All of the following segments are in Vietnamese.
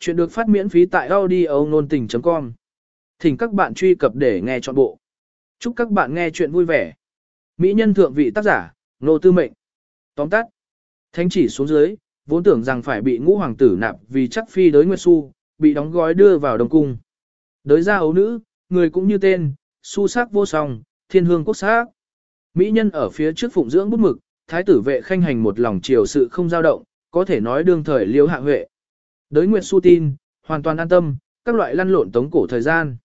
Chuyện được phát miễn phí tại audio nôn tình.com. Thỉnh các bạn truy cập để nghe trọn bộ. Chúc các bạn nghe chuyện vui vẻ. Mỹ nhân thượng vị tác giả, nô tư mệnh. Tóm tắt. Thánh chỉ xuống dưới, vốn tưởng rằng phải bị ngũ hoàng tử nạp vì chắc phi đới Nguyệt Su, bị đóng gói đưa vào đồng cung. Đới ra ấu nữ, người cũng như tên, su sắc vô song, thiên hương quốc sắc. Mỹ nhân ở phía trước phụng dưỡng bút mực, thái tử vệ khanh hành một lòng chiều sự không dao động, có thể nói đương thời liễu hạ huệ. Đới Nguyệt Su tin, hoàn toàn an tâm, các loại lăn lộn tống cổ thời gian.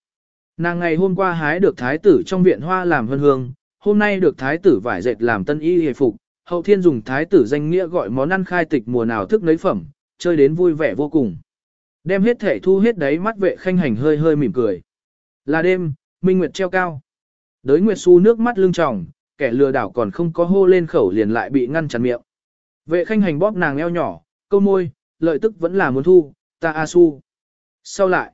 Nàng ngày hôm qua hái được thái tử trong viện hoa làm hân hương, hôm nay được thái tử vải dệt làm tân y hề phục, hậu thiên dùng thái tử danh nghĩa gọi món ăn khai tịch mùa nào thức nấy phẩm, chơi đến vui vẻ vô cùng. Đem hết thể thu hết đấy mắt vệ khanh hành hơi hơi mỉm cười. Là đêm, minh nguyệt treo cao. Đới Nguyệt Su nước mắt lưng tròng, kẻ lừa đảo còn không có hô lên khẩu liền lại bị ngăn chặn miệng. Vệ khanh hành bóp nàng eo nhỏ, câu môi, lợi tức vẫn là muốn thu, ta a su. Sau lại,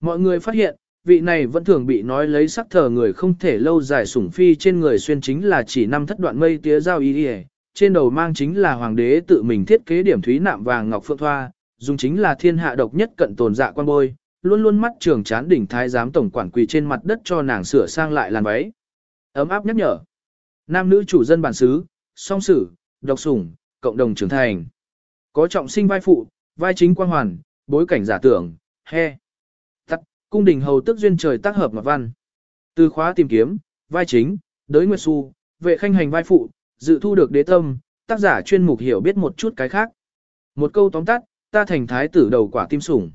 mọi người phát hiện, vị này vẫn thường bị nói lấy sắc thờ người không thể lâu dài sủng phi trên người xuyên chính là chỉ năm thất đoạn mây tía giao y đi trên đầu mang chính là hoàng đế tự mình thiết kế điểm thúy nạm vàng ngọc phượng thoa, dùng chính là thiên hạ độc nhất cận tồn dạ quan bôi, luôn luôn mắt trường chán đỉnh thái giám tổng quản quỳ trên mặt đất cho nàng sửa sang lại làn váy. Ấm áp nhắc nhở. Nam nữ chủ dân bản xứ, song sử, độc sủng, cộng đồng trưởng thành. Có trọng sinh vai phụ, vai chính quan hoàn, bối cảnh giả tưởng, he. Tắt, cung đình hầu tức duyên trời tác hợp ngọc văn. Từ khóa tìm kiếm, vai chính, đới nguyệt su, vệ khanh hành vai phụ, dự thu được đế tâm, tác giả chuyên mục hiểu biết một chút cái khác. Một câu tóm tắt, ta thành thái tử đầu quả tim sủng.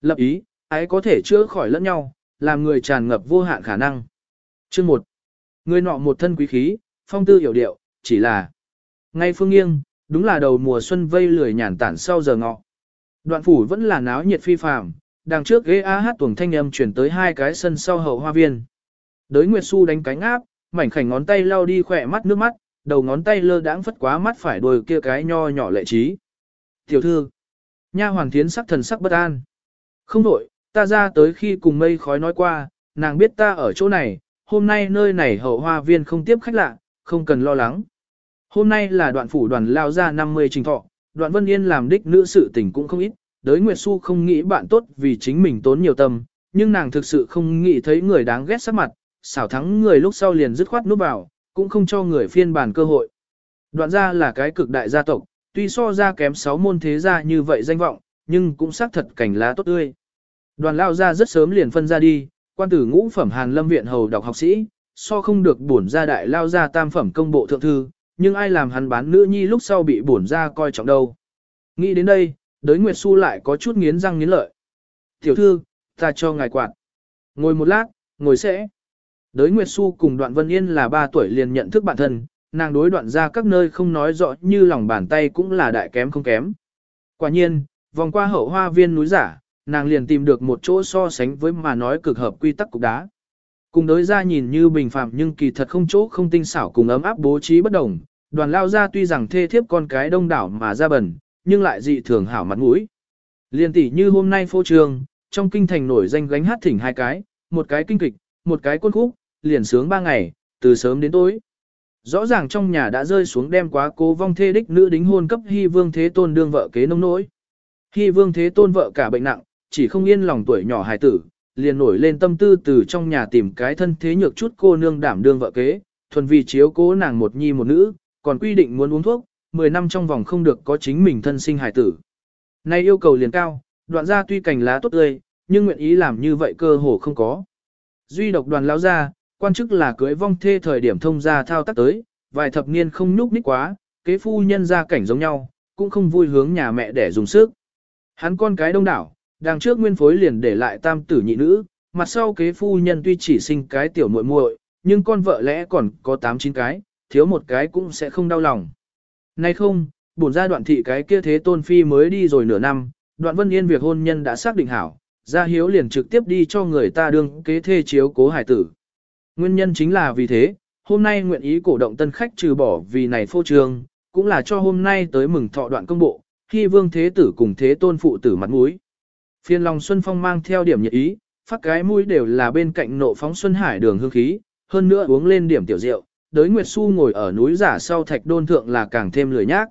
Lập ý, ái có thể chữa khỏi lẫn nhau, làm người tràn ngập vô hạn khả năng. Chương 1. Người nọ một thân quý khí, phong tư hiểu điệu, chỉ là ngay phương nghiêng, đúng là đầu mùa xuân vây lười nhàn tản sau giờ ngọ. Đoạn phủ vẫn là náo nhiệt phi phàm, đằng trước ghế A hát tuồng thanh âm chuyển tới hai cái sân sau hậu hoa viên. Đới Nguyệt Xu đánh cánh áp, mảnh khảnh ngón tay lau đi khỏe mắt nước mắt, đầu ngón tay lơ đãng phất quá mắt phải đôi kia cái nho nhỏ lệ trí. Tiểu thư, nha hoàng thiến sắc thần sắc bất an. Không đổi, ta ra tới khi cùng mây khói nói qua, nàng biết ta ở chỗ này, hôm nay nơi này hậu hoa viên không tiếp khách lạ, không cần lo lắng. Hôm nay là đoạn phủ đoàn lao ra 50 trình thọ, đoạn Vân Yên làm đích nữ sự tình cũng không ít, đới Nguyệt Xu không nghĩ bạn tốt vì chính mình tốn nhiều tâm, nhưng nàng thực sự không nghĩ thấy người đáng ghét sắc mặt, xảo thắng người lúc sau liền dứt khoát núp vào, cũng không cho người phiên bản cơ hội. Đoạn gia là cái cực đại gia tộc, tuy so ra kém 6 môn thế gia như vậy danh vọng, nhưng cũng xác thật cảnh lá tốt tươi. Đoàn lao ra rất sớm liền phân ra đi, quan tử ngũ phẩm Hàn Lâm viện hầu đọc học sĩ, so không được bổn gia đại lao ra tam phẩm công bộ thượng thư, nhưng ai làm hắn bán nữ nhi lúc sau bị bổn ra coi trọng đâu. Nghĩ đến đây, đới Nguyệt Xu lại có chút nghiến răng nghiến lợi. Tiểu thư, ta cho ngài quạt. Ngồi một lát, ngồi sẽ. Đới Nguyệt Xu cùng đoạn Vân Yên là ba tuổi liền nhận thức bản thân, nàng đối đoạn ra các nơi không nói rõ như lòng bàn tay cũng là đại kém không kém. Quả nhiên, vòng qua hậu hoa viên núi giả, nàng liền tìm được một chỗ so sánh với mà nói cực hợp quy tắc cục đá. Cùng đối ra nhìn như bình phạm nhưng kỳ thật không chỗ không tinh xảo cùng ấm áp bố trí bất đồng, đoàn lao ra tuy rằng thê thiếp con cái đông đảo mà ra bẩn, nhưng lại dị thường hảo mặt mũi. Liên tỷ như hôm nay phô trường, trong kinh thành nổi danh gánh hát thỉnh hai cái, một cái kinh kịch, một cái quân khúc, liền sướng ba ngày, từ sớm đến tối. Rõ ràng trong nhà đã rơi xuống đem quá cố vong thê đích nữ đính hôn cấp hy vương thế tôn đương vợ kế nông nỗi. Hy vương thế tôn vợ cả bệnh nặng, chỉ không yên lòng tuổi nhỏ hài tử, liền nổi lên tâm tư từ trong nhà tìm cái thân thế nhược chút cô nương đảm đương vợ kế, thuần vì chiếu cố nàng một nhi một nữ, còn quy định muốn uống thuốc, 10 năm trong vòng không được có chính mình thân sinh hải tử. Nay yêu cầu liền cao, đoạn gia tuy cành lá tốt tươi, nhưng nguyện ý làm như vậy cơ hồ không có. Duy độc đoàn lão gia, quan chức là cưới vong thê thời điểm thông gia thao tác tới, vài thập niên không nhúc ních quá, kế phu nhân gia cảnh giống nhau, cũng không vui hướng nhà mẹ để dùng sức. Hắn con cái đông đảo, đằng trước nguyên phối liền để lại tam tử nhị nữ, mặt sau kế phu nhân tuy chỉ sinh cái tiểu muội muội, nhưng con vợ lẽ còn có 8-9 cái, thiếu một cái cũng sẽ không đau lòng. Nay không, bổn gia đoạn thị cái kia thế tôn phi mới đi rồi nửa năm, đoạn vân yên việc hôn nhân đã xác định hảo, gia hiếu liền trực tiếp đi cho người ta đương kế thê chiếu cố hải tử. Nguyên nhân chính là vì thế, hôm nay nguyện ý cổ động tân khách trừ bỏ vì này phô trương, cũng là cho hôm nay tới mừng thọ đoạn công bộ, khi vương thế tử cùng thế tôn phụ tử mặt mũi. Phiên lòng Xuân Phong mang theo điểm nhiệt ý, phát cái mũi đều là bên cạnh nộ phóng Xuân Hải đường hương khí, hơn nữa uống lên điểm tiểu rượu, đới Nguyệt Xu ngồi ở núi giả sau thạch đôn thượng là càng thêm lười nhác.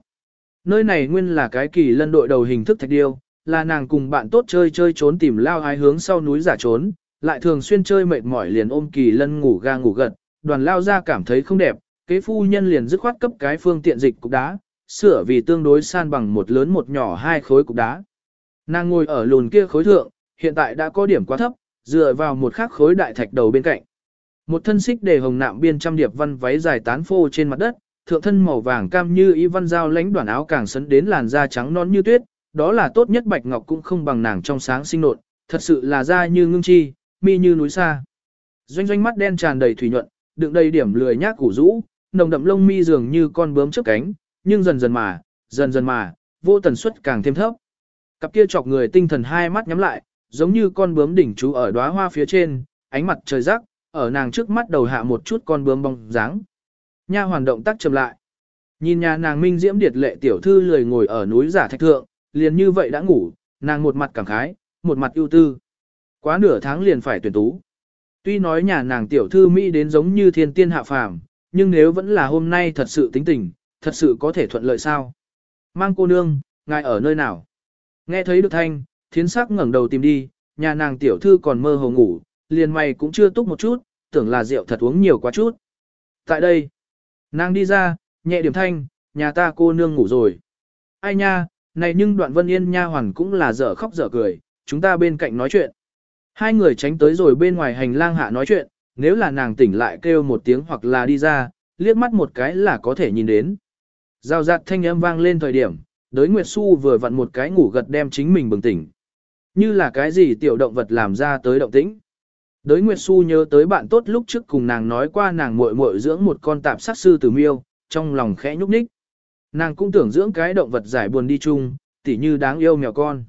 Nơi này nguyên là cái kỳ lân đội đầu hình thức thạch điêu, là nàng cùng bạn tốt chơi chơi trốn tìm lao hái hướng sau núi giả trốn, lại thường xuyên chơi mệt mỏi liền ôm kỳ lân ngủ ga ngủ gật, đoàn lao ra cảm thấy không đẹp, kế phu nhân liền dứt khoát cấp cái phương tiện dịch cục đá, sửa vì tương đối san bằng một lớn một nhỏ hai khối cục đá. Nàng ngồi ở lùn kia khối thượng, hiện tại đã có điểm quá thấp, dựa vào một khắc khối đại thạch đầu bên cạnh. Một thân xích để hồng nạm biên trăm điệp văn váy dài tán phô trên mặt đất, thượng thân màu vàng cam như y văn dao lãnh đoàn áo càng sấn đến làn da trắng non như tuyết, đó là tốt nhất bạch ngọc cũng không bằng nàng trong sáng sinh nộn, thật sự là da như ngưng chi, mi như núi xa. Doanh doanh mắt đen tràn đầy thủy nhuận, đựng đầy điểm lười nhác củ rũ, nồng đậm lông mi dường như con bướm trước cánh, nhưng dần dần mà, dần dần mà, vô tần suất càng thêm thấp. Cặp kia chọc người tinh thần hai mắt nhắm lại, giống như con bướm đỉnh chú ở đóa hoa phía trên, ánh mặt trời rắc, ở nàng trước mắt đầu hạ một chút con bướm bóng dáng. Nha hoàn động tác chậm lại. Nhìn nhà nàng minh diễm điệt lệ tiểu thư lười ngồi ở núi giả thạch thượng, liền như vậy đã ngủ, nàng một mặt cảm khái, một mặt ưu tư. Quá nửa tháng liền phải tuyển tú. Tuy nói nhà nàng tiểu thư Mỹ đến giống như thiên tiên hạ phàm, nhưng nếu vẫn là hôm nay thật sự tính tình, thật sự có thể thuận lợi sao? Mang cô nương, ngài ở nơi nào? Nghe thấy được thanh, thiến sắc ngẩng đầu tìm đi, nhà nàng tiểu thư còn mơ hồ ngủ, liền mày cũng chưa túc một chút, tưởng là rượu thật uống nhiều quá chút. Tại đây, nàng đi ra, nhẹ điểm thanh, nhà ta cô nương ngủ rồi. Ai nha, này nhưng đoạn vân yên nha hoàn cũng là dở khóc dở cười, chúng ta bên cạnh nói chuyện. Hai người tránh tới rồi bên ngoài hành lang hạ nói chuyện, nếu là nàng tỉnh lại kêu một tiếng hoặc là đi ra, liếc mắt một cái là có thể nhìn đến. Giao giặt thanh âm vang lên thời điểm, đới Nguyệt Xu vừa vặn một cái ngủ gật đem chính mình bừng tỉnh. Như là cái gì tiểu động vật làm ra tới động tĩnh. Đới Nguyệt Xu nhớ tới bạn tốt lúc trước cùng nàng nói qua nàng muội muội dưỡng một con tạp sát sư tử miêu, trong lòng khẽ nhúc nhích. Nàng cũng tưởng dưỡng cái động vật giải buồn đi chung, tỉ như đáng yêu mèo con.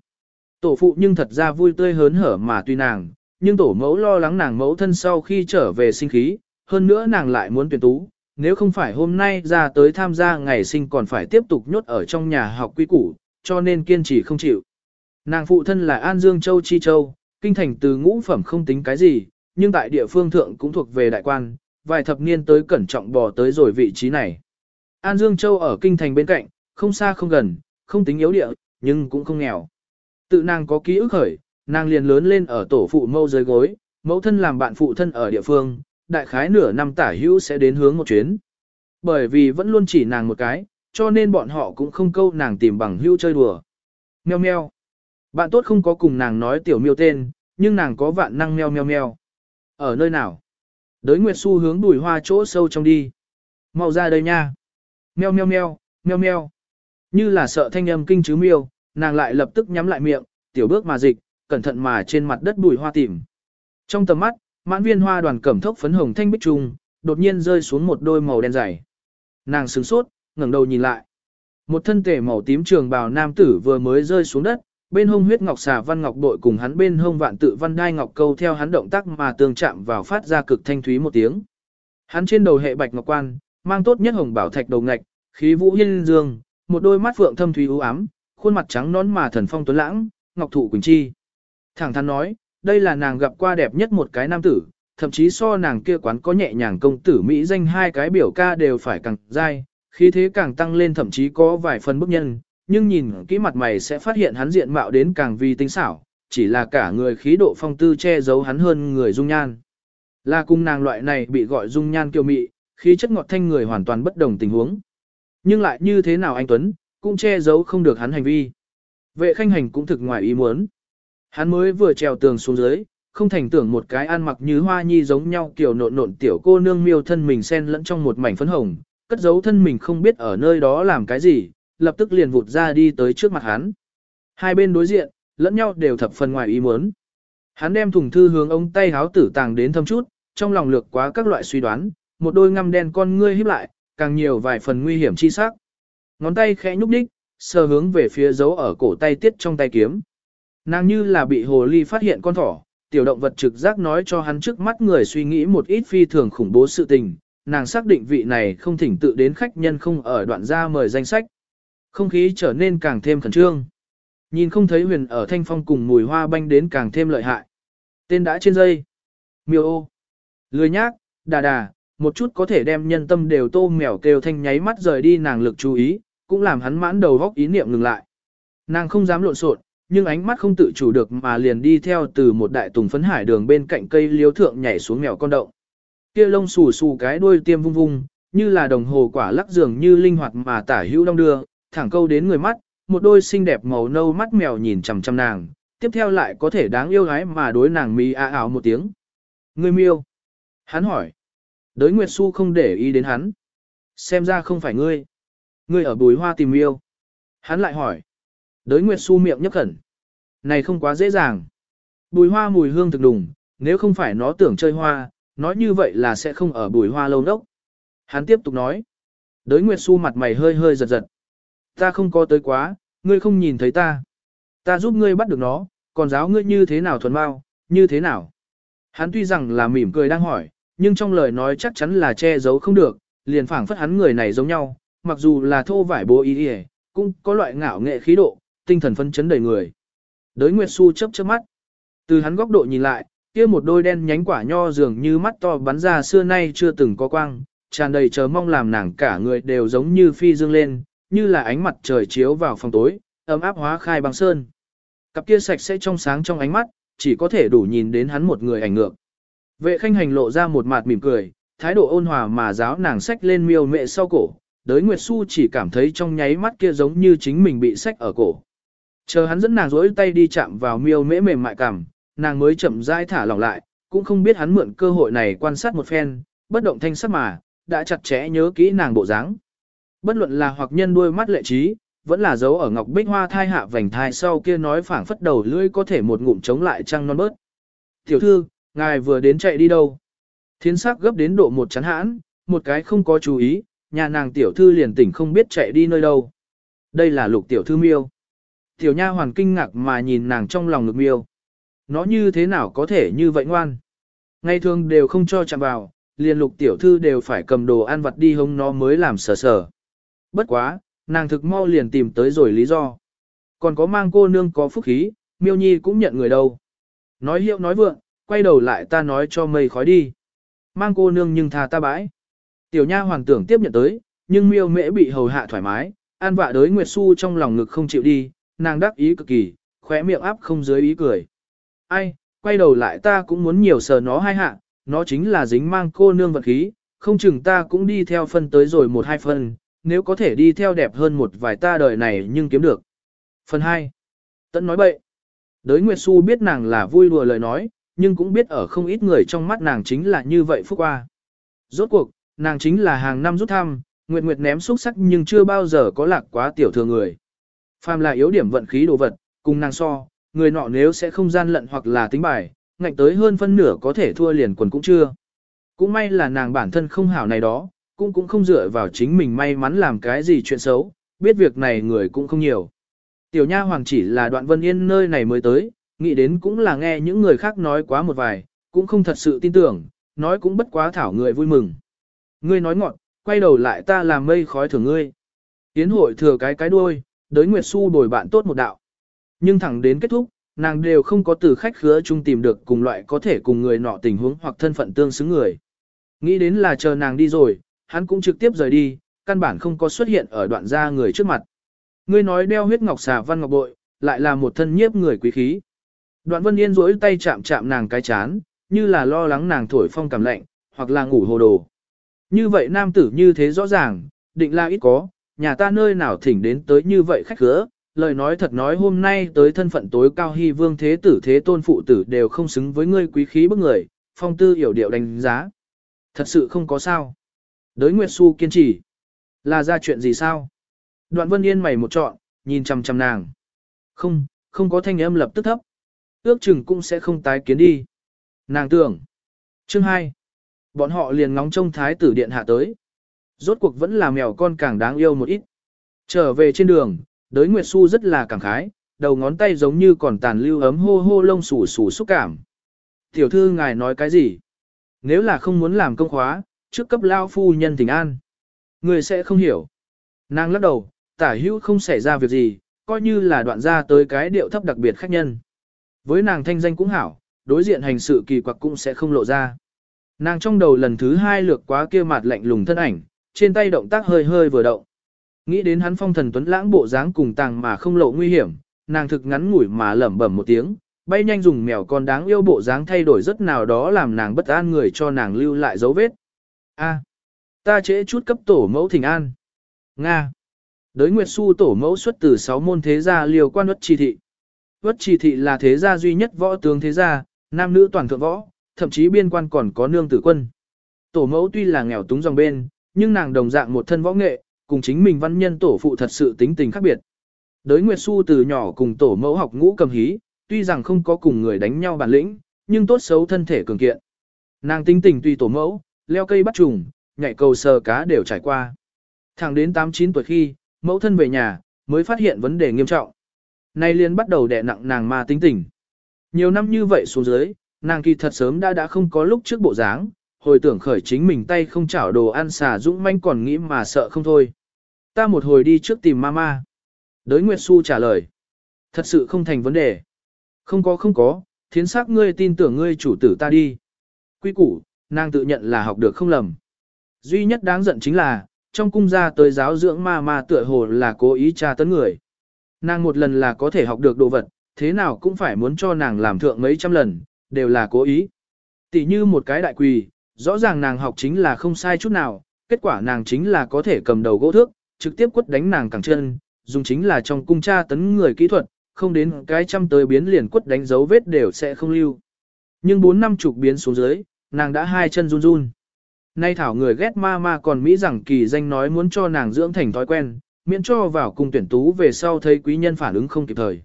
Tổ phụ nhưng thật ra vui tươi hớn hở mà tuy nàng, nhưng tổ mẫu lo lắng nàng mẫu thân sau khi trở về sinh khí, hơn nữa nàng lại muốn tuyển tú, nếu không phải hôm nay ra tới tham gia ngày sinh còn phải tiếp tục nhốt ở trong nhà học quy củ, cho nên kiên trì không chịu. Nàng phụ thân là An Dương Châu Chi Châu, kinh thành từ ngũ phẩm không tính cái gì, nhưng tại địa phương thượng cũng thuộc về đại quan, vài thập niên tới cẩn trọng bò tới rồi vị trí này. An Dương Châu ở kinh thành bên cạnh, không xa không gần, không tính yếu địa, nhưng cũng không nghèo. Tự nàng có ký ức khởi, nàng liền lớn lên ở tổ phụ mâu dưới gối, mẫu thân làm bạn phụ thân ở địa phương, đại khái nửa năm tả hữu sẽ đến hướng một chuyến. Bởi vì vẫn luôn chỉ nàng một cái, cho nên bọn họ cũng không câu nàng tìm bằng hữu chơi đùa. Meo meo. Bạn tốt không có cùng nàng nói tiểu miêu tên, nhưng nàng có vạn năng meo meo meo. Ở nơi nào? Đới Nguyệt Xu hướng đùi hoa chỗ sâu trong đi. Mau ra đây nha. Meo meo meo, meo meo. Như là sợ thanh âm kinh chứ miêu, nàng lại lập tức nhắm lại miệng, tiểu bước mà dịch, cẩn thận mà trên mặt đất bùi hoa tìm. Trong tầm mắt, mãn viên hoa đoàn cẩm thốc phấn hồng thanh bích trùng, đột nhiên rơi xuống một đôi màu đen dày. Nàng sửng sốt, ngẩng đầu nhìn lại. Một thân thể màu tím trường bào nam tử vừa mới rơi xuống đất, bên hông huyết ngọc xà văn ngọc bội cùng hắn bên hông vạn tự văn đai ngọc câu theo hắn động tác mà tương chạm vào phát ra cực thanh thúy một tiếng. Hắn trên đầu hệ bạch ngọc quan, mang tốt nhất hồng bảo thạch đầu ngạch, khí vũ hiên dương, một đôi mắt phượng thâm thúy u ám, khuôn mặt trắng nón mà thần phong tuấn lãng, ngọc thụ quỳnh chi. Thẳng thắn nói, đây là nàng gặp qua đẹp nhất một cái nam tử, thậm chí so nàng kia quán có nhẹ nhàng công tử Mỹ danh hai cái biểu ca đều phải càng dai, khí thế càng tăng lên thậm chí có vài phần bức nhân, nhưng nhìn kỹ mặt mày sẽ phát hiện hắn diện mạo đến càng vi tinh xảo, chỉ là cả người khí độ phong tư che giấu hắn hơn người dung nhan. Là cung nàng loại này bị gọi dung nhan kiêu mị, khí chất ngọt thanh người hoàn toàn bất đồng tình huống. Nhưng lại như thế nào anh Tuấn, cũng che giấu không được hắn hành vi. Vệ khanh hành cũng thực ngoài ý muốn. Hắn mới vừa trèo tường xuống dưới, không thành tưởng một cái ăn mặc như hoa nhi giống nhau kiểu nộn nộn tiểu cô nương miêu thân mình xen lẫn trong một mảnh phấn hồng, cất giấu thân mình không biết ở nơi đó làm cái gì, lập tức liền vụt ra đi tới trước mặt hắn. Hai bên đối diện, lẫn nhau đều thập phần ngoài ý muốn. Hắn đem thùng thư hướng ông tay háo tử tàng đến thâm chút, trong lòng lược quá các loại suy đoán, một đôi ngăm đen con ngươi híp lại, càng nhiều vài phần nguy hiểm chi sắc. Ngón tay khẽ nhúc đích, sờ hướng về phía dấu ở cổ tay tiết trong tay kiếm. Nàng như là bị hồ ly phát hiện con thỏ, tiểu động vật trực giác nói cho hắn trước mắt người suy nghĩ một ít phi thường khủng bố sự tình, nàng xác định vị này không thỉnh tự đến khách nhân không ở đoạn ra mời danh sách. Không khí trở nên càng thêm khẩn trương. Nhìn không thấy huyền ở thanh phong cùng mùi hoa banh đến càng thêm lợi hại. Tên đã trên dây. Miêu ô. Lười nhác, đà đà, một chút có thể đem nhân tâm đều tô mèo kêu thanh nháy mắt rời đi nàng lực chú ý, cũng làm hắn mãn đầu góc ý niệm ngừng lại. Nàng không dám lộn xộn, nhưng ánh mắt không tự chủ được mà liền đi theo từ một đại tùng phấn hải đường bên cạnh cây liếu thượng nhảy xuống mèo con động. Kia lông xù xù cái đuôi tiêm vung vung, như là đồng hồ quả lắc dường như linh hoạt mà tả hữu đông đưa, thẳng câu đến người mắt, một đôi xinh đẹp màu nâu mắt mèo nhìn chằm chằm nàng, tiếp theo lại có thể đáng yêu gái mà đối nàng mi a ảo một tiếng. Ngươi miêu. Hắn hỏi. Đới Nguyệt Xu không để ý đến hắn. Xem ra không phải ngươi. Ngươi ở bùi hoa tìm miêu. Hắn lại hỏi. Đới Nguyệt Xu miệng nhấp khẩn. Này không quá dễ dàng. Bùi hoa mùi hương thực đùng, nếu không phải nó tưởng chơi hoa, nói như vậy là sẽ không ở bùi hoa lâu đốc. Hắn tiếp tục nói. Đới Nguyệt Xu mặt mày hơi hơi giật giật. Ta không có tới quá, ngươi không nhìn thấy ta. Ta giúp ngươi bắt được nó, còn giáo ngươi như thế nào thuần mau, như thế nào. Hắn tuy rằng là mỉm cười đang hỏi, nhưng trong lời nói chắc chắn là che giấu không được, liền phảng phất hắn người này giống nhau, mặc dù là thô vải bố ý đi cũng có loại ngạo nghệ khí độ, tinh thần phân chấn đầy người. Đới Nguyệt Xu chớp chớp mắt. Từ hắn góc độ nhìn lại, kia một đôi đen nhánh quả nho dường như mắt to bắn ra xưa nay chưa từng có quang, tràn đầy chờ mong làm nàng cả người đều giống như phi dương lên, như là ánh mặt trời chiếu vào phòng tối, ấm áp hóa khai băng sơn. Cặp kia sạch sẽ trong sáng trong ánh mắt, chỉ có thể đủ nhìn đến hắn một người ảnh ngược. Vệ khanh hành lộ ra một mặt mỉm cười, thái độ ôn hòa mà giáo nàng sách lên miêu mẹ sau cổ, đới Nguyệt Xu chỉ cảm thấy trong nháy mắt kia giống như chính mình bị sách ở cổ. Chờ hắn dẫn nàng rỗi tay đi chạm vào miêu mễ mềm mại cảm, nàng mới chậm rãi thả lỏng lại, cũng không biết hắn mượn cơ hội này quan sát một phen, bất động thanh sắc mà, đã chặt chẽ nhớ kỹ nàng bộ dáng. Bất luận là hoặc nhân đuôi mắt lệ trí, vẫn là dấu ở ngọc bích hoa thai hạ vành thai sau kia nói phảng phất đầu lưỡi có thể một ngụm chống lại trăng non bớt. Tiểu thư, ngài vừa đến chạy đi đâu? Thiến sắc gấp đến độ một chán hãn, một cái không có chú ý, nhà nàng tiểu thư liền tỉnh không biết chạy đi nơi đâu. Đây là lục tiểu thư miêu. Tiểu nha hoàn kinh ngạc mà nhìn nàng trong lòng ngực miêu. Nó như thế nào có thể như vậy ngoan? Ngày thường đều không cho chạm vào, liền lục tiểu thư đều phải cầm đồ ăn vặt đi hông nó mới làm sờ sờ. Bất quá, nàng thực mau liền tìm tới rồi lý do. Còn có mang cô nương có phúc khí, miêu nhi cũng nhận người đâu. Nói hiệu nói vượng, quay đầu lại ta nói cho mây khói đi. Mang cô nương nhưng thà ta bãi. Tiểu nha hoàng tưởng tiếp nhận tới, nhưng miêu mễ bị hầu hạ thoải mái, an vạ đới Nguyệt Xu trong lòng ngực không chịu đi, nàng đắc ý cực kỳ, khóe miệng áp không dưới ý cười. Ai, quay đầu lại ta cũng muốn nhiều sờ nó hai hạ, nó chính là dính mang cô nương vật khí, không chừng ta cũng đi theo phân tới rồi một hai phân, nếu có thể đi theo đẹp hơn một vài ta đời này nhưng kiếm được. Phần 2. Tấn nói bậy. Đới Nguyệt Xu biết nàng là vui đùa lời nói, nhưng cũng biết ở không ít người trong mắt nàng chính là như vậy phúc qua. Rốt cuộc, nàng chính là hàng năm rút thăm, Nguyệt Nguyệt ném xúc sắc nhưng chưa bao giờ có lạc quá tiểu thừa người. Phàm là yếu điểm vận khí đồ vật, cùng nàng so, người nọ nếu sẽ không gian lận hoặc là tính bài, ngạnh tới hơn phân nửa có thể thua liền quần cũng chưa. Cũng may là nàng bản thân không hảo này đó, cũng cũng không dựa vào chính mình may mắn làm cái gì chuyện xấu, biết việc này người cũng không nhiều. Tiểu nha hoàng chỉ là đoạn vân yên nơi này mới tới, nghĩ đến cũng là nghe những người khác nói quá một vài, cũng không thật sự tin tưởng, nói cũng bất quá thảo người vui mừng. Ngươi nói ngọn, quay đầu lại ta làm mây khói thưởng ngươi. Tiến hội thừa cái cái đuôi, đới Nguyệt Xu đổi bạn tốt một đạo. Nhưng thẳng đến kết thúc, nàng đều không có từ khách khứa chung tìm được cùng loại có thể cùng người nọ tình huống hoặc thân phận tương xứng người. Nghĩ đến là chờ nàng đi rồi, hắn cũng trực tiếp rời đi, căn bản không có xuất hiện ở đoạn gia người trước mặt. Ngươi nói đeo huyết ngọc xà văn ngọc bội, lại là một thân nhiếp người quý khí. Đoạn vân yên duỗi tay chạm chạm nàng cái chán, như là lo lắng nàng thổi phong cảm lạnh, hoặc là ngủ hồ đồ. Như vậy nam tử như thế rõ ràng, định là ít có, nhà ta nơi nào thỉnh đến tới như vậy khách khứa, lời nói thật nói hôm nay tới thân phận tối cao hy vương thế tử thế tôn phụ tử đều không xứng với ngươi quý khí bức người, phong tư hiểu điệu đánh giá. Thật sự không có sao. Đới Nguyệt Xu kiên trì. Là ra chuyện gì sao? Đoạn Vân Yên mày một trọn, nhìn chằm chằm nàng. Không, không có thanh âm lập tức thấp. Ước chừng cũng sẽ không tái kiến đi. Nàng tưởng. Chương 2. Bọn họ liền ngóng trông thái tử điện hạ tới. Rốt cuộc vẫn là mèo con càng đáng yêu một ít. Trở về trên đường, đới Nguyệt Xu rất là cảm khái, đầu ngón tay giống như còn tàn lưu ấm hô hô lông xù xù xúc cảm. Tiểu thư ngài nói cái gì? Nếu là không muốn làm công khóa, trước cấp lao phu nhân tình an. Người sẽ không hiểu. Nàng lắc đầu, tả hữu không xảy ra việc gì, coi như là đoạn ra tới cái điệu thấp đặc biệt khách nhân. Với nàng thanh danh cũng hảo, đối diện hành sự kỳ quặc cũng sẽ không lộ ra. Nàng trong đầu lần thứ hai lược quá kia mặt lạnh lùng thân ảnh, trên tay động tác hơi hơi vừa động. Nghĩ đến hắn phong thần tuấn lãng bộ dáng cùng tàng mà không lộ nguy hiểm, nàng thực ngắn ngủi mà lẩm bẩm một tiếng, bay nhanh dùng mèo con đáng yêu bộ dáng thay đổi rất nào đó làm nàng bất an người cho nàng lưu lại dấu vết. A, ta trễ chút cấp tổ mẫu thỉnh an. Nga. Đới Nguyệt Xu tổ mẫu xuất từ 6 môn thế gia liều quan ất trì thị. Ất trì thị là thế gia duy nhất võ tướng thế gia, nam nữ toàn thượng võ, thậm chí biên quan còn có nương tử quân. Tổ mẫu tuy là nghèo túng dòng bên, nhưng nàng đồng dạng một thân võ nghệ, cùng chính mình văn nhân tổ phụ thật sự tính tình khác biệt. Đới Nguyệt Xu từ nhỏ cùng tổ mẫu học ngũ cầm hí, tuy rằng không có cùng người đánh nhau bản lĩnh, nhưng tốt xấu thân thể cường kiện. Nàng tính tình tùy tổ mẫu, leo cây bắt trùng, nhảy cầu sờ cá đều trải qua. Thẳng đến 8-9 tuổi khi, mẫu thân về nhà, mới phát hiện vấn đề nghiêm trọng. Nay liền bắt đầu đè nặng nàng ma tính tình. Nhiều năm như vậy xuống dưới, nàng kỳ thật sớm đã đã không có lúc trước bộ dáng, hồi tưởng khởi chính mình tay không chảo đồ ăn xà dũng manh còn nghĩ mà sợ không thôi. Ta một hồi đi trước tìm mama. Đới Nguyệt Xu trả lời. Thật sự không thành vấn đề. Không có không có, thiến sắc ngươi tin tưởng ngươi chủ tử ta đi. Quy củ, nàng tự nhận là học được không lầm. Duy nhất đáng giận chính là, trong cung gia tới giáo dưỡng ma ma tựa hồ là cố ý tra tấn người. Nàng một lần là có thể học được đồ vật, thế nào cũng phải muốn cho nàng làm thượng mấy trăm lần, đều là cố ý. Tỷ như một cái đại quỳ, rõ ràng nàng học chính là không sai chút nào, kết quả nàng chính là có thể cầm đầu gỗ thước, trực tiếp quất đánh nàng cẳng chân, dùng chính là trong cung tra tấn người kỹ thuật, không đến cái trăm tới biến liền quất đánh dấu vết đều sẽ không lưu. Nhưng bốn năm chục biến xuống dưới, nàng đã hai chân run run. Nay thảo người ghét ma ma còn Mỹ rằng kỳ danh nói muốn cho nàng dưỡng thành thói quen, miễn cho vào cung tuyển tú về sau thấy quý nhân phản ứng không kịp thời.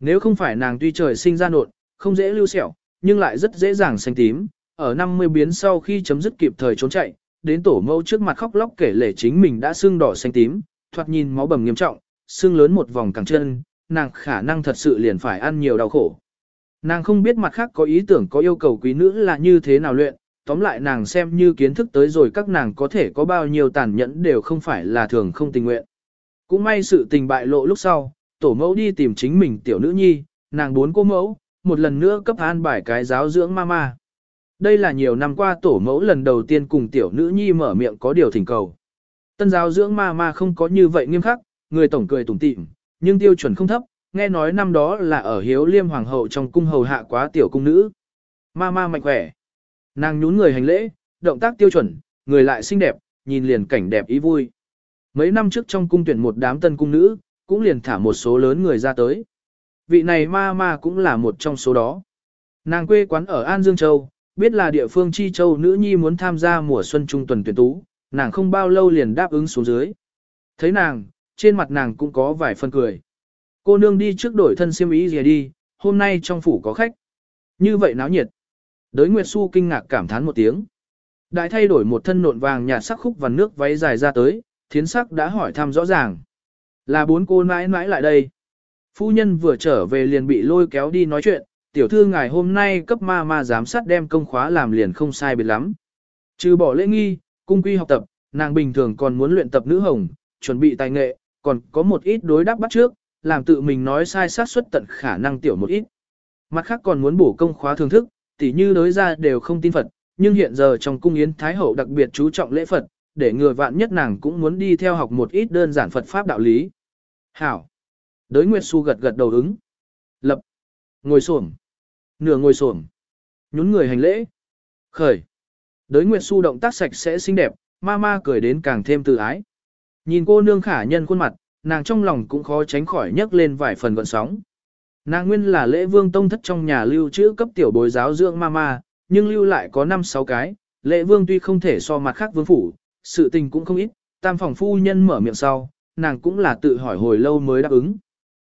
Nếu không phải nàng tuy trời sinh ra nột, không dễ lưu sẹo, nhưng lại rất dễ dàng xanh tím, ở 50 biến sau khi chấm dứt kịp thời trốn chạy, đến tổ mẫu trước mặt khóc lóc kể lể chính mình đã xương đỏ xanh tím, thoạt nhìn máu bầm nghiêm trọng, xương lớn một vòng càng chân, nàng khả năng thật sự liền phải ăn nhiều đau khổ. Nàng không biết mặt khác có ý tưởng có yêu cầu quý nữ là như thế nào luyện, tóm lại nàng xem như kiến thức tới rồi các nàng có thể có bao nhiêu tàn nhẫn đều không phải là thường không tình nguyện. Cũng may sự tình bại lộ lúc sau, tổ mẫu đi tìm chính mình tiểu nữ nhi, nàng bốn cô mẫu, một lần nữa cấp an bài cái giáo dưỡng mama. Đây là nhiều năm qua tổ mẫu lần đầu tiên cùng tiểu nữ nhi mở miệng có điều thỉnh cầu. Tân giáo dưỡng mama không có như vậy nghiêm khắc, người tổng cười tủm tỉm, nhưng tiêu chuẩn không thấp, nghe nói năm đó là ở hiếu liêm hoàng hậu trong cung hầu hạ quá tiểu cung nữ. ma ma mạnh khỏe. Nàng nhún người hành lễ, động tác tiêu chuẩn, người lại xinh đẹp, nhìn liền cảnh đẹp ý vui. Mấy năm trước trong cung tuyển một đám tân cung nữ, cũng liền thả một số lớn người ra tới. Vị này ma ma cũng là một trong số đó. Nàng quê quán ở An Dương Châu, biết là địa phương Chi Châu nữ nhi muốn tham gia mùa xuân trung tuần tuyển tú, nàng không bao lâu liền đáp ứng xuống dưới. Thấy nàng, trên mặt nàng cũng có vài phân cười. Cô nương đi trước đổi thân xiêm ý gì đi, hôm nay trong phủ có khách. Như vậy náo nhiệt. Đới Nguyệt Xu kinh ngạc cảm thán một tiếng. Đại thay đổi một thân nộn vàng nhạt sắc khúc và nước váy dài ra tới, thiến sắc đã hỏi thăm rõ ràng. Là bốn cô mãi mãi lại đây. Phu nhân vừa trở về liền bị lôi kéo đi nói chuyện, tiểu thư ngài hôm nay cấp ma ma giám sát đem công khóa làm liền không sai biệt lắm. Trừ bỏ lễ nghi, cung quy học tập, nàng bình thường còn muốn luyện tập nữ hồng, chuẩn bị tài nghệ, còn có một ít đối đáp bắt trước, làm tự mình nói sai sát suất tận khả năng tiểu một ít. Mặt khác còn muốn bổ công khóa thưởng thức, tỉ như đối ra đều không tin Phật, nhưng hiện giờ trong cung yến Thái Hậu đặc biệt chú trọng lễ Phật, để người vạn nhất nàng cũng muốn đi theo học một ít đơn giản Phật Pháp đạo lý. Hảo! Đới Nguyệt Xu gật gật đầu ứng. Lập! Ngồi xổm Nửa ngồi xổm Nhún người hành lễ. Khởi! Đới Nguyệt Xu động tác sạch sẽ xinh đẹp, ma ma cười đến càng thêm tự ái. Nhìn cô nương khả nhân khuôn mặt, nàng trong lòng cũng khó tránh khỏi nhấc lên vài phần gọn sóng. Nàng nguyên là lễ vương tông thất trong nhà lưu trữ cấp tiểu bối giáo dưỡng mama, nhưng lưu lại có 5-6 cái, lễ vương tuy không thể so mặt khác vương phủ, sự tình cũng không ít, tam phòng phu nhân mở miệng sau, nàng cũng là tự hỏi hồi lâu mới đáp ứng.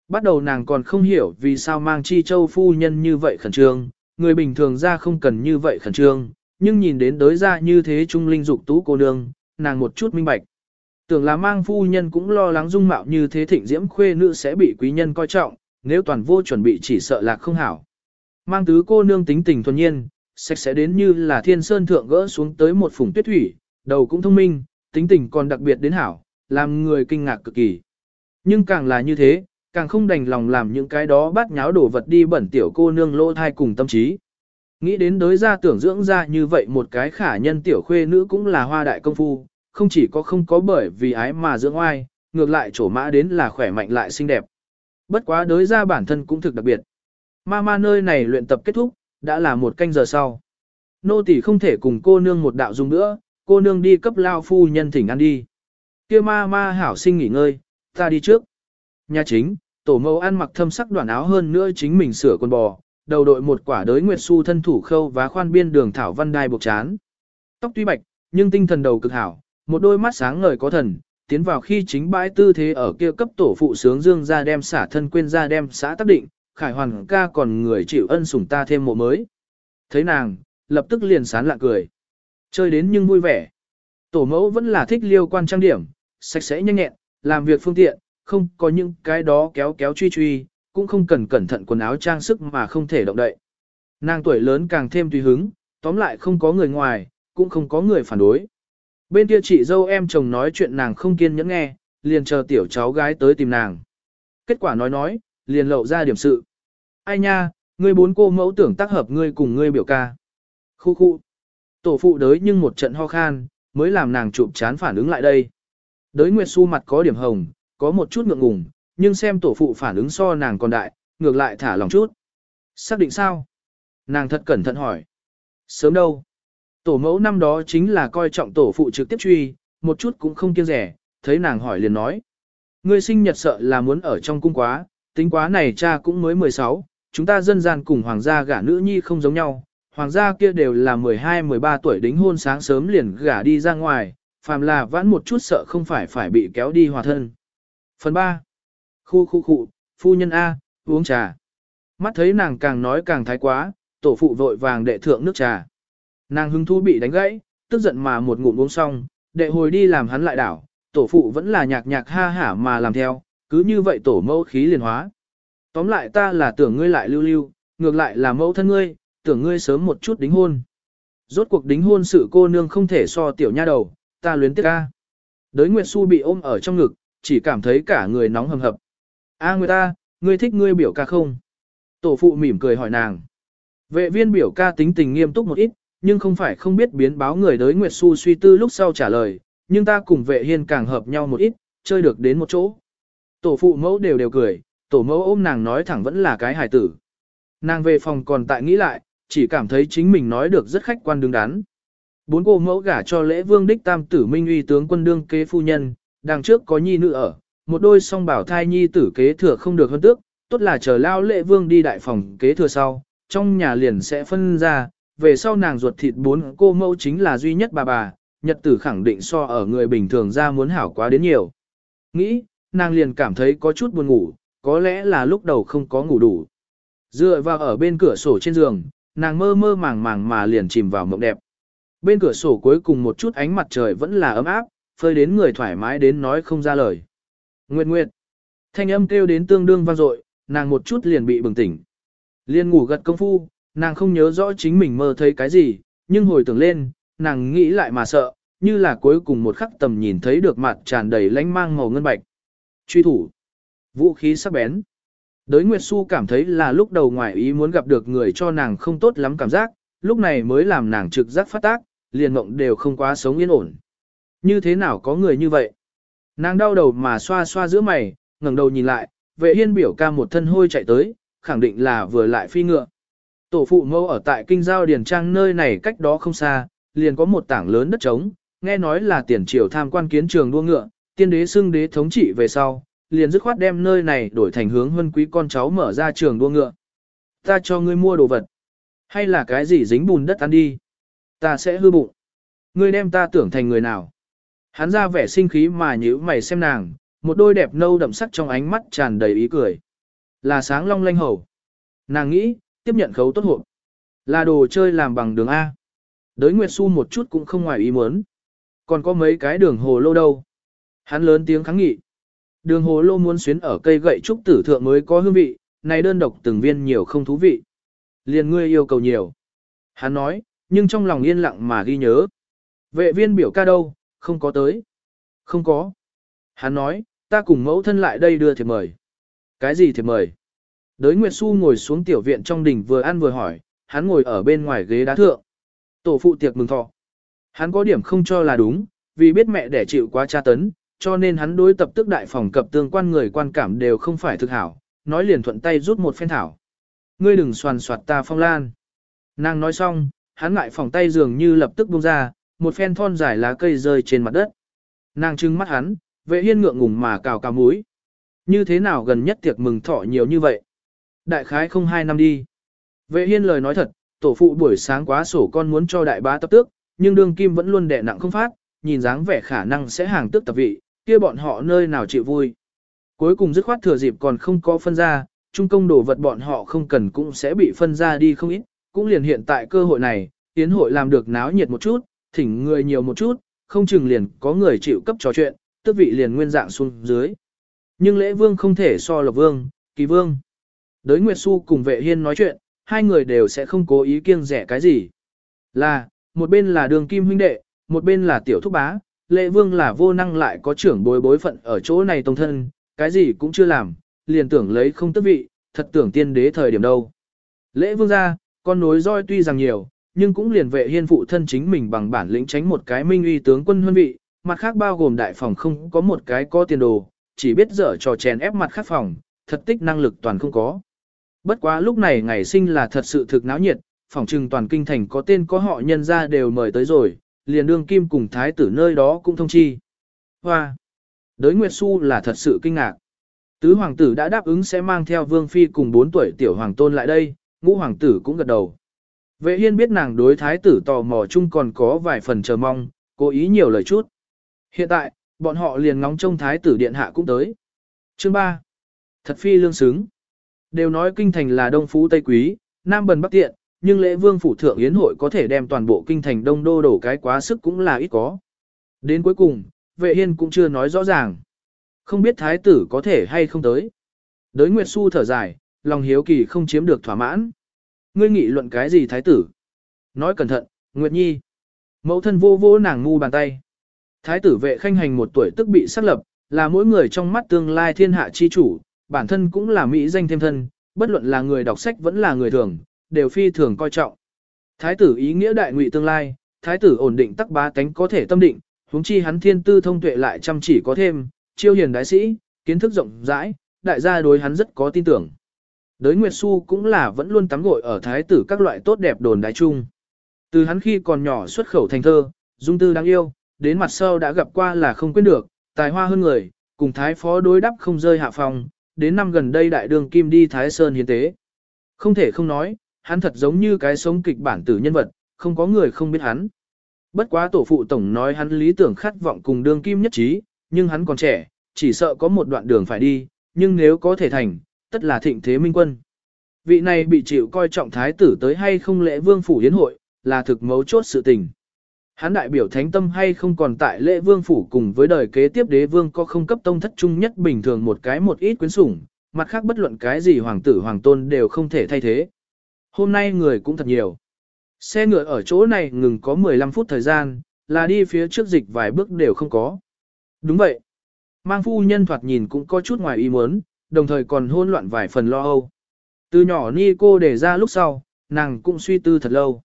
Bắt đầu nàng còn không hiểu vì sao mang chi châu phu nhân như vậy khẩn trương, người bình thường ra không cần như vậy khẩn trương, nhưng nhìn đến đối ra như thế trung linh dục tú cô nương, nàng một chút minh bạch. Tưởng là mang phu nhân cũng lo lắng dung mạo như thế thịnh diễm khuê nữ sẽ bị quý nhân coi trọng, nếu toàn vô chuẩn bị chỉ sợ lạc không hảo. Mang tứ cô nương tính tình thuần nhiên, sạch sẽ đến như là thiên sơn thượng gỡ xuống tới một phùng tuyết thủy, đầu cũng thông minh, tính tình còn đặc biệt đến hảo, làm người kinh ngạc cực kỳ. Nhưng càng là như thế, càng không đành lòng làm những cái đó bát nháo đổ vật đi bẩn tiểu cô nương lô thai cùng tâm trí. Nghĩ đến đối ra tưởng dưỡng ra như vậy một cái khả nhân tiểu khuê nữ cũng là hoa đại công phu, không chỉ có không có bởi vì ái mà dưỡng oai, ngược lại trổ mã đến là khỏe mạnh lại xinh đẹp. bất quá đối ra bản thân cũng thực đặc biệt. Ma ma nơi này luyện tập kết thúc, đã là một canh giờ sau. Nô tỳ không thể cùng cô nương một đạo dung nữa, cô nương đi cấp lao phu nhân thỉnh ăn đi. Kia ma ma hảo sinh nghỉ ngơi, ta đi trước. Nhà chính, tổ mẫu ăn mặc thâm sắc đoạn áo hơn nữa chính mình sửa quần bò, đầu đội một quả đới nguyệt su thân thủ khâu và khoan biên đường thảo văn đai buộc chán. Tóc tuy bạch, nhưng tinh thần đầu cực hảo, một đôi mắt sáng ngời có thần, tiến vào khi chính bãi tư thế ở kia cấp tổ phụ sướng dương ra đem xả thân quên ra đem xã tác định, khải hoàn ca còn người chịu ân sủng ta thêm mộ mới. Thấy nàng, lập tức liền sán lạ cười. Chơi đến nhưng vui vẻ. Tổ mẫu vẫn là thích liêu quan trang điểm, sạch sẽ nhanh nhẹn, làm việc phương tiện, không có những cái đó kéo kéo truy truy, cũng không cần cẩn thận quần áo trang sức mà không thể động đậy. Nàng tuổi lớn càng thêm tùy hứng, tóm lại không có người ngoài, cũng không có người phản đối. Bên kia chị dâu em chồng nói chuyện nàng không kiên nhẫn nghe, liền chờ tiểu cháu gái tới tìm nàng. Kết quả nói nói, liền lậu ra điểm sự. Ai nha, ngươi bốn cô mẫu tưởng tác hợp ngươi cùng ngươi biểu ca. Khu khu. Tổ phụ đới nhưng một trận ho khan, mới làm nàng chụp chán phản ứng lại đây. Đới Nguyệt Xu mặt có điểm hồng, có một chút ngượng ngùng, nhưng xem tổ phụ phản ứng so nàng còn đại, ngược lại thả lòng chút. Xác định sao? Nàng thật cẩn thận hỏi. Sớm đâu? Tổ mẫu năm đó chính là coi trọng tổ phụ trực tiếp truy, một chút cũng không kiêng rẻ, thấy nàng hỏi liền nói. Ngươi sinh nhật sợ là muốn ở trong cung quá, tính quá này cha cũng mới 16, chúng ta dân gian cùng hoàng gia gả nữ nhi không giống nhau, hoàng gia kia đều là 12-13 tuổi đính hôn sáng sớm liền gả đi ra ngoài, phàm là vãn một chút sợ không phải phải bị kéo đi hòa thân. Phần 3. Khu khu khu, phu nhân A, uống trà. Mắt thấy nàng càng nói càng thái quá, tổ phụ vội vàng đệ thượng nước trà. Nàng hứng thú bị đánh gãy, tức giận mà một ngụm uống xong, đệ hồi đi làm hắn lại đảo, tổ phụ vẫn là nhạc nhạc ha hả mà làm theo, cứ như vậy tổ mẫu khí liền hóa. Tóm lại ta là tưởng ngươi lại lưu lưu, ngược lại là mẫu thân ngươi, tưởng ngươi sớm một chút đính hôn. Rốt cuộc đính hôn sự cô nương không thể so tiểu nha đầu, ta luyến tiếc ca. Đới Nguyệt Xu bị ôm ở trong ngực, chỉ cảm thấy cả người nóng hầm hập. A người ta, ngươi thích ngươi biểu ca không? Tổ phụ mỉm cười hỏi nàng. Vệ viên biểu ca tính tình nghiêm túc một ít, nhưng không phải không biết biến báo người đới Nguyệt Xu suy tư lúc sau trả lời, nhưng ta cùng vệ hiên càng hợp nhau một ít, chơi được đến một chỗ. Tổ phụ mẫu đều đều cười, tổ mẫu ôm nàng nói thẳng vẫn là cái hài tử. Nàng về phòng còn tại nghĩ lại, chỉ cảm thấy chính mình nói được rất khách quan đứng đắn. Bốn cô mẫu gả cho lễ vương đích tam tử minh uy tướng quân đương kế phu nhân, đằng trước có nhi nữ ở, một đôi song bảo thai nhi tử kế thừa không được hơn tước, tốt là chờ lao lễ vương đi đại phòng kế thừa sau, trong nhà liền sẽ phân ra, về sau nàng ruột thịt bốn cô mẫu chính là duy nhất bà bà, nhật tử khẳng định so ở người bình thường ra muốn hảo quá đến nhiều. Nghĩ, nàng liền cảm thấy có chút buồn ngủ, có lẽ là lúc đầu không có ngủ đủ. Dựa vào ở bên cửa sổ trên giường, nàng mơ mơ màng màng mà liền chìm vào mộng đẹp. Bên cửa sổ cuối cùng một chút ánh mặt trời vẫn là ấm áp, phơi đến người thoải mái đến nói không ra lời. Nguyệt Nguyệt. Thanh âm kêu đến tương đương vang dội, nàng một chút liền bị bừng tỉnh. Liên ngủ gật công phu, nàng không nhớ rõ chính mình mơ thấy cái gì, nhưng hồi tưởng lên, nàng nghĩ lại mà sợ, như là cuối cùng một khắc tầm nhìn thấy được mặt tràn đầy lánh mang màu ngân bạch. Truy thủ. Vũ khí sắc bén. Đới Nguyệt Xu cảm thấy là lúc đầu ngoài ý muốn gặp được người cho nàng không tốt lắm cảm giác, lúc này mới làm nàng trực giác phát tác, liền mộng đều không quá sống yên ổn. Như thế nào có người như vậy? Nàng đau đầu mà xoa xoa giữa mày, ngẩng đầu nhìn lại, vệ hiên biểu ca một thân hôi chạy tới, khẳng định là vừa lại phi ngựa. Tổ phụ mâu ở tại kinh giao điền trang nơi này cách đó không xa, liền có một tảng lớn đất trống, nghe nói là tiền triều tham quan kiến trường đua ngựa, tiên đế xưng đế thống trị về sau, liền dứt khoát đem nơi này đổi thành hướng huân quý con cháu mở ra trường đua ngựa. Ta cho ngươi mua đồ vật, hay là cái gì dính bùn đất ăn đi, ta sẽ hư bụng. Ngươi đem ta tưởng thành người nào? Hắn ra vẻ sinh khí mà nhíu mày xem nàng, một đôi đẹp nâu đậm sắc trong ánh mắt tràn đầy ý cười. Là sáng long lanh hầu. Nàng nghĩ, tiếp nhận khấu tốt hộp. Là đồ chơi làm bằng đường A. Đới Nguyệt Xu một chút cũng không ngoài ý muốn. Còn có mấy cái đường hồ lô đâu. Hắn lớn tiếng kháng nghị. Đường hồ lô muốn xuyến ở cây gậy trúc tử thượng mới có hương vị, này đơn độc từng viên nhiều không thú vị. Liền ngươi yêu cầu nhiều. Hắn nói, nhưng trong lòng yên lặng mà ghi nhớ. Vệ viên biểu ca đâu, không có tới. Không có. Hắn nói, ta cùng mẫu thân lại đây đưa thiệp mời. Cái gì thiệp mời? Đới Nguyệt Xu ngồi xuống tiểu viện trong đỉnh vừa ăn vừa hỏi, hắn ngồi ở bên ngoài ghế đá thượng. Tổ phụ tiệc mừng thọ. Hắn có điểm không cho là đúng, vì biết mẹ đẻ chịu quá tra tấn, cho nên hắn đối tập tức đại phòng cập tương quan người quan cảm đều không phải thực hảo, nói liền thuận tay rút một phen thảo. Ngươi đừng soàn soạt ta phong lan. Nàng nói xong, hắn ngại phòng tay dường như lập tức buông ra, một phen thon dài lá cây rơi trên mặt đất. Nàng trừng mắt hắn, vệ hiên ngượng ngùng mà cào cào mũi. Như thế nào gần nhất tiệc mừng thọ nhiều như vậy? Đại khái không hai năm đi. Vệ hiên lời nói thật, tổ phụ buổi sáng quá sổ con muốn cho đại bá tập tước, nhưng đương kim vẫn luôn đè nặng không phát, nhìn dáng vẻ khả năng sẽ hàng tước tập vị, kia bọn họ nơi nào chịu vui. Cuối cùng dứt khoát thừa dịp còn không có phân ra, trung công đồ vật bọn họ không cần cũng sẽ bị phân ra đi không ít, cũng liền hiện tại cơ hội này, tiến hội làm được náo nhiệt một chút, thỉnh người nhiều một chút, không chừng liền có người chịu cấp trò chuyện, tức vị liền nguyên dạng xuống dưới. Nhưng lễ vương không thể so lộc vương, kỳ vương. Đới Nguyệt Xu cùng vệ hiên nói chuyện, hai người đều sẽ không cố ý kiêng rẻ cái gì. Là, một bên là đường kim huynh đệ, một bên là tiểu thúc bá, lễ vương là vô năng lại có trưởng bối bối phận ở chỗ này tông thân, cái gì cũng chưa làm, liền tưởng lấy không tức vị, thật tưởng tiên đế thời điểm đâu. Lễ vương ra, con nối roi tuy rằng nhiều, nhưng cũng liền vệ hiên phụ thân chính mình bằng bản lĩnh tránh một cái minh uy tướng quân huân vị, mặt khác bao gồm đại phòng không có một cái có tiền đồ, chỉ biết dở trò chèn ép mặt khác phòng, thật tích năng lực toàn không có. Bất quá lúc này ngày sinh là thật sự thực náo nhiệt, phòng trừng toàn kinh thành có tên có họ nhân ra đều mời tới rồi, liền đương kim cùng thái tử nơi đó cũng thông chi. Hoa! Đới Nguyệt Xu là thật sự kinh ngạc. Tứ hoàng tử đã đáp ứng sẽ mang theo vương phi cùng 4 tuổi tiểu hoàng tôn lại đây, ngũ hoàng tử cũng gật đầu. Vệ hiên biết nàng đối thái tử tò mò chung còn có vài phần chờ mong, cố ý nhiều lời chút. Hiện tại, bọn họ liền ngóng trông thái tử điện hạ cũng tới. Chương 3. Thật phi lương xứng. Đều nói kinh thành là đông phú tây quý, nam bần bắc tiện, nhưng lễ vương phủ thượng yến hội có thể đem toàn bộ kinh thành đông đô đổ cái quá sức cũng là ít có. Đến cuối cùng, vệ hiên cũng chưa nói rõ ràng. Không biết thái tử có thể hay không tới. Đới Nguyệt Xu thở dài, lòng hiếu kỳ không chiếm được thỏa mãn. Ngươi nghị luận cái gì thái tử? Nói cẩn thận, Nguyệt Nhi. Mẫu thân vô vô nàng ngu bàn tay. Thái tử vệ khanh hành một tuổi tức bị xác lập, là mỗi người trong mắt tương lai thiên hạ chi chủ, bản thân cũng là mỹ danh thêm thân, bất luận là người đọc sách vẫn là người thường, đều phi thường coi trọng. Thái tử ý nghĩa đại ngụy tương lai, thái tử ổn định tắc bá tánh có thể tâm định, huống chi hắn thiên tư thông tuệ lại chăm chỉ có thêm, chiêu hiền đại sĩ, kiến thức rộng rãi, đại gia đối hắn rất có tin tưởng. Đới Nguyệt Xu cũng là vẫn luôn tắm gội ở thái tử các loại tốt đẹp đồn đại chung. Từ hắn khi còn nhỏ xuất khẩu thành thơ, dung tư đáng yêu, đến mặt sau đã gặp qua là không quên được, tài hoa hơn người, cùng thái phó đối đáp không rơi hạ phòng, đến năm gần đây đại đường kim đi Thái Sơn hiến tế. Không thể không nói, hắn thật giống như cái sống kịch bản tử nhân vật, không có người không biết hắn. Bất quá tổ phụ tổng nói hắn lý tưởng khát vọng cùng đường kim nhất trí, nhưng hắn còn trẻ, chỉ sợ có một đoạn đường phải đi, nhưng nếu có thể thành, tất là thịnh thế minh quân. Vị này bị chịu coi trọng thái tử tới hay không lễ vương phủ hiến hội, là thực mấu chốt sự tình. Hắn đại biểu thánh tâm hay không còn tại lễ vương phủ cùng với đời kế tiếp đế vương có không cấp tông thất trung nhất bình thường một cái một ít quyến sủng, mặt khác bất luận cái gì hoàng tử hoàng tôn đều không thể thay thế. Hôm nay người cũng thật nhiều. Xe ngựa ở chỗ này ngừng có 15 phút thời gian, là đi phía trước dịch vài bước đều không có. Đúng vậy. Mang phu nhân thoạt nhìn cũng có chút ngoài ý muốn, đồng thời còn hôn loạn vài phần lo âu. Từ nhỏ ni cô để ra lúc sau, nàng cũng suy tư thật lâu.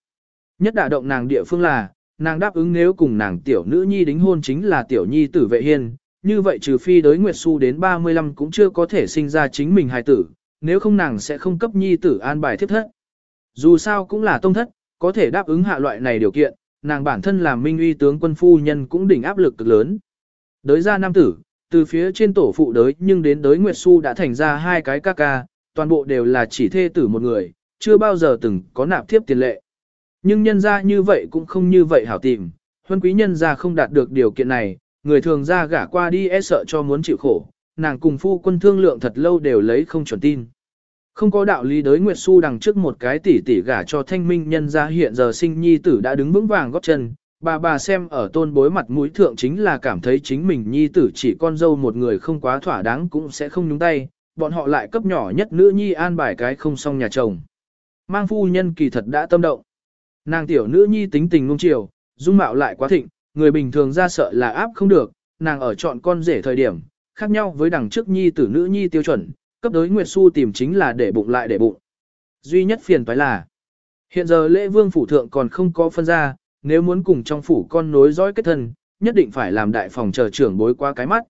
Nhất đả động nàng địa phương là, nàng đáp ứng nếu cùng nàng tiểu nữ nhi đính hôn chính là tiểu nhi tử vệ hiên, như vậy trừ phi đối Nguyệt Xu đến 35 cũng chưa có thể sinh ra chính mình hài tử, nếu không nàng sẽ không cấp nhi tử an bài thiết thất. Dù sao cũng là tông thất, có thể đáp ứng hạ loại này điều kiện, nàng bản thân làm minh uy tướng quân phu nhân cũng đỉnh áp lực cực lớn. Đới ra nam tử, từ phía trên tổ phụ đới nhưng đến đới Nguyệt Xu đã thành ra hai cái ca ca, toàn bộ đều là chỉ thê tử một người, chưa bao giờ từng có nạp thiếp tiền lệ. Nhưng nhân ra như vậy cũng không như vậy hảo tìm, huân quý nhân ra không đạt được điều kiện này, người thường ra gả qua đi e sợ cho muốn chịu khổ, nàng cùng phu quân thương lượng thật lâu đều lấy không chuẩn tin. Không có đạo lý đới Nguyệt Xu đằng trước một cái tỷ tỷ gả cho thanh minh nhân ra hiện giờ sinh nhi tử đã đứng vững vàng góp chân, bà bà xem ở tôn bối mặt mũi thượng chính là cảm thấy chính mình nhi tử chỉ con dâu một người không quá thỏa đáng cũng sẽ không nhúng tay, bọn họ lại cấp nhỏ nhất nữ nhi an bài cái không xong nhà chồng. Mang phu nhân kỳ thật đã tâm động. Nàng tiểu nữ nhi tính tình nung chiều, dung mạo lại quá thịnh, người bình thường ra sợ là áp không được, nàng ở chọn con rể thời điểm, khác nhau với đằng trước nhi tử nữ nhi tiêu chuẩn, cấp đối Nguyệt Xu tìm chính là để bụng lại để bụng. Duy nhất phiền phải là, hiện giờ lễ vương phủ thượng còn không có phân ra, nếu muốn cùng trong phủ con nối dõi kết thân, nhất định phải làm đại phòng chờ trưởng bối qua cái mắt.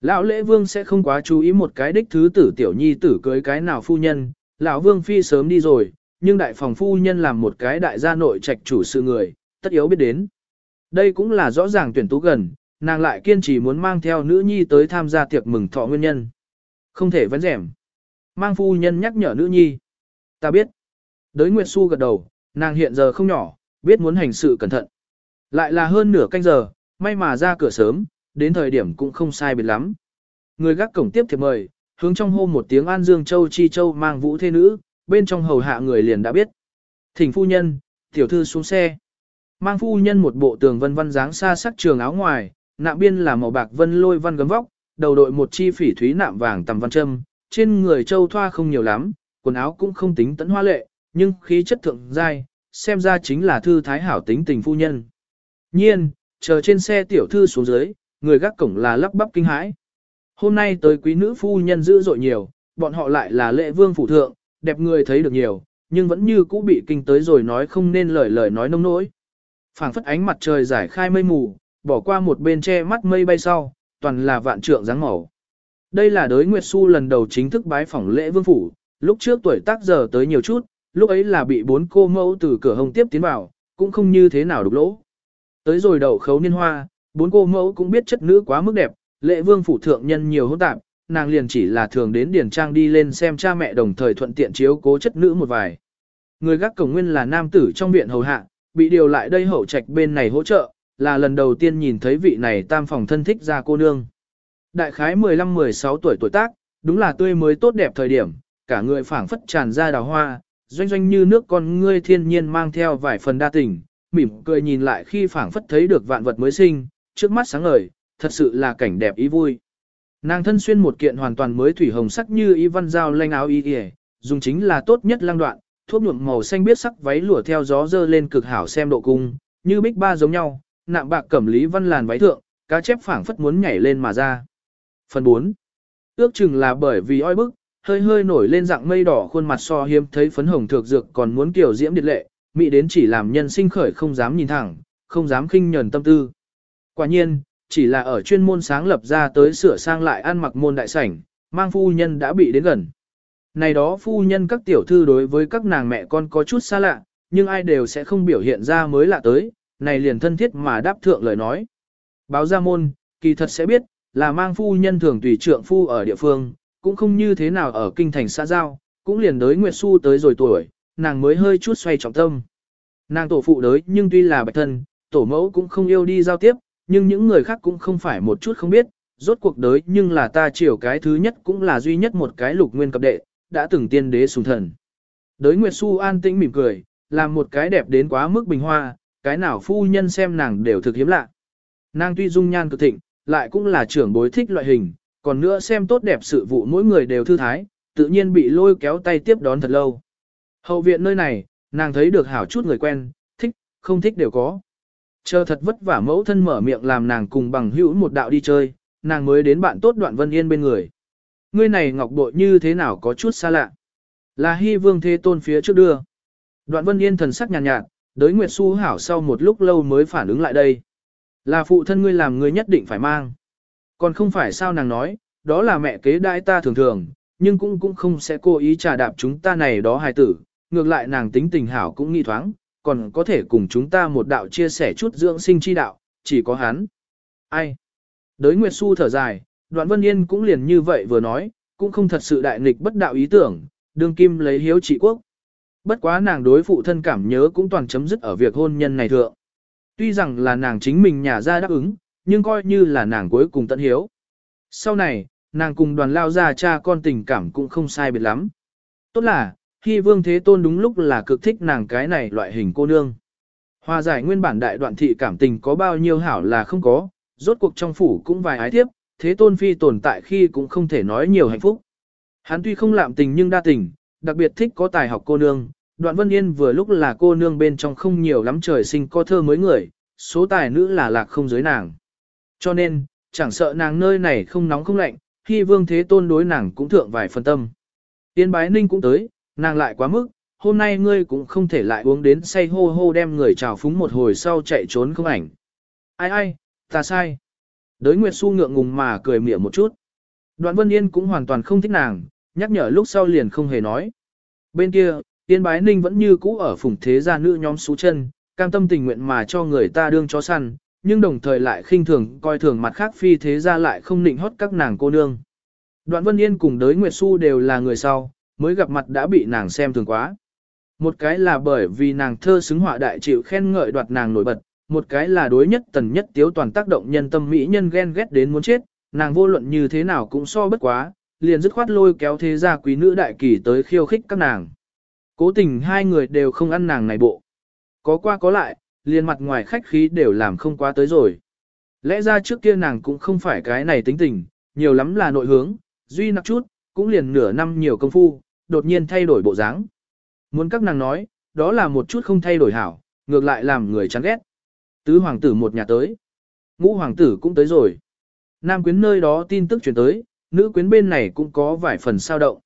Lão lễ vương sẽ không quá chú ý một cái đích thứ tử tiểu nhi tử cưới cái nào phu nhân, lão vương phi sớm đi rồi, nhưng đại phòng phu nhân làm một cái đại gia nội trạch chủ sự người, tất yếu biết đến. Đây cũng là rõ ràng tuyển tú gần, nàng lại kiên trì muốn mang theo nữ nhi tới tham gia tiệc mừng thọ nguyên nhân. Không thể vấn rẻm. Mang phu nhân nhắc nhở nữ nhi. Ta biết. Đới Nguyệt Xu gật đầu, nàng hiện giờ không nhỏ, biết muốn hành sự cẩn thận. Lại là hơn nửa canh giờ, may mà ra cửa sớm, đến thời điểm cũng không sai biệt lắm. Người gác cổng tiếp thiệp mời, hướng trong hô một tiếng An Dương Châu Chi Châu mang vũ thế nữ, bên trong hầu hạ người liền đã biết. Thỉnh phu nhân, tiểu thư xuống xe. Mang phu nhân một bộ tường vân vân dáng xa sắc trường áo ngoài, nạm biên là màu bạc vân lôi văn gấm vóc, đầu đội một chi phỉ thúy nạm vàng tầm văn châm, trên người châu thoa không nhiều lắm, quần áo cũng không tính tấn hoa lệ, nhưng khí chất thượng giai, xem ra chính là thư thái hảo tính tình phu nhân. Nhiên, chờ trên xe tiểu thư xuống dưới, người gác cổng là lắp bắp kinh hãi. Hôm nay tới quý nữ phu nhân dữ dội nhiều, bọn họ lại là lệ vương phủ thượng, đẹp người thấy được nhiều, nhưng vẫn như cũ bị kinh tới rồi nói không nên lời lời nói nông nỗi. phảng phất ánh mặt trời giải khai mây mù, bỏ qua một bên che mắt mây bay sau, toàn là vạn trượng dáng màu. Đây là đới Nguyệt Xu lần đầu chính thức bái phỏng lễ vương phủ, lúc trước tuổi tác giờ tới nhiều chút, lúc ấy là bị bốn cô mẫu từ cửa hồng tiếp tiến vào, cũng không như thế nào đục lỗ. Tới rồi đầu khấu niên hoa, bốn cô mẫu cũng biết chất nữ quá mức đẹp, lễ vương phủ thượng nhân nhiều hỗn tạp, nàng liền chỉ là thường đến điển trang đi lên xem cha mẹ đồng thời thuận tiện chiếu cố chất nữ một vài. Người gác cổng nguyên là nam tử trong viện hầu hạ, bị điều lại đây hậu trạch bên này hỗ trợ, là lần đầu tiên nhìn thấy vị này tam phòng thân thích ra cô nương. Đại khái 15-16 tuổi tuổi tác, đúng là tươi mới tốt đẹp thời điểm, cả người phảng phất tràn ra đào hoa, doanh doanh như nước con ngươi thiên nhiên mang theo vài phần đa tình, mỉm cười nhìn lại khi phảng phất thấy được vạn vật mới sinh, trước mắt sáng ngời, thật sự là cảnh đẹp ý vui. Nàng thân xuyên một kiện hoàn toàn mới thủy hồng sắc như y văn dao lanh áo y y, dùng chính là tốt nhất lang đoạn, thuốc nhuộm màu xanh biết sắc váy lụa theo gió dơ lên cực hảo xem độ cung, như bích ba giống nhau, nạm bạc cẩm lý văn làn váy thượng, cá chép phảng phất muốn nhảy lên mà ra. Phần 4. Ước chừng là bởi vì oi bức, hơi hơi nổi lên dạng mây đỏ khuôn mặt so hiếm thấy phấn hồng thược dược còn muốn kiểu diễm điệt lệ, mỹ đến chỉ làm nhân sinh khởi không dám nhìn thẳng, không dám khinh nhẫn tâm tư. Quả nhiên, chỉ là ở chuyên môn sáng lập ra tới sửa sang lại ăn mặc môn đại sảnh, mang phu nhân đã bị đến gần. Này đó phu nhân các tiểu thư đối với các nàng mẹ con có chút xa lạ, nhưng ai đều sẽ không biểu hiện ra mới lạ tới, này liền thân thiết mà đáp thượng lời nói. Báo ra môn, kỳ thật sẽ biết, là mang phu nhân thường tùy trượng phu ở địa phương, cũng không như thế nào ở kinh thành xã giao, cũng liền đới Nguyệt Xu tới rồi tuổi, nàng mới hơi chút xoay trọng tâm. Nàng tổ phụ đới nhưng tuy là bạch thân, tổ mẫu cũng không yêu đi giao tiếp, nhưng những người khác cũng không phải một chút không biết, rốt cuộc đới nhưng là ta chiều cái thứ nhất cũng là duy nhất một cái lục nguyên cập đệ, đã từng tiên đế sùng thần. Đới Nguyệt Xu an tĩnh mỉm cười, làm một cái đẹp đến quá mức bình hoa, cái nào phu nhân xem nàng đều thực hiếm lạ. Nàng tuy dung nhan cực thịnh, lại cũng là trưởng bối thích loại hình, còn nữa xem tốt đẹp sự vụ mỗi người đều thư thái, tự nhiên bị lôi kéo tay tiếp đón thật lâu. Hậu viện nơi này, nàng thấy được hảo chút người quen, thích, không thích đều có. Chờ thật vất vả mẫu thân mở miệng làm nàng cùng bằng hữu một đạo đi chơi, nàng mới đến bạn tốt đoạn vân yên bên người. Ngươi này ngọc bội như thế nào có chút xa lạ. Là hy vương thế tôn phía trước đưa. Đoạn vân yên thần sắc nhàn nhạt, nhạt, đới Nguyệt Su hảo sau một lúc lâu mới phản ứng lại đây. Là phụ thân ngươi làm ngươi nhất định phải mang. Còn không phải sao nàng nói, đó là mẹ kế đãi ta thường thường, nhưng cũng cũng không sẽ cố ý trà đạp chúng ta này đó hài tử, ngược lại nàng tính tình hảo cũng nghi thoáng, còn có thể cùng chúng ta một đạo chia sẻ chút dưỡng sinh chi đạo, chỉ có hắn. Ai? Đới Nguyệt Xu thở dài, đoạn vân yên cũng liền như vậy vừa nói, cũng không thật sự đại nghịch bất đạo ý tưởng, đương kim lấy hiếu trị quốc. Bất quá nàng đối phụ thân cảm nhớ cũng toàn chấm dứt ở việc hôn nhân này thượng. Tuy rằng là nàng chính mình nhà ra đáp ứng, nhưng coi như là nàng cuối cùng tận hiếu. Sau này, nàng cùng đoàn lao ra cha con tình cảm cũng không sai biệt lắm. Tốt là, khi vương thế tôn đúng lúc là cực thích nàng cái này loại hình cô nương. Hòa giải nguyên bản đại đoạn thị cảm tình có bao nhiêu hảo là không có, rốt cuộc trong phủ cũng vài ái tiếp, thế tôn phi tồn tại khi cũng không thể nói nhiều hạnh phúc. Hắn tuy không lạm tình nhưng đa tình, đặc biệt thích có tài học cô nương, đoạn vân yên vừa lúc là cô nương bên trong không nhiều lắm trời sinh có thơ mới người, số tài nữ là lạc không giới nàng. Cho nên, chẳng sợ nàng nơi này không nóng không lạnh, khi vương thế tôn đối nàng cũng thượng vài phần tâm. Tiên bái ninh cũng tới, nàng lại quá mức, hôm nay ngươi cũng không thể lại uống đến say hô hô đem người trào phúng một hồi sau chạy trốn không ảnh. Ai ai, ta sai. Đới Nguyệt Xu ngượng ngùng mà cười mỉa một chút. Đoạn Vân Yên cũng hoàn toàn không thích nàng, nhắc nhở lúc sau liền không hề nói. Bên kia, Tiên Bái Ninh vẫn như cũ ở phủng thế gia nữ nhóm xú chân, cam tâm tình nguyện mà cho người ta đương chó săn, nhưng đồng thời lại khinh thường coi thường mặt khác phi thế gia lại không nịnh hót các nàng cô nương. Đoạn Vân Yên cùng đới Nguyệt Xu đều là người sau, mới gặp mặt đã bị nàng xem thường quá. Một cái là bởi vì nàng thơ xứng họa đại chịu khen ngợi đoạt nàng nổi bật, một cái là đối nhất tần nhất tiếu toàn tác động nhân tâm mỹ nhân ghen ghét đến muốn chết, nàng vô luận như thế nào cũng so bất quá, liền dứt khoát lôi kéo thế gia quý nữ đại kỳ tới khiêu khích các nàng. Cố tình hai người đều không ăn nàng này bộ. Có qua có lại, liền mặt ngoài khách khí đều làm không quá tới rồi. Lẽ ra trước kia nàng cũng không phải cái này tính tình, nhiều lắm là nội hướng, duy nặc chút, cũng liền nửa năm nhiều công phu, đột nhiên thay đổi bộ dáng. Muốn các nàng nói, đó là một chút không thay đổi hảo, ngược lại làm người chán ghét. Tứ hoàng tử một nhà tới. Ngũ hoàng tử cũng tới rồi. Nam quyến nơi đó tin tức chuyển tới, nữ quyến bên này cũng có vài phần sao động.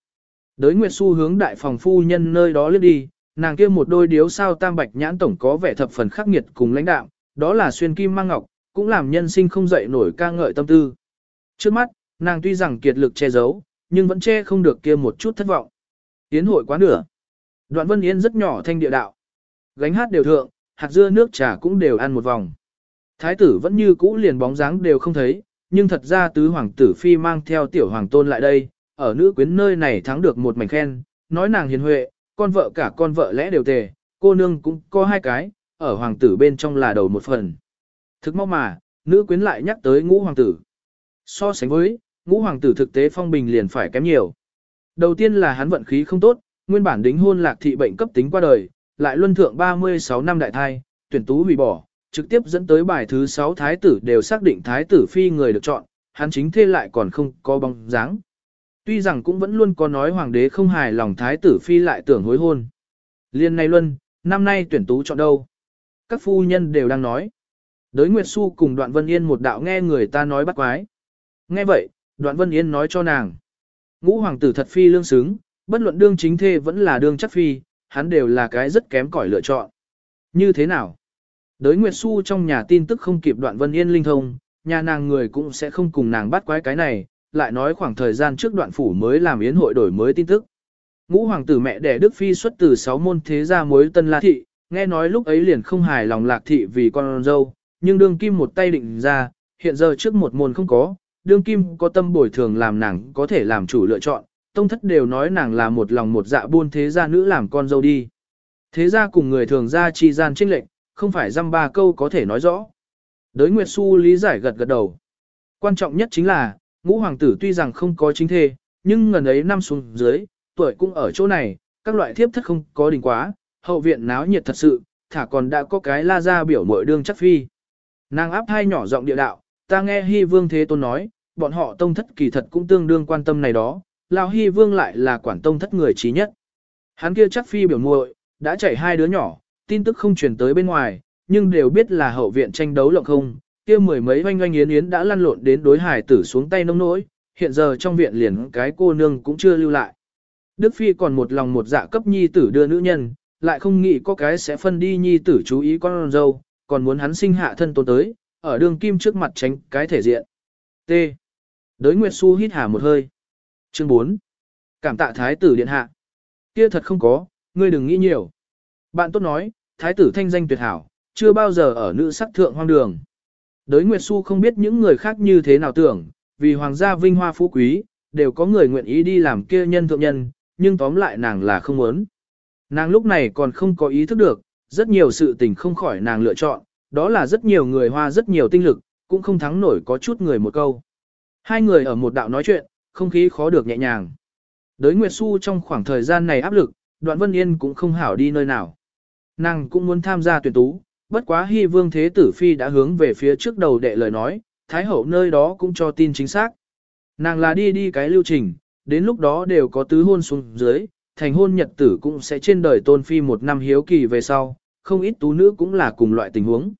Đới Nguyệt Xu hướng đại phòng phu nhân nơi đó liếc đi, nàng kia một đôi điếu sao tam bạch nhãn tổng có vẻ thập phần khắc nghiệt cùng lãnh đạo, đó là xuyên kim mang ngọc, cũng làm nhân sinh không dậy nổi ca ngợi tâm tư. Trước mắt, nàng tuy rằng kiệt lực che giấu, nhưng vẫn che không được kia một chút thất vọng. Yến hội quá nửa. Đoạn Vân Yên rất nhỏ thanh địa đạo. Gánh hát đều thượng, hạt dưa nước trà cũng đều ăn một vòng. Thái tử vẫn như cũ liền bóng dáng đều không thấy, nhưng thật ra tứ hoàng tử phi mang theo tiểu hoàng tôn lại đây, ở nữ quyến nơi này thắng được một mảnh khen, nói nàng hiền huệ, con vợ cả con vợ lẽ đều tề, cô nương cũng có hai cái, ở hoàng tử bên trong là đầu một phần. Thực mau mà, nữ quyến lại nhắc tới ngũ hoàng tử. So sánh với, ngũ hoàng tử thực tế phong bình liền phải kém nhiều. Đầu tiên là hắn vận khí không tốt, nguyên bản đính hôn lạc thị bệnh cấp tính qua đời, lại luân thượng 36 năm đại thai, tuyển tú hủy bỏ, trực tiếp dẫn tới bài thứ 6 thái tử đều xác định thái tử phi người được chọn, hắn chính thê lại còn không có bóng dáng. Tuy rằng cũng vẫn luôn có nói hoàng đế không hài lòng thái tử phi lại tưởng hối hôn. Liên này luân, năm nay tuyển tú chọn đâu? Các phu nhân đều đang nói. Đới Nguyệt Xu cùng Đoạn Vân Yên một đạo nghe người ta nói bắt quái. Nghe vậy, Đoạn Vân Yên nói cho nàng. Ngũ hoàng tử thật phi lương xứng, bất luận đương chính thê vẫn là đương chắc phi, hắn đều là cái rất kém cỏi lựa chọn. Như thế nào? Đới Nguyệt Xu trong nhà tin tức không kịp đoạn Vân Yên linh thông, nhà nàng người cũng sẽ không cùng nàng bắt quái cái này, lại nói khoảng thời gian trước đoạn phủ mới làm yến hội đổi mới tin tức. Ngũ hoàng tử mẹ đẻ Đức Phi xuất từ sáu môn thế gia mối tân la thị, nghe nói lúc ấy liền không hài lòng lạc thị vì con dâu, nhưng đương kim một tay định ra, hiện giờ trước một môn không có, đương kim có tâm bồi thường làm nàng có thể làm chủ lựa chọn, tông thất đều nói nàng là một lòng một dạ buôn thế gia nữ làm con dâu đi. Thế gia cùng người thường gia chi gian trinh lệnh, không phải dăm ba câu có thể nói rõ. Đới Nguyệt Xu lý giải gật gật đầu. Quan trọng nhất chính là, ngũ hoàng tử tuy rằng không có chính thê, nhưng ngần ấy năm xuống dưới, tuổi cũng ở chỗ này, các loại thiếp thất không có đình quá, hậu viện náo nhiệt thật sự, thả còn đã có cái la ra biểu mội đương chắc phi. Nàng áp hai nhỏ giọng địa đạo, ta nghe hy vương thế tôn nói, bọn họ tông thất kỳ thật cũng tương đương quan tâm này đó, Lão Hy Vương lại là quản tông thất người trí nhất. Hắn kia chắc phi biểu muội đã chảy hai đứa nhỏ, tin tức không truyền tới bên ngoài, nhưng đều biết là hậu viện tranh đấu lộng không, kia mười mấy oanh oanh yến yến đã lăn lộn đến đối hải tử xuống tay nông nỗi, hiện giờ trong viện liền cái cô nương cũng chưa lưu lại. Đức Phi còn một lòng một dạ cấp nhi tử đưa nữ nhân, lại không nghĩ có cái sẽ phân đi nhi tử chú ý con dâu, còn muốn hắn sinh hạ thân tôn tới, ở đường kim trước mặt tránh cái thể diện. T. Đới Nguyệt Xu hít hà một hơi. Chương 4. Cảm tạ thái tử điện hạ. Kia thật không có, ngươi đừng nghĩ nhiều. Bạn tốt nói, thái tử thanh danh tuyệt hảo, chưa bao giờ ở nữ sắc thượng hoang đường. Đới Nguyệt Xu không biết những người khác như thế nào tưởng, vì hoàng gia vinh hoa phú quý, đều có người nguyện ý đi làm kia nhân thượng nhân, nhưng tóm lại nàng là không muốn. Nàng lúc này còn không có ý thức được, rất nhiều sự tình không khỏi nàng lựa chọn, đó là rất nhiều người hoa rất nhiều tinh lực, cũng không thắng nổi có chút người một câu. Hai người ở một đạo nói chuyện, không khí khó được nhẹ nhàng. Đới Nguyệt Xu trong khoảng thời gian này áp lực, đoạn Vân Yên cũng không hảo đi nơi nào. Nàng cũng muốn tham gia tuyển tú, bất quá hy vương thế tử phi đã hướng về phía trước đầu đệ lời nói, thái hậu nơi đó cũng cho tin chính xác. Nàng là đi đi cái lưu trình, đến lúc đó đều có tứ hôn xuống dưới, thành hôn nhật tử cũng sẽ trên đời tôn phi một năm hiếu kỳ về sau, không ít tú nữ cũng là cùng loại tình huống.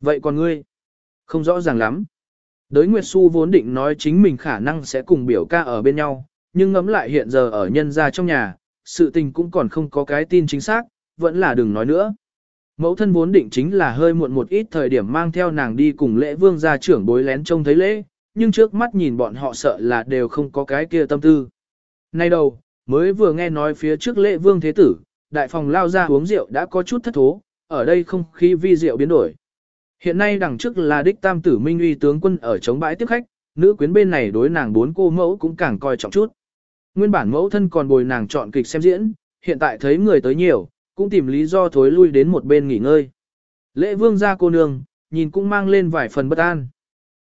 Vậy còn ngươi? Không rõ ràng lắm. Đới Nguyệt Xu vốn định nói chính mình khả năng sẽ cùng biểu ca ở bên nhau, nhưng ngẫm lại hiện giờ ở nhân gia trong nhà, sự tình cũng còn không có cái tin chính xác, vẫn là đừng nói nữa. Mẫu thân vốn định chính là hơi muộn một ít thời điểm mang theo nàng đi cùng lễ vương gia trưởng bối lén trông thấy lễ, nhưng trước mắt nhìn bọn họ sợ là đều không có cái kia tâm tư. Nay đầu, mới vừa nghe nói phía trước lễ vương thế tử, đại phòng lao ra uống rượu đã có chút thất thố, ở đây không khí vi rượu biến đổi. Hiện nay đằng trước là đích tam tử minh uy tướng quân ở chống bãi tiếp khách, nữ quyến bên này đối nàng bốn cô mẫu cũng càng coi trọng chút. Nguyên bản mẫu thân còn bồi nàng chọn kịch xem diễn, hiện tại thấy người tới nhiều, cũng tìm lý do thối lui đến một bên nghỉ ngơi. Lễ vương ra cô nương, nhìn cũng mang lên vài phần bất an.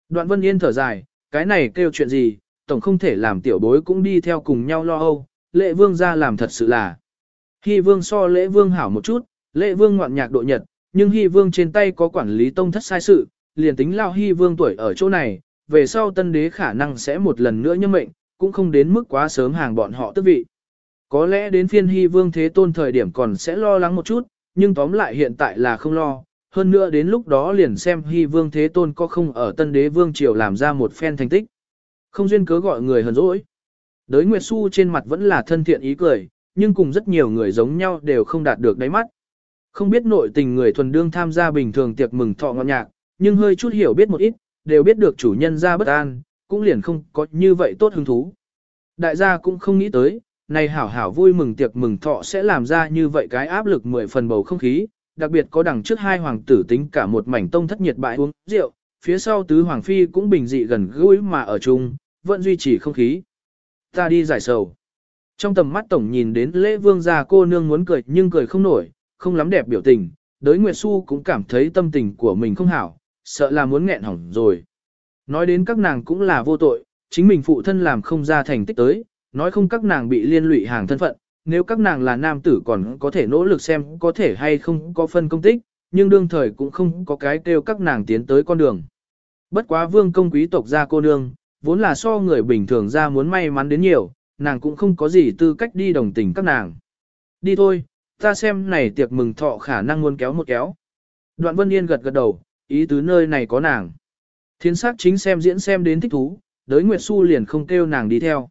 Đoạn vân yên thở dài, cái này kêu chuyện gì, tổng không thể làm tiểu bối cũng đi theo cùng nhau lo âu, lễ vương ra làm thật sự là. Hy vương so lễ vương hảo một chút, lễ vương ngoạn nhạc độ nhật, nhưng hy vương trên tay có quản lý tông thất sai sự, liền tính lao hy vương tuổi ở chỗ này, về sau tân đế khả năng sẽ một lần nữa nhâm mệnh, cũng không đến mức quá sớm hàng bọn họ tước vị. Có lẽ đến phiên hy vương thế tôn thời điểm còn sẽ lo lắng một chút, nhưng tóm lại hiện tại là không lo, hơn nữa đến lúc đó liền xem hy vương thế tôn có không ở tân đế vương triều làm ra một phen thành tích. Không duyên cớ gọi người hờn dỗi. Đới Nguyệt Xu trên mặt vẫn là thân thiện ý cười, nhưng cùng rất nhiều người giống nhau đều không đạt được đáy mắt. Không biết nội tình người thuần đương tham gia bình thường tiệc mừng thọ ngọt nhạc, nhưng hơi chút hiểu biết một ít, đều biết được chủ nhân ra bất an, cũng liền không có như vậy tốt hứng thú. Đại gia cũng không nghĩ tới, này hảo hảo vui mừng tiệc mừng thọ sẽ làm ra như vậy cái áp lực mười phần bầu không khí, đặc biệt có đằng trước hai hoàng tử tính cả một mảnh tông thất nhiệt bại uống rượu, phía sau tứ hoàng phi cũng bình dị gần gũi mà ở chung, vẫn duy trì không khí. Ta đi giải sầu. Trong tầm mắt tổng nhìn đến lễ vương gia cô nương muốn cười nhưng cười không nổi, không lắm đẹp biểu tình, đới Nguyệt Xu cũng cảm thấy tâm tình của mình không hảo, sợ là muốn nghẹn hỏng rồi. Nói đến các nàng cũng là vô tội, chính mình phụ thân làm không ra thành tích tới, nói không các nàng bị liên lụy hàng thân phận, nếu các nàng là nam tử còn có thể nỗ lực xem có thể hay không có phân công tích, nhưng đương thời cũng không có cái kêu các nàng tiến tới con đường. Bất quá vương công quý tộc gia cô nương, vốn là so người bình thường ra muốn may mắn đến nhiều, nàng cũng không có gì tư cách đi đồng tình các nàng. Đi thôi, ta xem này tiệc mừng thọ khả năng muốn kéo một kéo. Đoạn Vân Yên gật gật đầu, ý tứ nơi này có nàng. Thiên sát chính xem diễn xem đến thích thú, đới Nguyệt Xu liền không kêu nàng đi theo.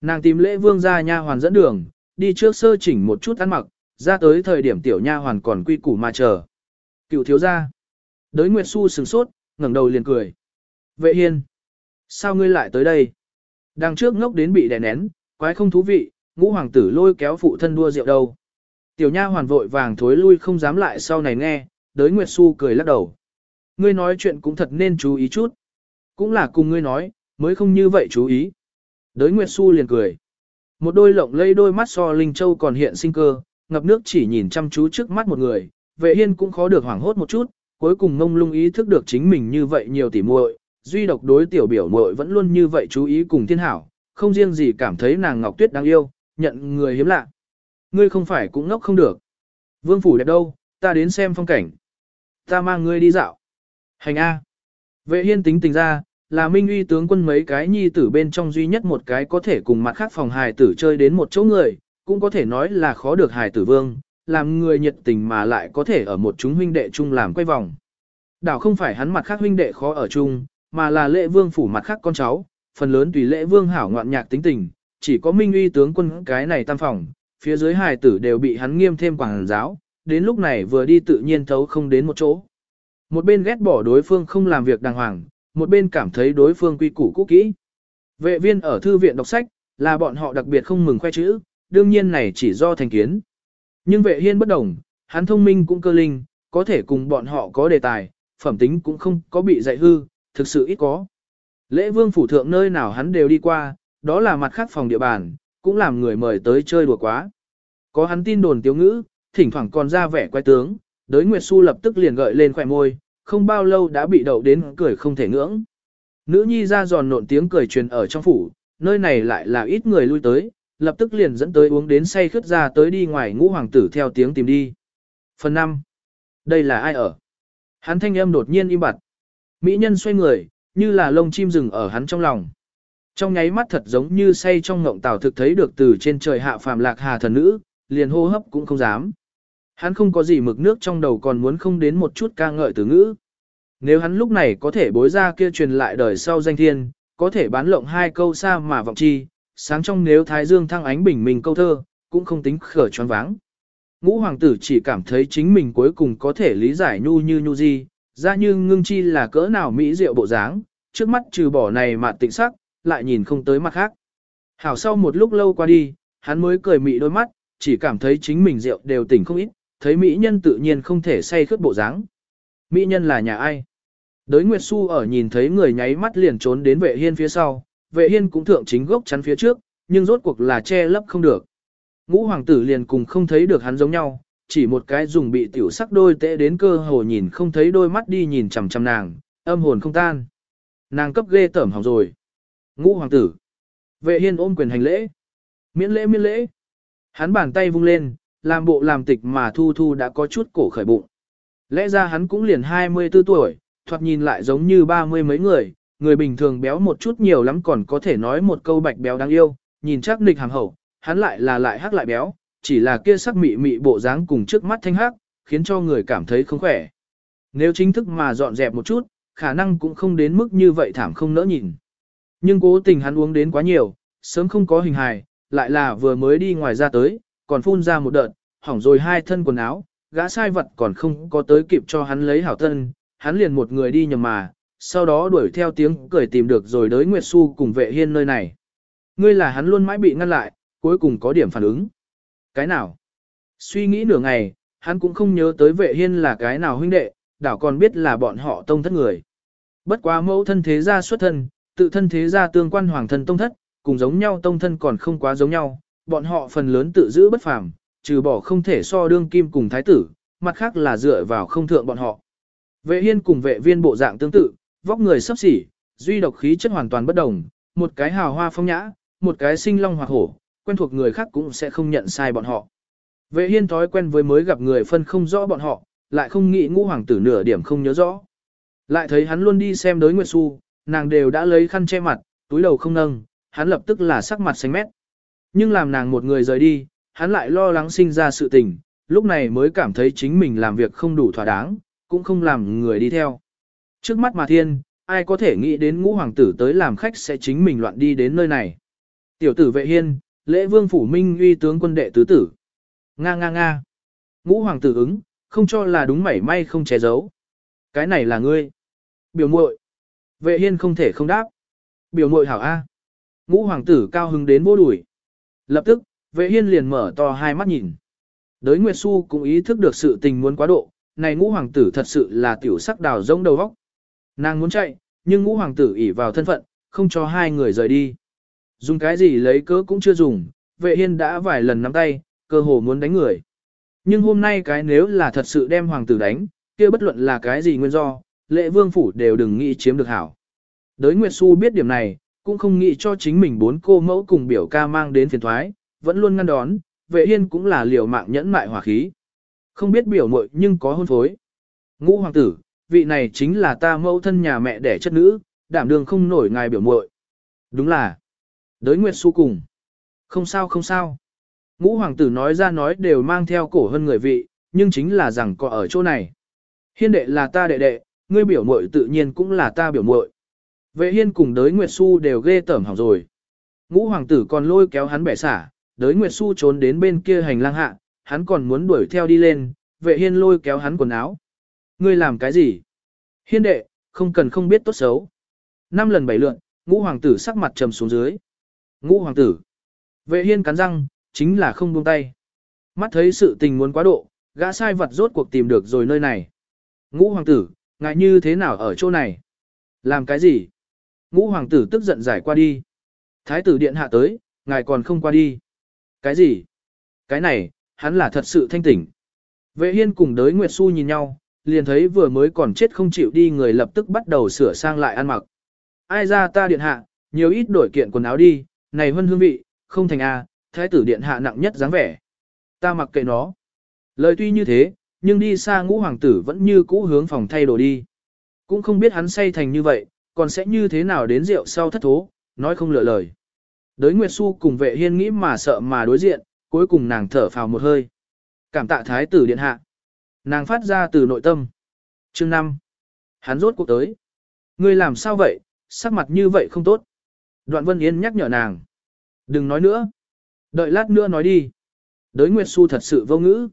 Nàng tìm lễ vương ra nha hoàn dẫn đường, đi trước sơ chỉnh một chút ăn mặc, ra tới thời điểm tiểu nha hoàn còn quy củ mà chờ. Cựu thiếu gia. Đới Nguyệt Xu sừng sốt, ngẩng đầu liền cười. Vệ hiên. Sao ngươi lại tới đây? Đằng trước ngốc đến bị đè nén, quái không thú vị, ngũ hoàng tử lôi kéo phụ thân đua rượu đâu. Tiểu nha hoàn vội vàng thối lui không dám lại sau này nghe, đới Nguyệt Xu cười lắc đầu. Ngươi nói chuyện cũng thật nên chú ý chút. Cũng là cùng ngươi nói, mới không như vậy chú ý. Đới Nguyệt Xu liền cười. Một đôi lộng lây đôi mắt so Linh Châu còn hiện sinh cơ, ngập nước chỉ nhìn chăm chú trước mắt một người, vệ hiên cũng khó được hoảng hốt một chút, cuối cùng mông lung ý thức được chính mình như vậy nhiều tỉ muội, duy độc đối tiểu biểu muội vẫn luôn như vậy chú ý cùng thiên hảo, không riêng gì cảm thấy nàng Ngọc Tuyết đáng yêu, nhận người hiếm lạ. Ngươi không phải cũng ngốc không được. Vương phủ đẹp đâu, ta đến xem phong cảnh. Ta mang ngươi đi dạo. Hành A. Vệ hiên tính tình ra, là minh uy tướng quân mấy cái nhi tử bên trong duy nhất một cái có thể cùng mặt khác phòng hài tử chơi đến một chỗ người, cũng có thể nói là khó được hài tử vương, làm người nhiệt tình mà lại có thể ở một chúng huynh đệ chung làm quay vòng. Đảo không phải hắn mặt khác huynh đệ khó ở chung, mà là lễ vương phủ mặt khác con cháu, phần lớn tùy lễ vương hảo ngoạn nhạc tính tình, chỉ có minh uy tướng quân cái này tam phòng, phía dưới hài tử đều bị hắn nghiêm thêm quảng giáo, đến lúc này vừa đi tự nhiên thấu không đến một chỗ. Một bên ghét bỏ đối phương không làm việc đàng hoàng, một bên cảm thấy đối phương quy củ cũ kỹ. Vệ viên ở thư viện đọc sách, là bọn họ đặc biệt không mừng khoe chữ, đương nhiên này chỉ do thành kiến. Nhưng vệ hiên bất đồng, hắn thông minh cũng cơ linh, có thể cùng bọn họ có đề tài, phẩm tính cũng không có bị dạy hư, thực sự ít có. Lễ vương phủ thượng nơi nào hắn đều đi qua, đó là mặt khác phòng địa bàn, cũng làm người mời tới chơi đùa quá. Có hắn tin đồn tiếu ngữ, thỉnh thoảng còn ra vẻ quay tướng, đới Nguyệt Xu lập tức liền gợi lên khỏe môi, không bao lâu đã bị đậu đến cười không thể ngưỡng. Nữ nhi ra giòn nộn tiếng cười truyền ở trong phủ, nơi này lại là ít người lui tới, lập tức liền dẫn tới uống đến say khướt ra tới đi ngoài ngũ hoàng tử theo tiếng tìm đi. Phần 5. Đây là ai ở? Hắn thanh âm đột nhiên im bặt. Mỹ nhân xoay người, như là lông chim rừng ở hắn trong lòng. Trong nháy mắt thật giống như say trong ngộng tảo thực thấy được từ trên trời hạ phàm lạc hà thần nữ, liền hô hấp cũng không dám. Hắn không có gì mực nước trong đầu còn muốn không đến một chút ca ngợi từ ngữ. Nếu hắn lúc này có thể bối ra kia truyền lại đời sau danh thiên, có thể bán lộng hai câu xa mà vọng chi, sáng trong nếu thái dương thăng ánh bình minh câu thơ, cũng không tính khở choáng váng. Ngũ hoàng tử chỉ cảm thấy chính mình cuối cùng có thể lý giải nhu như nhu gì ra như ngưng chi là cỡ nào mỹ diệu bộ dáng, trước mắt trừ bỏ này mà tịnh sắc, lại nhìn không tới mặt khác. Hảo sau một lúc lâu qua đi, hắn mới cười mị đôi mắt, chỉ cảm thấy chính mình rượu đều tỉnh không ít, thấy mỹ nhân tự nhiên không thể say khướt bộ dáng. Mỹ nhân là nhà ai? Đới Nguyệt Xu ở nhìn thấy người nháy mắt liền trốn đến vệ hiên phía sau, vệ hiên cũng thượng chính gốc chắn phía trước, nhưng rốt cuộc là che lấp không được. Ngũ hoàng tử liền cùng không thấy được hắn giống nhau, chỉ một cái dùng bị tiểu sắc đôi tệ đến cơ hồ nhìn không thấy đôi mắt đi nhìn chằm chằm nàng, âm hồn không tan. Nàng cấp ghê tởm hỏng rồi. Ngũ hoàng tử. Vệ hiên ôm quyền hành lễ. Miễn lễ miễn lễ. Hắn bàn tay vung lên, làm bộ làm tịch mà thu thu đã có chút cổ khởi bụng. Lẽ ra hắn cũng liền 24 tuổi, thoạt nhìn lại giống như ba mươi mấy người, người bình thường béo một chút nhiều lắm còn có thể nói một câu bạch béo đáng yêu, nhìn chắc nịch hàng hậu, hắn lại là lại hắc lại béo, chỉ là kia sắc mị mị bộ dáng cùng trước mắt thanh hắc, khiến cho người cảm thấy không khỏe. Nếu chính thức mà dọn dẹp một chút, khả năng cũng không đến mức như vậy thảm không nỡ nhìn. Nhưng cố tình hắn uống đến quá nhiều, sớm không có hình hài, lại là vừa mới đi ngoài ra tới, còn phun ra một đợt, hỏng rồi hai thân quần áo, gã sai vật còn không có tới kịp cho hắn lấy hảo thân, hắn liền một người đi nhầm mà, sau đó đuổi theo tiếng cười tìm được rồi đới Nguyệt Xu cùng vệ hiên nơi này. Ngươi là hắn luôn mãi bị ngăn lại, cuối cùng có điểm phản ứng. Cái nào? Suy nghĩ nửa ngày, hắn cũng không nhớ tới vệ hiên là cái nào huynh đệ, đảo còn biết là bọn họ tông thất người. Bất quá mẫu thân thế gia xuất thân, tự thân thế gia tương quan hoàng thân tông thất, cùng giống nhau tông thân còn không quá giống nhau, bọn họ phần lớn tự giữ bất phàm, trừ bỏ không thể so đương kim cùng thái tử, mặt khác là dựa vào không thượng bọn họ. Vệ hiên cùng vệ viên bộ dạng tương tự, vóc người sấp xỉ, duy độc khí chất hoàn toàn bất đồng, một cái hào hoa phong nhã, một cái sinh long hoặc hổ, quen thuộc người khác cũng sẽ không nhận sai bọn họ. Vệ hiên thói quen với mới gặp người phân không rõ bọn họ, lại không nghĩ ngũ hoàng tử nửa điểm không nhớ rõ. Lại thấy hắn luôn đi xem đối Nguyệt Xu, nàng đều đã lấy khăn che mặt, túi đầu không nâng, hắn lập tức là sắc mặt xanh mét. Nhưng làm nàng một người rời đi, hắn lại lo lắng sinh ra sự tình, lúc này mới cảm thấy chính mình làm việc không đủ thỏa đáng, cũng không làm người đi theo. Trước mắt mà thiên, ai có thể nghĩ đến ngũ hoàng tử tới làm khách sẽ chính mình loạn đi đến nơi này. Tiểu tử vệ hiên, lễ vương phủ minh uy tướng quân đệ tứ tử. Nga nga nga. Ngũ hoàng tử ứng, không cho là đúng mảy may không che giấu. Cái này là ngươi. Biểu muội. Vệ hiên không thể không đáp. Biểu muội hảo A. Ngũ hoàng tử cao hứng đến vô đuổi. Lập tức, vệ hiên liền mở to hai mắt nhìn. Đới Nguyệt Xu cũng ý thức được sự tình muốn quá độ, này ngũ hoàng tử thật sự là tiểu sắc đào rông đầu vóc. Nàng muốn chạy, nhưng ngũ hoàng tử ỉ vào thân phận, không cho hai người rời đi. Dùng cái gì lấy cớ cũng chưa dùng, vệ hiên đã vài lần nắm tay, cơ hồ muốn đánh người. Nhưng hôm nay cái nếu là thật sự đem hoàng tử đánh, kia bất luận là cái gì nguyên do, lệ vương phủ đều đừng nghĩ chiếm được hảo. Đới Nguyệt Xu biết điểm này, cũng không nghĩ cho chính mình bốn cô mẫu cùng biểu ca mang đến phiền thoái, vẫn luôn ngăn đón, vệ hiên cũng là liều mạng nhẫn mại hỏa khí. Không biết biểu muội nhưng có hôn phối. Ngũ hoàng tử, vị này chính là ta mẫu thân nhà mẹ đẻ chất nữ, đảm đường không nổi ngài biểu muội. Đúng là. Đới Nguyệt Xu cùng. Không sao không sao. Ngũ hoàng tử nói ra nói đều mang theo cổ hơn người vị, nhưng chính là rằng có ở chỗ này. Hiên đệ là ta đệ đệ, ngươi biểu muội tự nhiên cũng là ta biểu muội. Vệ hiên cùng đới Nguyệt Xu đều ghê tởm hỏng rồi. Ngũ hoàng tử còn lôi kéo hắn bẻ xả, đới Nguyệt Xu trốn đến bên kia hành lang hạ, hắn còn muốn đuổi theo đi lên, vệ hiên lôi kéo hắn quần áo. Ngươi làm cái gì? Hiên đệ, không cần không biết tốt xấu. Năm lần bảy lượn, ngũ hoàng tử sắc mặt trầm xuống dưới. Ngũ hoàng tử. Vệ hiên cắn răng, chính là không buông tay. Mắt thấy sự tình muốn quá độ, gã sai vật rốt cuộc tìm được rồi nơi này. Ngũ hoàng tử, ngại như thế nào ở chỗ này? Làm cái gì? Ngũ hoàng tử tức giận giải qua đi. Thái tử điện hạ tới, ngài còn không qua đi. Cái gì? Cái này, hắn là thật sự thanh tỉnh. Vệ hiên cùng đới Nguyệt Xu nhìn nhau, liền thấy vừa mới còn chết không chịu đi người lập tức bắt đầu sửa sang lại ăn mặc. Ai ra ta điện hạ, nhiều ít đổi kiện quần áo đi, này huân hương vị, không thành a, thái tử điện hạ nặng nhất dáng vẻ. Ta mặc kệ nó. Lời tuy như thế, nhưng đi xa ngũ hoàng tử vẫn như cũ hướng phòng thay đồ đi. Cũng không biết hắn say thành như vậy, còn sẽ như thế nào đến rượu sau thất thố, nói không lựa lời. Đới Nguyệt Xu cùng vệ hiên nghĩ mà sợ mà đối diện, cuối cùng nàng thở phào một hơi. Cảm tạ thái tử điện hạ. Nàng phát ra từ nội tâm. Chương 5. Hắn rốt cuộc tới. Ngươi làm sao vậy, sắc mặt như vậy không tốt. Đoạn Vân Yên nhắc nhở nàng. Đừng nói nữa. Đợi lát nữa nói đi. Đới Nguyệt Xu thật sự vô ngữ.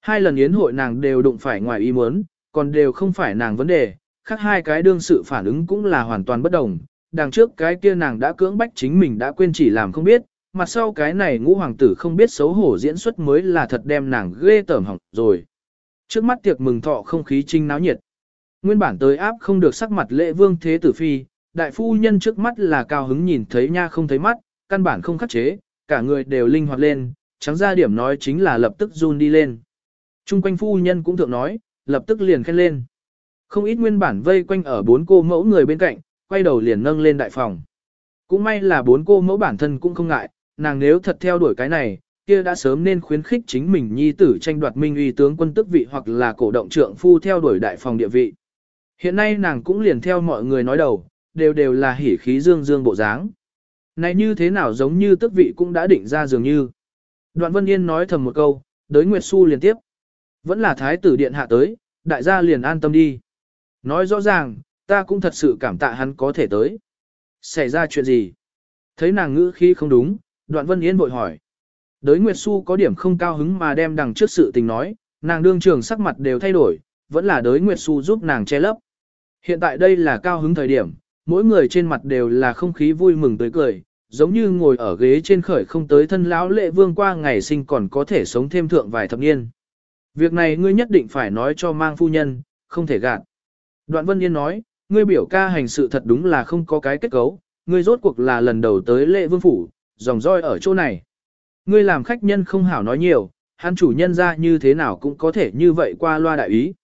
Hai lần yến hội nàng đều đụng phải ngoài ý muốn, còn đều không phải nàng vấn đề, khác hai cái đương sự phản ứng cũng là hoàn toàn bất đồng. Đằng trước cái kia nàng đã cưỡng bách chính mình đã quên chỉ làm không biết, mặt sau cái này ngũ hoàng tử không biết xấu hổ diễn xuất mới là thật đem nàng ghê tởm hỏng rồi. Trước mắt tiệc mừng thọ không khí trinh náo nhiệt. Nguyên bản tới áp không được sắc mặt lệ vương thế tử phi, đại phu nhân trước mắt là cao hứng nhìn thấy nha không thấy mắt, căn bản không khắc chế, cả người đều linh hoạt lên, trắng ra điểm nói chính là lập tức run đi lên. Trung quanh phu nhân cũng thượng nói, lập tức liền khen lên. Không ít nguyên bản vây quanh ở bốn cô mẫu người bên cạnh, quay đầu liền nâng lên đại phòng. Cũng may là bốn cô mẫu bản thân cũng không ngại, nàng nếu thật theo đuổi cái này, kia đã sớm nên khuyến khích chính mình nhi tử tranh đoạt minh uy tướng quân tức vị hoặc là cổ động trượng phu theo đuổi đại phòng địa vị. Hiện nay nàng cũng liền theo mọi người nói đầu, đều đều là hỉ khí dương dương bộ dáng. Này như thế nào giống như tức vị cũng đã định ra dường như. Đoạn Vân Yên nói thầm một câu, đới Nguyệt Xu liền tiếp. Vẫn là thái tử điện hạ tới, đại gia liền an tâm đi. Nói rõ ràng, ta cũng thật sự cảm tạ hắn có thể tới. Xảy ra chuyện gì? Thấy nàng ngữ khi không đúng, đoạn Vân Yên vội hỏi. Đới Nguyệt Xu có điểm không cao hứng mà đem đằng trước sự tình nói, nàng đương trường sắc mặt đều thay đổi, vẫn là đới Nguyệt Xu giúp nàng che lấp. Hiện tại đây là cao hứng thời điểm, mỗi người trên mặt đều là không khí vui mừng tới cười, giống như ngồi ở ghế trên khởi không tới thân lão lệ vương qua ngày sinh còn có thể sống thêm thượng vài thập niên. Việc này ngươi nhất định phải nói cho mang phu nhân, không thể gạt. Đoạn Vân Yên nói, ngươi biểu ca hành sự thật đúng là không có cái kết cấu, ngươi rốt cuộc là lần đầu tới lệ vương phủ, dòng roi ở chỗ này. Ngươi làm khách nhân không hảo nói nhiều, hắn chủ nhân ra như thế nào cũng có thể như vậy qua loa đại ý.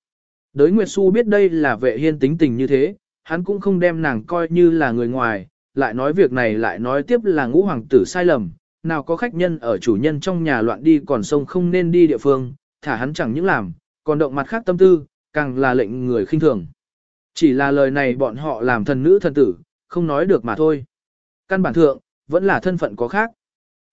Đới Nguyệt Xu biết đây là vệ hiên tính tình như thế, hắn cũng không đem nàng coi như là người ngoài, lại nói việc này lại nói tiếp là ngũ hoàng tử sai lầm, nào có khách nhân ở chủ nhân trong nhà loạn đi còn sông không nên đi địa phương, thả hắn chẳng những làm, còn động mặt khác tâm tư, càng là lệnh người khinh thường. Chỉ là lời này bọn họ làm thần nữ thần tử, không nói được mà thôi. Căn bản thượng, vẫn là thân phận có khác.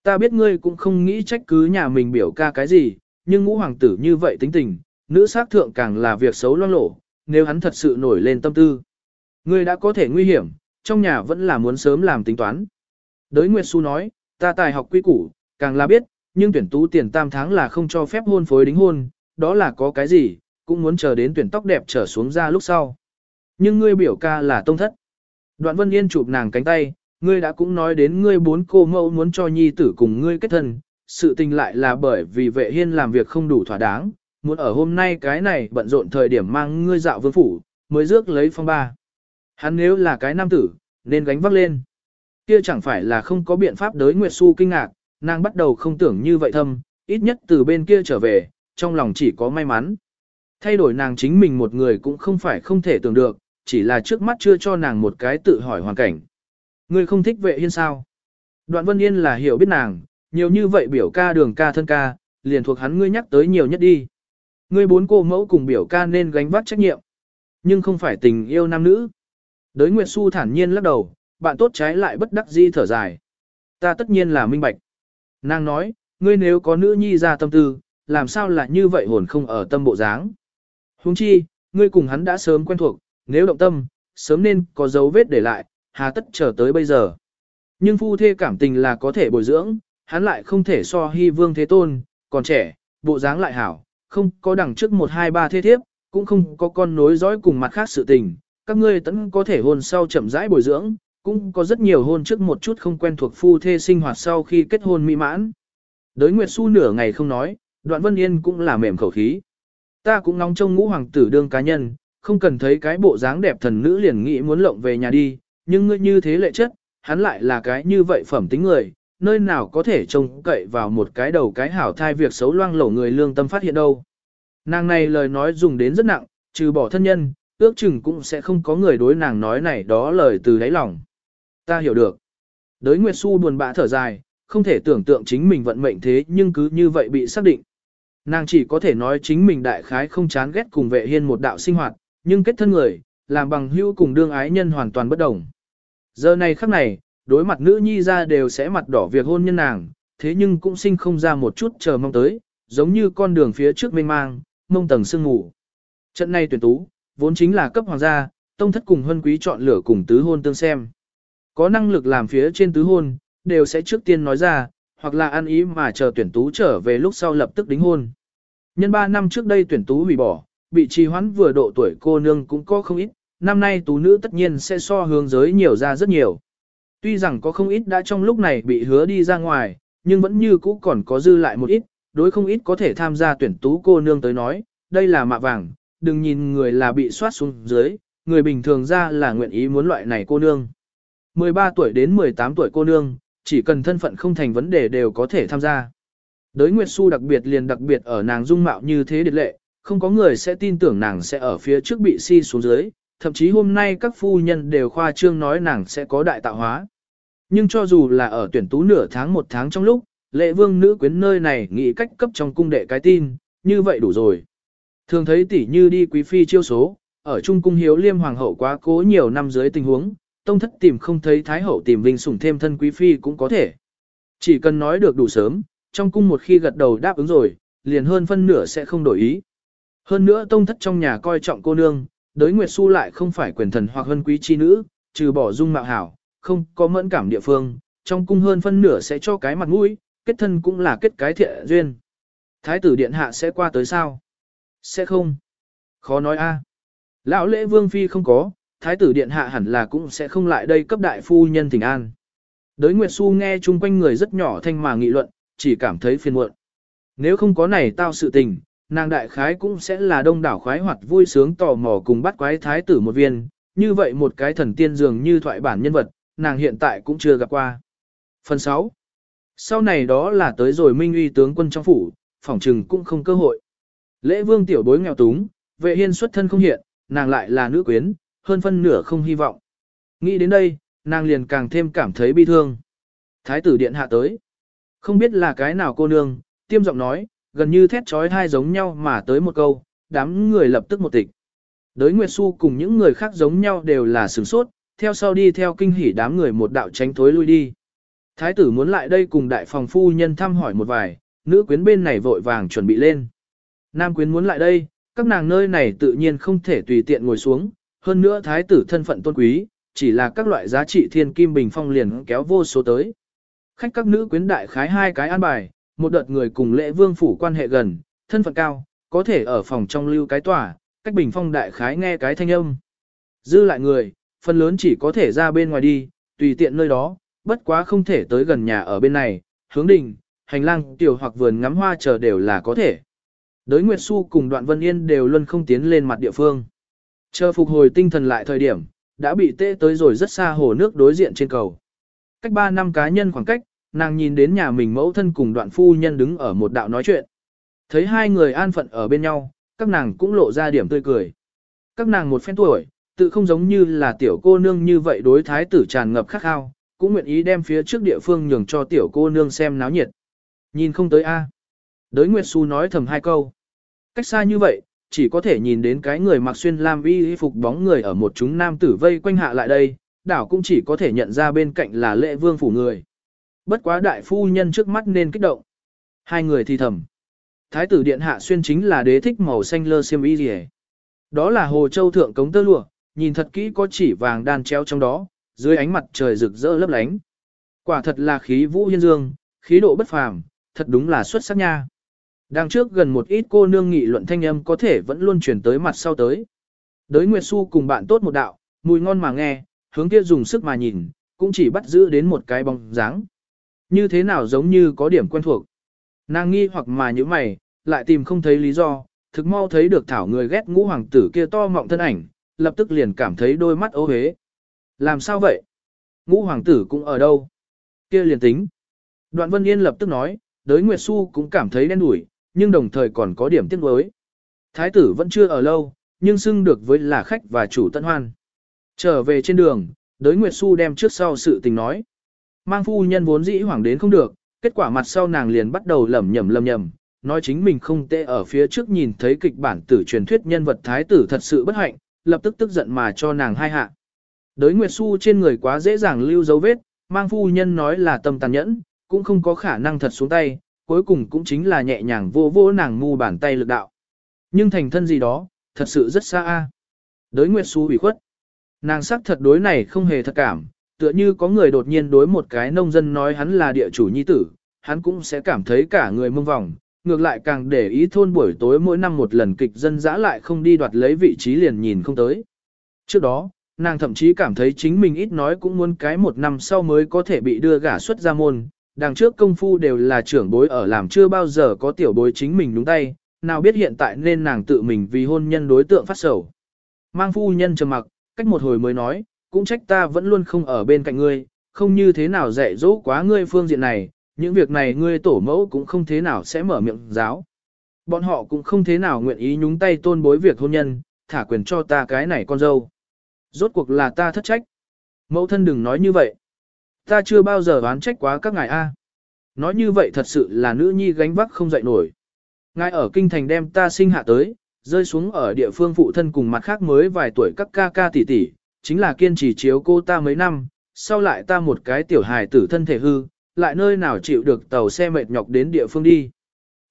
Ta biết ngươi cũng không nghĩ trách cứ nhà mình biểu ca cái gì, nhưng ngũ hoàng tử như vậy tính tình, nữ sát thượng càng là việc xấu loang lổ, nếu hắn thật sự nổi lên tâm tư. Ngươi đã có thể nguy hiểm, trong nhà vẫn là muốn sớm làm tính toán. Đới Nguyệt Xu nói, ta tài học quy củ, càng là biết, nhưng tuyển tú tiền tam tháng là không cho phép hôn phối đính hôn, đó là có cái gì, cũng muốn chờ đến tuyển tóc đẹp trở xuống ra lúc sau. Nhưng ngươi biểu ca là tông thất. Đoạn Vân Yên chụp nàng cánh tay, ngươi đã cũng nói đến ngươi bốn cô mẫu muốn cho nhi tử cùng ngươi kết thân, sự tình lại là bởi vì vệ hiên làm việc không đủ thỏa đáng, muốn ở hôm nay cái này bận rộn thời điểm mang ngươi dạo vương phủ, mới rước lấy phong ba. Hắn nếu là cái nam tử, nên gánh vác lên. Kia chẳng phải là không có biện pháp đối Nguyệt Xu kinh ngạc, nàng bắt đầu không tưởng như vậy thâm, ít nhất từ bên kia trở về, trong lòng chỉ có may mắn. Thay đổi nàng chính mình một người cũng không phải không thể tưởng được, chỉ là trước mắt chưa cho nàng một cái tự hỏi hoàn cảnh. Ngươi không thích vệ hiên sao? Đoạn Vân Yên là hiểu biết nàng, nhiều như vậy biểu ca đường ca thân ca, liền thuộc hắn ngươi nhắc tới nhiều nhất đi. Ngươi bốn cô mẫu cùng biểu ca nên gánh vác trách nhiệm, nhưng không phải tình yêu nam nữ. Đới Nguyệt Xu thản nhiên lắc đầu, bạn tốt trái lại bất đắc di thở dài. Ta tất nhiên là minh bạch. Nàng nói, ngươi nếu có nữ nhi ra tâm tư, làm sao lại như vậy hồn không ở tâm bộ dáng. Huống chi, ngươi cùng hắn đã sớm quen thuộc, nếu động tâm, sớm nên có dấu vết để lại, hà tất chờ tới bây giờ. Nhưng phu thê cảm tình là có thể bồi dưỡng, hắn lại không thể so hy vương thế tôn, còn trẻ, bộ dáng lại hảo, không có đằng trước một hai ba thế thiếp, cũng không có con nối dõi cùng mặt khác sự tình, các ngươi tẫn có thể hôn sau chậm rãi bồi dưỡng, cũng có rất nhiều hôn trước một chút không quen thuộc phu thê sinh hoạt sau khi kết hôn mỹ mãn. Đới Nguyệt Xu nửa ngày không nói, đoạn Vân Yên cũng là mềm khẩu khí. Ta cũng nóng trông ngũ hoàng tử đương cá nhân, không cần thấy cái bộ dáng đẹp thần nữ liền nghĩ muốn lộng về nhà đi, nhưng ngươi như thế lệ chất, hắn lại là cái như vậy phẩm tính người, nơi nào có thể trông cậy vào một cái đầu cái hảo thai việc xấu loang lổ người lương tâm phát hiện đâu. Nàng này lời nói dùng đến rất nặng, trừ bỏ thân nhân, ước chừng cũng sẽ không có người đối nàng nói này đó lời từ đáy lòng. Ta hiểu được. Đới Nguyệt Xu buồn bã thở dài, không thể tưởng tượng chính mình vận mệnh thế nhưng cứ như vậy bị xác định. Nàng chỉ có thể nói chính mình đại khái không chán ghét cùng vệ hiên một đạo sinh hoạt, nhưng kết thân người, làm bằng hữu cùng đương ái nhân hoàn toàn bất đồng. Giờ này khắc này, đối mặt nữ nhi ra đều sẽ mặt đỏ việc hôn nhân nàng, thế nhưng cũng sinh không ra một chút chờ mong tới, giống như con đường phía trước mênh mang, mông tầng sương ngủ. Trận này tuyển tú, vốn chính là cấp hoàng gia, tông thất cùng hân quý chọn lửa cùng tứ hôn tương xem. Có năng lực làm phía trên tứ hôn, đều sẽ trước tiên nói ra, hoặc là ăn ý mà chờ tuyển tú trở về lúc sau lập tức đính hôn. Nhân 3 năm trước đây tuyển tú hủy bỏ, bị trì hoãn vừa độ tuổi cô nương cũng có không ít, năm nay tú nữ tất nhiên sẽ so hướng giới nhiều ra rất nhiều. Tuy rằng có không ít đã trong lúc này bị hứa đi ra ngoài, nhưng vẫn như cũ còn có dư lại một ít, đối không ít có thể tham gia tuyển tú cô nương tới nói, đây là mạ vàng, đừng nhìn người là bị soát xuống dưới, người bình thường ra là nguyện ý muốn loại này cô nương. 13 tuổi đến 18 tuổi cô nương, chỉ cần thân phận không thành vấn đề đều có thể tham gia. Đới Nguyệt Xu đặc biệt liền đặc biệt ở nàng dung mạo như thế điệt lệ, không có người sẽ tin tưởng nàng sẽ ở phía trước bị si xuống dưới, thậm chí hôm nay các phu nhân đều khoa trương nói nàng sẽ có đại tạo hóa. Nhưng cho dù là ở tuyển tú nửa tháng một tháng trong lúc, lệ vương nữ quyến nơi này nghĩ cách cấp trong cung đệ cái tin, như vậy đủ rồi. Thường thấy tỷ như đi quý phi chiêu số, ở trung cung hiếu liêm hoàng hậu quá cố nhiều năm dưới tình huống, tông thất tìm không thấy thái hậu tìm vinh sủng thêm thân quý phi cũng có thể. Chỉ cần nói được đủ sớm, trong cung một khi gật đầu đáp ứng rồi, liền hơn phân nửa sẽ không đổi ý. Hơn nữa tông thất trong nhà coi trọng cô nương, đới Nguyệt Xu lại không phải quyền thần hoặc hân quý chi nữ, trừ bỏ dung mạo hảo, không có mẫn cảm địa phương, trong cung hơn phân nửa sẽ cho cái mặt mũi, kết thân cũng là kết cái thiện duyên. Thái tử điện hạ sẽ qua tới sao? Sẽ không. Khó nói a. Lão lễ vương phi không có, thái tử điện hạ hẳn là cũng sẽ không lại đây cấp đại phu nhân thỉnh an. Đới Nguyệt Xu nghe chung quanh người rất nhỏ thanh mà nghị luận, chỉ cảm thấy phiền muộn. Nếu không có này tao sự tình, nàng đại khái cũng sẽ là đông đảo khoái hoạt vui sướng tò mò cùng bắt quái thái tử một viên, như vậy một cái thần tiên dường như thoại bản nhân vật, nàng hiện tại cũng chưa gặp qua. Phần 6. Sau này đó là tới rồi minh uy tướng quân trong phủ, phỏng trừng cũng không cơ hội. Lễ vương tiểu bối nghèo túng, vệ hiên xuất thân không hiện, nàng lại là nữ quyến, hơn phân nửa không hy vọng. Nghĩ đến đây, nàng liền càng thêm cảm thấy bi thương. Thái tử điện hạ tới. Không biết là cái nào cô nương, tiêm giọng nói, gần như thét trói hai giống nhau mà tới một câu, đám người lập tức một tịch. Đới Nguyệt Xu cùng những người khác giống nhau đều là sửng sốt, theo sau đi theo kinh hỉ đám người một đạo tránh thối lui đi. Thái tử muốn lại đây cùng đại phòng phu nhân thăm hỏi một vài, nữ quyến bên này vội vàng chuẩn bị lên. Nam quyến muốn lại đây, các nàng nơi này tự nhiên không thể tùy tiện ngồi xuống, hơn nữa thái tử thân phận tôn quý, chỉ là các loại giá trị thiên kim bình phong liền kéo vô số tới. Khách các nữ quyến đại khái hai cái an bài, một đợt người cùng lễ vương phủ quan hệ gần, thân phận cao, có thể ở phòng trong lưu cái tòa, cách bình phong đại khái nghe cái thanh âm. Dư lại người, phần lớn chỉ có thể ra bên ngoài đi, tùy tiện nơi đó, bất quá không thể tới gần nhà ở bên này, hướng đình, hành lang, tiểu hoặc vườn ngắm hoa chờ đều là có thể. Đới Nguyệt Xu cùng đoạn Vân Yên đều luôn không tiến lên mặt địa phương. Chờ phục hồi tinh thần lại thời điểm, đã bị tê tới rồi rất xa hồ nước đối diện trên cầu. Cách 3 năm cá nhân khoảng cách, nàng nhìn đến nhà mình mẫu thân cùng đoạn phu nhân đứng ở một đạo nói chuyện. Thấy hai người an phận ở bên nhau, các nàng cũng lộ ra điểm tươi cười. Các nàng một phen tuổi, tự không giống như là tiểu cô nương như vậy đối thái tử tràn ngập khắc khao, cũng nguyện ý đem phía trước địa phương nhường cho tiểu cô nương xem náo nhiệt. Nhìn không tới a. Đới Nguyệt Xu nói thầm hai câu. Cách xa như vậy, chỉ có thể nhìn đến cái người mặc xuyên lam y phục bóng người ở một chúng nam tử vây quanh hạ lại đây, đảo cũng chỉ có thể nhận ra bên cạnh là lệ vương phủ người. Bất quá đại phu nhân trước mắt nên kích động. Hai người thì thầm. Thái tử điện hạ xuyên chính là đế thích màu xanh lơ xiêm y rìa. Đó là hồ châu thượng cống tơ lụa, nhìn thật kỹ có chỉ vàng đan treo trong đó, dưới ánh mặt trời rực rỡ lấp lánh. Quả thật là khí vũ hiên dương, khí độ bất phàm, thật đúng là xuất sắc nha. Đang trước gần một ít cô nương nghị luận thanh âm có thể vẫn luôn chuyển tới mặt sau tới. Đới Nguyệt Xu cùng bạn tốt một đạo, mùi ngon mà nghe, hướng kia dùng sức mà nhìn, cũng chỉ bắt giữ đến một cái bóng dáng. Như thế nào giống như có điểm quen thuộc. Nàng nghi hoặc mà như mày, lại tìm không thấy lý do, thực mau thấy được thảo người ghét ngũ hoàng tử kia to mọng thân ảnh, lập tức liền cảm thấy đôi mắt ố hế. Làm sao vậy? Ngũ hoàng tử cũng ở đâu? Kia liền tính. Đoạn Vân Yên lập tức nói, đới Nguyệt Xu cũng cảm thấy đen đủi, nhưng đồng thời còn có điểm tiếc nuối. Thái tử vẫn chưa ở lâu, nhưng xưng được với là khách và chủ tân hoan. Trở về trên đường, đới Nguyệt Xu đem trước sau sự tình nói. Mang phu nhân vốn dĩ hoảng đến không được, kết quả mặt sau nàng liền bắt đầu lẩm nhẩm lẩm nhẩm, nói chính mình không tệ ở phía trước nhìn thấy kịch bản tử truyền thuyết nhân vật thái tử thật sự bất hạnh, lập tức tức giận mà cho nàng hai hạ. Đới Nguyệt Xu trên người quá dễ dàng lưu dấu vết, mang phu nhân nói là tâm tàn nhẫn, cũng không có khả năng thật xuống tay, cuối cùng cũng chính là nhẹ nhàng vô vô nàng ngu bàn tay lực đạo. Nhưng thành thân gì đó, thật sự rất xa a. Đới Nguyệt Xu bị khuất. Nàng sắc thật đối này không hề thật cảm, tựa như có người đột nhiên đối một cái nông dân nói hắn là địa chủ nhi tử, hắn cũng sẽ cảm thấy cả người mông vòng, ngược lại càng để ý thôn buổi tối mỗi năm một lần kịch dân dã lại không đi đoạt lấy vị trí liền nhìn không tới. Trước đó, nàng thậm chí cảm thấy chính mình ít nói cũng muốn cái một năm sau mới có thể bị đưa gả xuất ra môn, đằng trước công phu đều là trưởng bối ở làm chưa bao giờ có tiểu bối chính mình đúng tay, nào biết hiện tại nên nàng tự mình vì hôn nhân đối tượng phát sầu. Mang phu nhân trầm mặc, cách một hồi mới nói, cũng trách ta vẫn luôn không ở bên cạnh ngươi, không như thế nào dạy dỗ quá ngươi phương diện này, những việc này ngươi tổ mẫu cũng không thế nào sẽ mở miệng giáo. Bọn họ cũng không thế nào nguyện ý nhúng tay tôn bối việc hôn nhân, thả quyền cho ta cái này con dâu. Rốt cuộc là ta thất trách. Mẫu thân đừng nói như vậy. Ta chưa bao giờ oán trách quá các ngài A. Nói như vậy thật sự là nữ nhi gánh vác không dậy nổi. Ngài ở kinh thành đem ta sinh hạ tới, rơi xuống ở địa phương phụ thân cùng mặt khác mới vài tuổi các ca ca tỷ tỷ, chính là kiên trì chiếu cô ta mấy năm, sau lại ta một cái tiểu hài tử thân thể hư, lại nơi nào chịu được tàu xe mệt nhọc đến địa phương đi.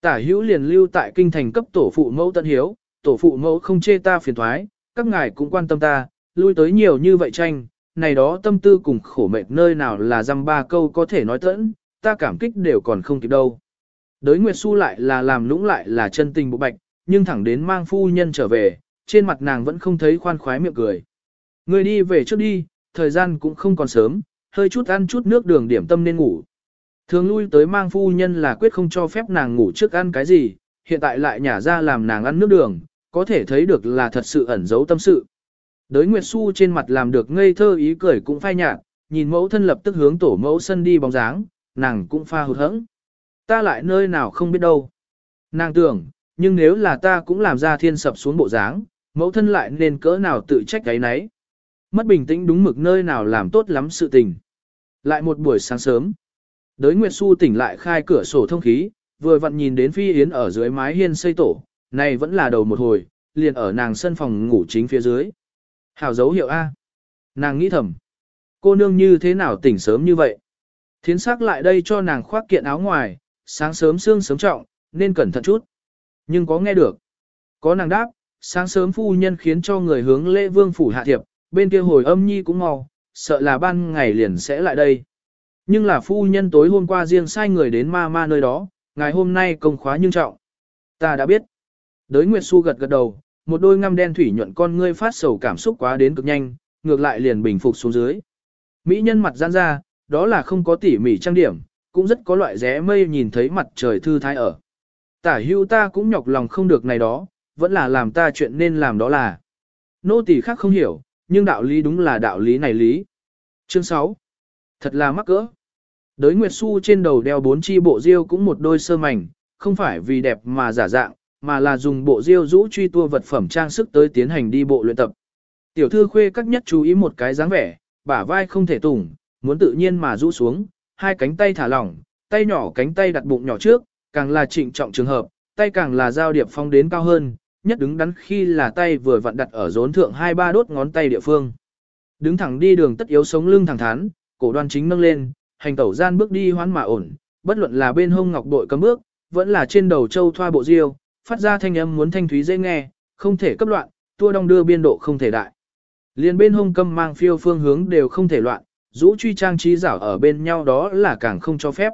Tả hữu liền lưu tại kinh thành cấp tổ phụ mẫu tận hiếu, tổ phụ mẫu không chê ta phiền thoái, các ngài cũng quan tâm ta, lui tới nhiều như vậy tranh, này đó tâm tư cùng khổ mệt nơi nào là dăm ba câu có thể nói tẫn, ta cảm kích đều còn không kịp đâu. Đới Nguyệt Xu lại là làm lũng lại là chân tình bộ bạch, nhưng thẳng đến mang phu nhân trở về, trên mặt nàng vẫn không thấy khoan khoái miệng cười. Người đi về trước đi, thời gian cũng không còn sớm, hơi chút ăn chút nước đường điểm tâm nên ngủ. Thường lui tới mang phu nhân là quyết không cho phép nàng ngủ trước ăn cái gì, hiện tại lại nhả ra làm nàng ăn nước đường, có thể thấy được là thật sự ẩn giấu tâm sự. Đới Nguyệt Xu trên mặt làm được ngây thơ ý cười cũng phai nhạt, nhìn mẫu thân lập tức hướng tổ mẫu sân đi bóng dáng, nàng cũng pha hụt hẫng. Ta lại nơi nào không biết đâu. Nàng tưởng, nhưng nếu là ta cũng làm ra thiên sập xuống bộ dáng, mẫu thân lại nên cỡ nào tự trách cái nấy. Mất bình tĩnh đúng mực nơi nào làm tốt lắm sự tình. Lại một buổi sáng sớm. Đới Nguyệt Xu tỉnh lại khai cửa sổ thông khí, vừa vặn nhìn đến Phi Yến ở dưới mái hiên xây tổ, này vẫn là đầu một hồi, liền ở nàng sân phòng ngủ chính phía dưới. Hảo dấu hiệu A. Nàng nghĩ thầm. Cô nương như thế nào tỉnh sớm như vậy? Thiến sắc lại đây cho nàng khoác kiện áo ngoài, sáng sớm sương sớm trọng, nên cẩn thận chút. Nhưng có nghe được. Có nàng đáp, sáng sớm phu nhân khiến cho người hướng lễ vương phủ hạ thiệp, bên kia hồi âm nhi cũng mau, sợ là ban ngày liền sẽ lại đây. Nhưng là phu nhân tối hôm qua riêng sai người đến ma ma nơi đó, ngày hôm nay công khóa nhưng trọng. Ta đã biết. Đới Nguyệt Xu gật gật đầu, một đôi ngăm đen thủy nhuận con ngươi phát sầu cảm xúc quá đến cực nhanh, ngược lại liền bình phục xuống dưới. Mỹ nhân mặt giãn ra, đó là không có tỉ mỉ trang điểm, cũng rất có loại rẽ mây nhìn thấy mặt trời thư thái ở. Tả hưu ta cũng nhọc lòng không được này đó, vẫn là làm ta chuyện nên làm đó là. Nô tỳ khác không hiểu, nhưng đạo lý đúng là đạo lý này lý. Chương 6. Thật là mắc cỡ. Đới Nguyệt Xu trên đầu đeo bốn chi bộ diêu cũng một đôi sơ mảnh, không phải vì đẹp mà giả dạng, mà là dùng bộ diêu rũ truy tua vật phẩm trang sức tới tiến hành đi bộ luyện tập. Tiểu thư khuê các nhất chú ý một cái dáng vẻ, bả vai không thể tủng, muốn tự nhiên mà rũ xuống, hai cánh tay thả lỏng, tay nhỏ cánh tay đặt bụng nhỏ trước, càng là trịnh trọng trường hợp, tay càng là giao điệp phong đến cao hơn, nhất đứng đắn khi là tay vừa vặn đặt ở rốn thượng hai ba đốt ngón tay địa phương. Đứng thẳng đi đường tất yếu sống lưng thẳng thắn, cổ đoan chính nâng lên, hành tẩu gian bước đi hoán mà ổn, bất luận là bên hông ngọc bội cấm bước, vẫn là trên đầu châu thoa bộ diêu, phát ra thanh âm muốn thanh thúy dễ nghe, không thể cấp loạn, tua đong đưa biên độ không thể đại. Liên bên hông câm mang phiêu phương hướng đều không thể loạn, rũ truy trang trí giảo ở bên nhau đó là càng không cho phép.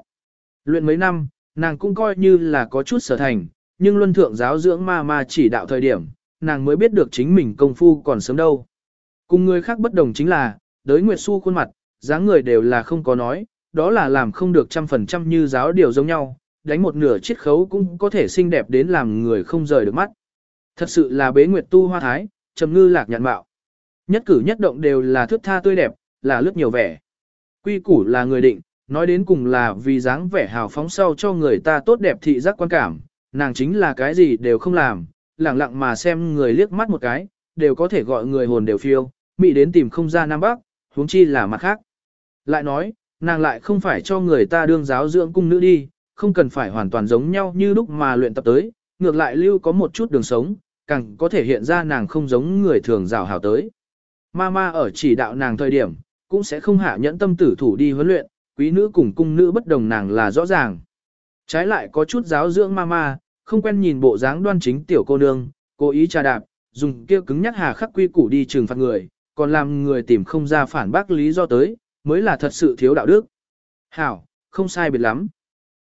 Luyện mấy năm, nàng cũng coi như là có chút sở thành, nhưng luân thượng giáo dưỡng ma ma chỉ đạo thời điểm, nàng mới biết được chính mình công phu còn sớm đâu. Cùng người khác bất đồng chính là, đới Nguyệt Xu khuôn mặt, dáng người đều là không có nói, đó là làm không được trăm phần trăm như giáo điều giống nhau, đánh một nửa chiết khấu cũng có thể xinh đẹp đến làm người không rời được mắt. Thật sự là bế nguyệt tu hoa thái, trầm ngư lạc nhạn mạo. Nhất cử nhất động đều là thước tha tươi đẹp, là lướt nhiều vẻ. Quy củ là người định, nói đến cùng là vì dáng vẻ hào phóng sau cho người ta tốt đẹp thị giác quan cảm, nàng chính là cái gì đều không làm, lặng lặng mà xem người liếc mắt một cái, đều có thể gọi người hồn đều phiêu, mị đến tìm không ra Nam Bắc, huống chi là mặt khác. Lại nói, nàng lại không phải cho người ta đương giáo dưỡng cung nữ đi, không cần phải hoàn toàn giống nhau như lúc mà luyện tập tới, ngược lại lưu có một chút đường sống, càng có thể hiện ra nàng không giống người thường rào hào tới. Mama ở chỉ đạo nàng thời điểm, cũng sẽ không hạ nhẫn tâm tử thủ đi huấn luyện, quý nữ cùng cung nữ bất đồng nàng là rõ ràng. Trái lại có chút giáo dưỡng mama, không quen nhìn bộ dáng đoan chính tiểu cô nương, cố ý trà đạp, dùng kia cứng nhắc hà khắc quy củ đi trừng phạt người, còn làm người tìm không ra phản bác lý do tới, mới là thật sự thiếu đạo đức. Hảo, không sai biệt lắm.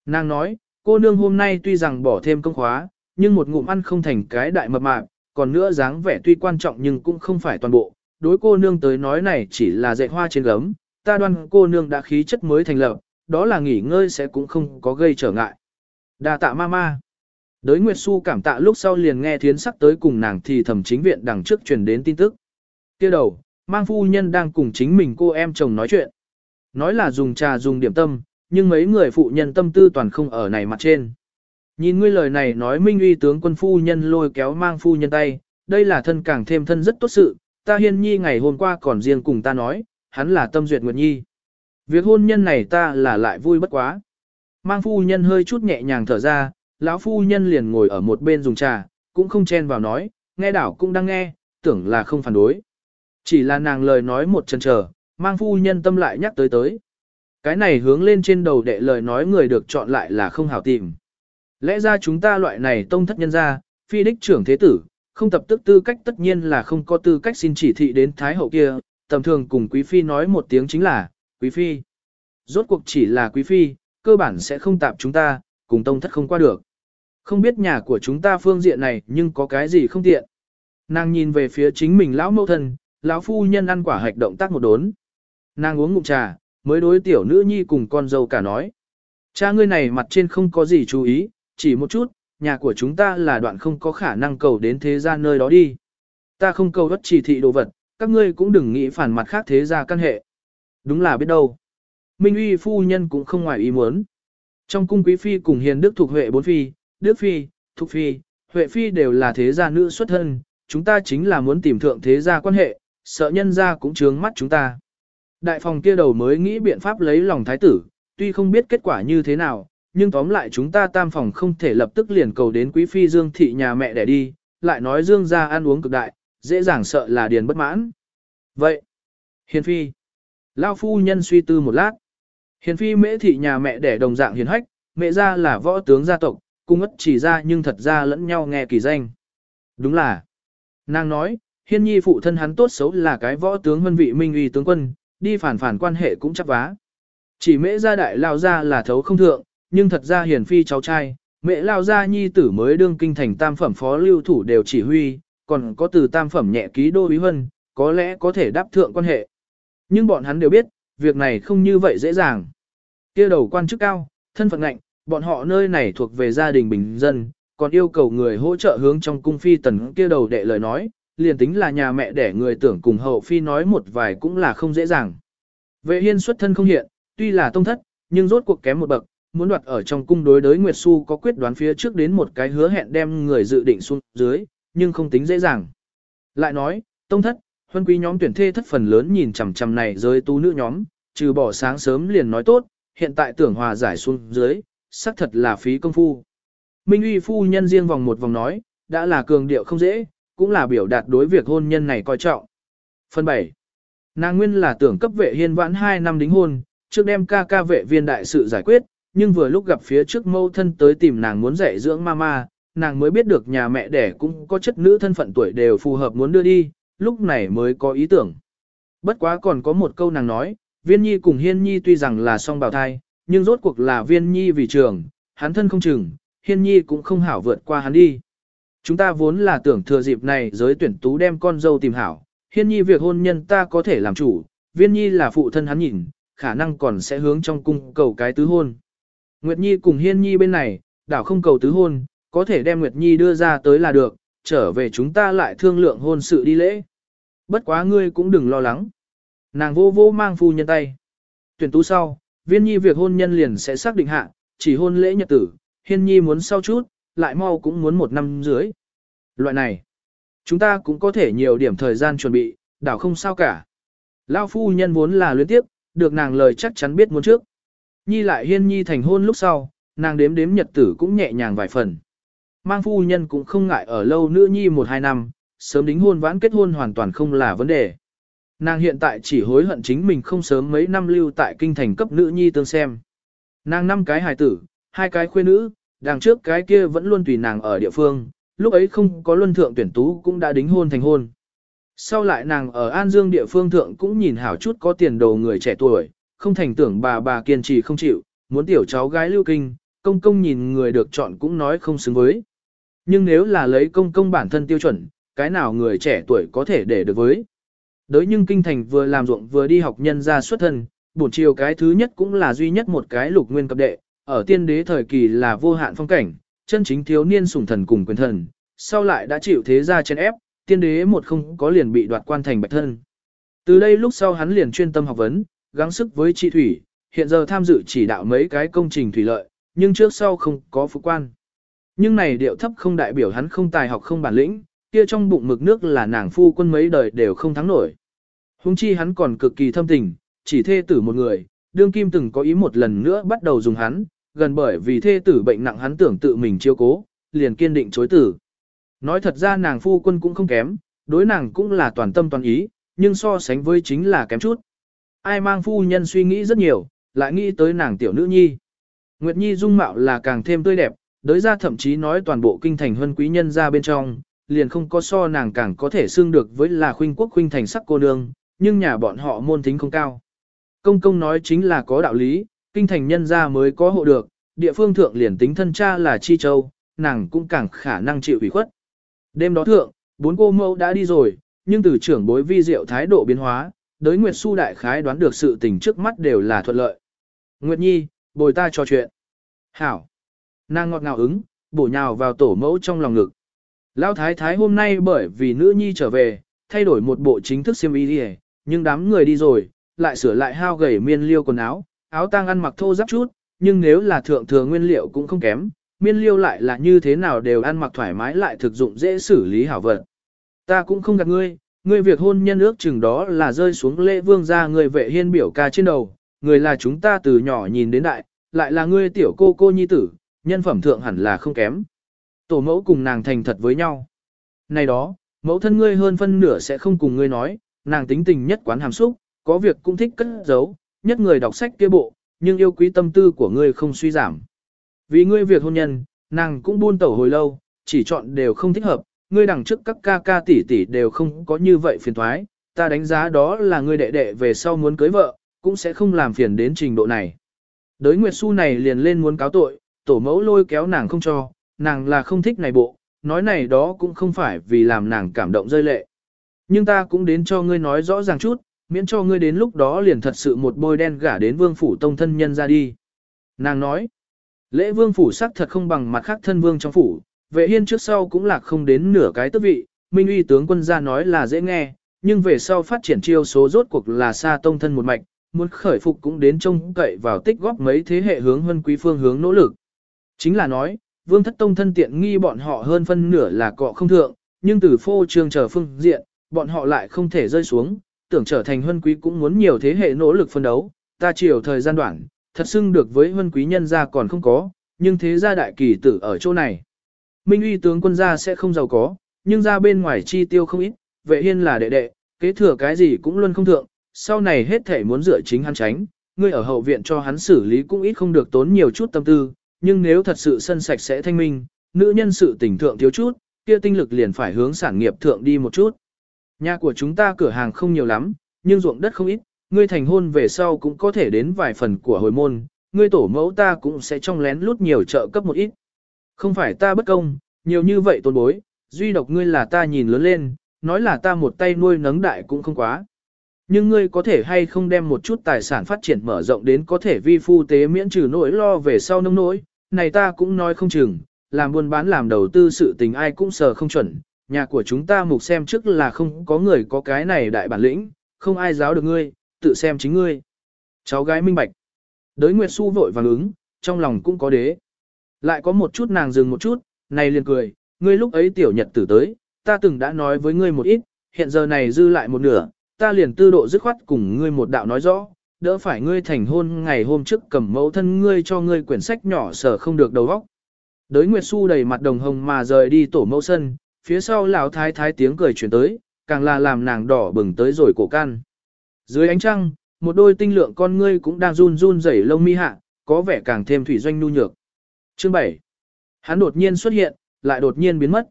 Nàng nói, Cô nương hôm nay tuy rằng bỏ thêm công khóa, nhưng một ngụm ăn không thành cái đại mập mạp, còn nữa dáng vẻ tuy quan trọng nhưng cũng không phải toàn bộ. Đối cô nương tới nói này chỉ là dạy hoa trên gấm, ta đoan cô nương đã khí chất mới thành lập, đó là nghỉ ngơi sẽ cũng không có gây trở ngại. Đa tạ mama. Đới Nguyệt Xu cảm tạ lúc sau liền nghe thiến sắc tới cùng nàng thì thẩm chính viện đằng trước truyền đến tin tức. kia đầu, mang phu nhân đang cùng chính mình cô em chồng nói chuyện. Nói là dùng trà dùng điểm tâm, nhưng mấy người phụ nhân tâm tư toàn không ở này mặt trên. Nhìn ngươi lời này nói minh uy tướng quân phu nhân lôi kéo mang phu nhân tay, đây là thân càng thêm thân rất tốt sự, ta hiên nhi ngày hôm qua còn riêng cùng ta nói, hắn là tâm duyệt nguyệt nhi. Việc hôn nhân này ta là lại vui bất quá. Mang phu nhân hơi chút nhẹ nhàng thở ra, lão phu nhân liền ngồi ở một bên dùng trà, cũng không chen vào nói, nghe đảo cũng đang nghe, tưởng là không phản đối. Chỉ là nàng lời nói một chân chờ, mang phu nhân tâm lại nhắc tới tới. Cái này hướng lên trên đầu đệ lời nói người được chọn lại là không hảo tìm. Lẽ ra chúng ta loại này tông thất nhân gia, phi đích trưởng thế tử, không tập tức tư cách tất nhiên là không có tư cách xin chỉ thị đến thái hậu kia, tầm thường cùng quý phi nói một tiếng chính là, quý phi. Rốt cuộc chỉ là quý phi, cơ bản sẽ không tạp chúng ta, cùng tông thất không qua được. Không biết nhà của chúng ta phương diện này nhưng có cái gì không tiện. Nàng nhìn về phía chính mình lão mẫu thân, lão phu nhân ăn quả hạch động tác một đốn. Nàng uống ngụm trà, mới đối tiểu nữ nhi cùng con dâu cả nói. Cha ngươi này mặt trên không có gì chú ý, chỉ một chút, nhà của chúng ta là đoạn không có khả năng cầu đến thế gia nơi đó đi. Ta không cầu đất chỉ thị đồ vật, các ngươi cũng đừng nghĩ phản mặt khác thế gia căn hệ. Đúng là biết đâu. Minh uy phu nhân cũng không ngoài ý muốn. Trong cung quý phi cùng hiền đức thuộc huệ bốn phi, đức phi, thục phi, huệ phi đều là thế gia nữ xuất thân, chúng ta chính là muốn tìm thượng thế gia quan hệ, sợ nhân gia cũng trướng mắt chúng ta. Đại phòng kia đầu mới nghĩ biện pháp lấy lòng thái tử, tuy không biết kết quả như thế nào, nhưng tóm lại chúng ta tam phòng không thể lập tức liền cầu đến quý phi Dương thị nhà mẹ để đi, lại nói Dương gia ăn uống cực đại, dễ dàng sợ là điền bất mãn. Vậy, hiền phi, lao phu nhân suy tư một lát. Hiền phi mễ thị nhà mẹ đẻ đồng dạng hiền hách, mẹ ra là võ tướng gia tộc, cung ất chỉ ra nhưng thật ra lẫn nhau nghe kỳ danh. Đúng là, nàng nói, hiên nhi phụ thân hắn tốt xấu là cái võ tướng hân vị minh uy tướng quân, đi phản phản quan hệ cũng chắc vá. Chỉ mễ gia đại lao ra là thấu không thượng, nhưng thật ra hiền phi cháu trai, mẹ lao gia nhi tử mới đương kinh thành tam phẩm phó lưu thủ đều chỉ huy, còn có từ tam phẩm nhẹ ký đô bí vân, có lẽ có thể đáp thượng quan hệ. Nhưng bọn hắn đều biết, việc này không như vậy dễ dàng. kia đầu quan chức cao, thân phận ngạnh, bọn họ nơi này thuộc về gia đình bình dân, còn yêu cầu người hỗ trợ hướng trong cung phi tần kia đầu đệ lời nói, liền tính là nhà mẹ để người tưởng cùng hậu phi nói một vài cũng là không dễ dàng. Vệ hiên xuất thân không hiện, tuy là tông thất, nhưng rốt cuộc kém một bậc, muốn đoạt ở trong cung đối đối Nguyệt Xu có quyết đoán phía trước đến một cái hứa hẹn đem người dự định xuống dưới, nhưng không tính dễ dàng. Lại nói, tông thất, huân quý nhóm tuyển thê thất phần lớn nhìn chằm chằm này giới tu nữ nhóm, trừ bỏ sáng sớm liền nói tốt, hiện tại tưởng hòa giải xuống dưới, xác thật là phí công phu. Minh uy phu nhân riêng vòng một vòng nói, đã là cường điệu không dễ, cũng là biểu đạt đối việc hôn nhân này coi trọng. Phần 7. Nàng nguyên là tưởng cấp vệ hiên vãn 2 năm đính hôn, trước đem ca ca vệ viên đại sự giải quyết, nhưng vừa lúc gặp phía trước mâu thân tới tìm nàng muốn dạy dưỡng mama, nàng mới biết được nhà mẹ đẻ cũng có chất nữ thân phận tuổi đều phù hợp muốn đưa đi, lúc này mới có ý tưởng. Bất quá còn có một câu nàng nói, viên nhi cùng hiên nhi tuy rằng là song bào thai, nhưng rốt cuộc là viên nhi vì trường, hắn thân không chừng, hiên nhi cũng không hảo vượt qua hắn đi. Chúng ta vốn là tưởng thừa dịp này giới tuyển tú đem con dâu tìm hảo, hiên nhi việc hôn nhân ta có thể làm chủ, viên nhi là phụ thân hắn nhìn, khả năng còn sẽ hướng trong cung cầu cái tứ hôn. Nguyệt Nhi cùng Hiên Nhi bên này, đảo không cầu tứ hôn, có thể đem Nguyệt Nhi đưa ra tới là được, trở về chúng ta lại thương lượng hôn sự đi lễ. Bất quá ngươi cũng đừng lo lắng. Nàng vô vô mang phu nhân tay. Tuyển tú sau, viên nhi việc hôn nhân liền sẽ xác định hạ, chỉ hôn lễ nhật tử, hiên nhi muốn sau chút, lại mau cũng muốn một năm dưới. Loại này, chúng ta cũng có thể nhiều điểm thời gian chuẩn bị, đảo không sao cả. Lao phu nhân vốn là luyến tiếp, được nàng lời chắc chắn biết muốn trước. Nhi lại hiên nhi thành hôn lúc sau, nàng đếm đếm nhật tử cũng nhẹ nhàng vài phần. Mang phu nhân cũng không ngại ở lâu nữa nhi một hai năm, sớm đính hôn vãn kết hôn hoàn toàn không là vấn đề. Nàng hiện tại chỉ hối hận chính mình không sớm mấy năm lưu tại kinh thành cấp nữ nhi tương xem. Nàng năm cái hài tử, hai cái khuê nữ, đằng trước cái kia vẫn luôn tùy nàng ở địa phương, lúc ấy không có luân thượng tuyển tú cũng đã đính hôn thành hôn. Sau lại nàng ở An Dương địa phương thượng cũng nhìn hảo chút có tiền đồ người trẻ tuổi, không thành tưởng bà bà kiên trì không chịu, muốn tiểu cháu gái lưu kinh, công công nhìn người được chọn cũng nói không xứng với. Nhưng nếu là lấy công công bản thân tiêu chuẩn, cái nào người trẻ tuổi có thể để được với. Đới nhưng kinh thành vừa làm ruộng vừa đi học nhân ra xuất thân, buổi chiều cái thứ nhất cũng là duy nhất một cái lục nguyên cấp đệ, ở tiên đế thời kỳ là vô hạn phong cảnh, chân chính thiếu niên sủng thần cùng quyền thần, sau lại đã chịu thế gia chen ép, tiên đế một không có liền bị đoạt quan thành bạch thân. Từ đây lúc sau hắn liền chuyên tâm học vấn, gắng sức với trị thủy, hiện giờ tham dự chỉ đạo mấy cái công trình thủy lợi, nhưng trước sau không có phục quan. Nhưng này điệu thấp không đại biểu hắn không tài học không bản lĩnh, kia trong bụng mực nước là nàng phu quân mấy đời đều không thắng nổi. Hùng chi hắn còn cực kỳ thâm tình, chỉ thê tử một người, đương kim từng có ý một lần nữa bắt đầu dùng hắn, gần bởi vì thê tử bệnh nặng hắn tưởng tự mình chiêu cố, liền kiên định chối tử. Nói thật ra nàng phu quân cũng không kém, đối nàng cũng là toàn tâm toàn ý, nhưng so sánh với chính là kém chút. Ai mang phu nhân suy nghĩ rất nhiều, lại nghĩ tới nàng tiểu nữ nhi. Nguyệt Nhi dung mạo là càng thêm tươi đẹp, đối ra thậm chí nói toàn bộ kinh thành huân quý nhân ra bên trong, liền không có so nàng càng có thể xương được với là khuynh quốc khuynh thành sắc cô nương, nhưng nhà bọn họ môn tính không cao. Công công nói chính là có đạo lý, kinh thành nhân gia mới có hộ được, địa phương thượng liền tính thân cha là Chi Châu, nàng cũng càng khả năng chịu ủy khuất. Đêm đó thượng, bốn cô mẫu đã đi rồi, nhưng từ trưởng bối vi diệu thái độ biến hóa, đới Nguyệt Xu đại khái đoán được sự tình trước mắt đều là thuận lợi. Nguyệt Nhi, bồi ta trò chuyện. Hảo. Nàng ngọt ngào ứng, bổ nhào vào tổ mẫu trong lòng ngực. Lão thái thái hôm nay bởi vì nữ nhi trở về, thay đổi một bộ chính thức xiêm y đi nhưng đám người đi rồi, lại sửa lại hao gầy miên liêu quần áo, áo tang ăn mặc thô ráp chút, nhưng nếu là thượng thừa nguyên liệu cũng không kém, miên liêu lại là như thế nào đều ăn mặc thoải mái lại thực dụng dễ xử lý hảo vật. Ta cũng không gạt ngươi, ngươi việc hôn nhân ước chừng đó là rơi xuống lễ vương ra người vệ hiên biểu ca trên đầu, người là chúng ta từ nhỏ nhìn đến đại, lại là ngươi tiểu cô cô nhi tử, nhân phẩm thượng hẳn là không kém. Tổ mẫu cùng nàng thành thật với nhau. Này đó, mẫu thân ngươi hơn phân nửa sẽ không cùng ngươi nói, nàng tính tình nhất quán hàm xúc, có việc cũng thích cất giấu, nhất người đọc sách kia bộ, nhưng yêu quý tâm tư của ngươi không suy giảm. Vì ngươi việc hôn nhân, nàng cũng buôn tẩu hồi lâu, chỉ chọn đều không thích hợp, ngươi đằng trước các ca ca tỷ tỷ đều không có như vậy phiền thoái, ta đánh giá đó là ngươi đệ đệ về sau muốn cưới vợ, cũng sẽ không làm phiền đến trình độ này. Đới Nguyệt Xu này liền lên muốn cáo tội, tổ mẫu lôi kéo nàng không cho, nàng là không thích này bộ, nói này đó cũng không phải vì làm nàng cảm động rơi lệ. Nhưng ta cũng đến cho ngươi nói rõ ràng chút, miễn cho ngươi đến lúc đó liền thật sự một bôi đen gả đến vương phủ tông thân nhân ra đi. Nàng nói, lễ vương phủ sắc thật không bằng mặt khác thân vương trong phủ, vệ hiên trước sau cũng lạc không đến nửa cái tước vị, minh uy tướng quân ra nói là dễ nghe, nhưng về sau phát triển chiêu số rốt cuộc là xa tông thân một mạch, muốn khởi phục cũng đến trông cậy vào tích góp mấy thế hệ hướng hân quý phương hướng nỗ lực. Chính là nói, vương thất tông thân tiện nghi bọn họ hơn phân nửa là cọ không thượng, nhưng từ phô trương trở phương diện, bọn họ lại không thể rơi xuống, tưởng trở thành huân quý cũng muốn nhiều thế hệ nỗ lực phân đấu, ta chiều thời gian đoạn, thật xưng được với huân quý nhân gia còn không có, nhưng thế gia đại kỳ tử ở chỗ này. Minh uy tướng quân gia sẽ không giàu có, nhưng ra bên ngoài chi tiêu không ít, vệ hiên là đệ đệ, kế thừa cái gì cũng luôn không thượng, sau này hết thể muốn dựa chính hắn tránh, ngươi ở hậu viện cho hắn xử lý cũng ít không được tốn nhiều chút tâm tư, nhưng nếu thật sự sân sạch sẽ thanh minh, nữ nhân sự tình thượng thiếu chút, kia tinh lực liền phải hướng sản nghiệp thượng đi một chút. Nhà của chúng ta cửa hàng không nhiều lắm, nhưng ruộng đất không ít, ngươi thành hôn về sau cũng có thể đến vài phần của hồi môn, ngươi tổ mẫu ta cũng sẽ trong lén lút nhiều trợ cấp một ít. Không phải ta bất công, nhiều như vậy tôn bối, duy độc ngươi là ta nhìn lớn lên, nói là ta một tay nuôi nấng đại cũng không quá. Nhưng ngươi có thể hay không đem một chút tài sản phát triển mở rộng đến có thể vi phu tế miễn trừ nỗi lo về sau nông nỗi, này ta cũng nói không chừng, làm buôn bán làm đầu tư sự tình ai cũng sờ không chuẩn, nhà của chúng ta mục xem trước là không có người có cái này đại bản lĩnh, không ai giáo được ngươi, tự xem chính ngươi. Cháu gái minh bạch. Đới Nguyệt Xu vội vàng ứng, trong lòng cũng có đế. Lại có một chút nàng dừng một chút, này liền cười, ngươi lúc ấy tiểu nhật tử tới, ta từng đã nói với ngươi một ít, hiện giờ này dư lại một nửa, ta liền tư độ dứt khoát cùng ngươi một đạo nói rõ, đỡ phải ngươi thành hôn ngày hôm trước cầm mẫu thân ngươi cho ngươi quyển sách nhỏ sở không được đầu óc. Đới Nguyệt Xu đầy mặt đồng hồng mà rời đi tổ mẫu sân, phía sau lão thái thái tiếng cười chuyển tới, càng là làm nàng đỏ bừng tới rồi cổ can. Dưới ánh trăng, một đôi tinh lượng con ngươi cũng đang run run rẩy lông mi hạ, có vẻ càng thêm thủy doanh nhu nhược. Chương 7. Hắn đột nhiên xuất hiện, lại đột nhiên biến mất.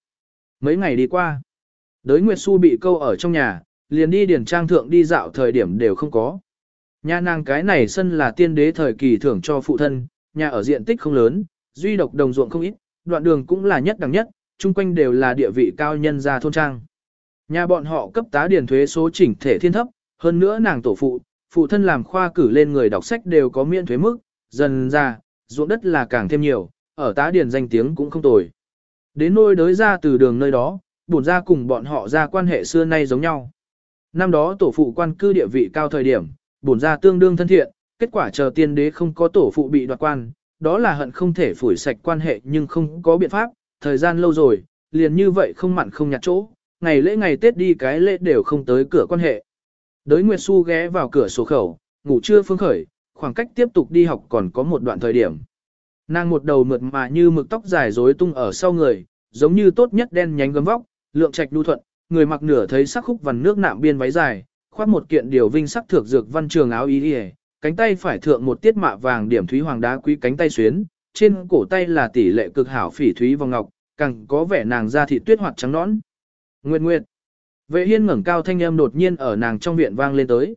Mấy ngày đi qua, đới Nguyệt Xu bị câu ở trong nhà, liền đi điển trang thượng đi dạo thời điểm đều không có. Nhà nàng cái này sân là tiên đế thời kỳ thưởng cho phụ thân, nhà ở diện tích không lớn, duy độc đồng ruộng không ít, đoạn đường cũng là nhất đẳng nhất, chung quanh đều là địa vị cao nhân gia thôn trang. Nhà bọn họ cấp tá điền thuế số chỉnh thể thiên thấp, hơn nữa nàng tổ phụ, phụ thân làm khoa cử lên người đọc sách đều có miễn thuế mức, dần ra, ruộng đất là càng thêm nhiều, ở tá điền danh tiếng cũng không tồi. Đến nôi đới ra từ đường nơi đó, bổn ra cùng bọn họ ra quan hệ xưa nay giống nhau. Năm đó tổ phụ quan cư địa vị cao thời điểm, bổn ra tương đương thân thiện, kết quả chờ tiên đế không có tổ phụ bị đoạt quan, đó là hận không thể phủi sạch quan hệ nhưng không có biện pháp, thời gian lâu rồi, liền như vậy không mặn không nhạt chỗ, ngày lễ ngày Tết đi cái lễ đều không tới cửa quan hệ. Đới Nguyệt Xu ghé vào cửa sổ khẩu, ngủ trưa phương khởi, khoảng cách tiếp tục đi học còn có một đoạn thời điểm. Nàng một đầu mượt mà như mực tóc dài rối tung ở sau người, giống như tốt nhất đen nhánh gấm vóc, lượng trạch đu thuận, người mặc nửa thấy sắc khúc vằn nước nạm biên váy dài, khoác một kiện điều vinh sắc thược dược văn trường áo y cánh tay phải thượng một tiết mạ vàng điểm thúy hoàng đá quý cánh tay xuyến, trên cổ tay là tỷ lệ cực hảo phỉ thúy vòng ngọc, càng có vẻ nàng da thịt tuyết hoạt trắng nõn. Nguyệt Nguyệt. Vệ Hiên ngẩng cao thanh âm đột nhiên ở nàng trong viện vang lên tới.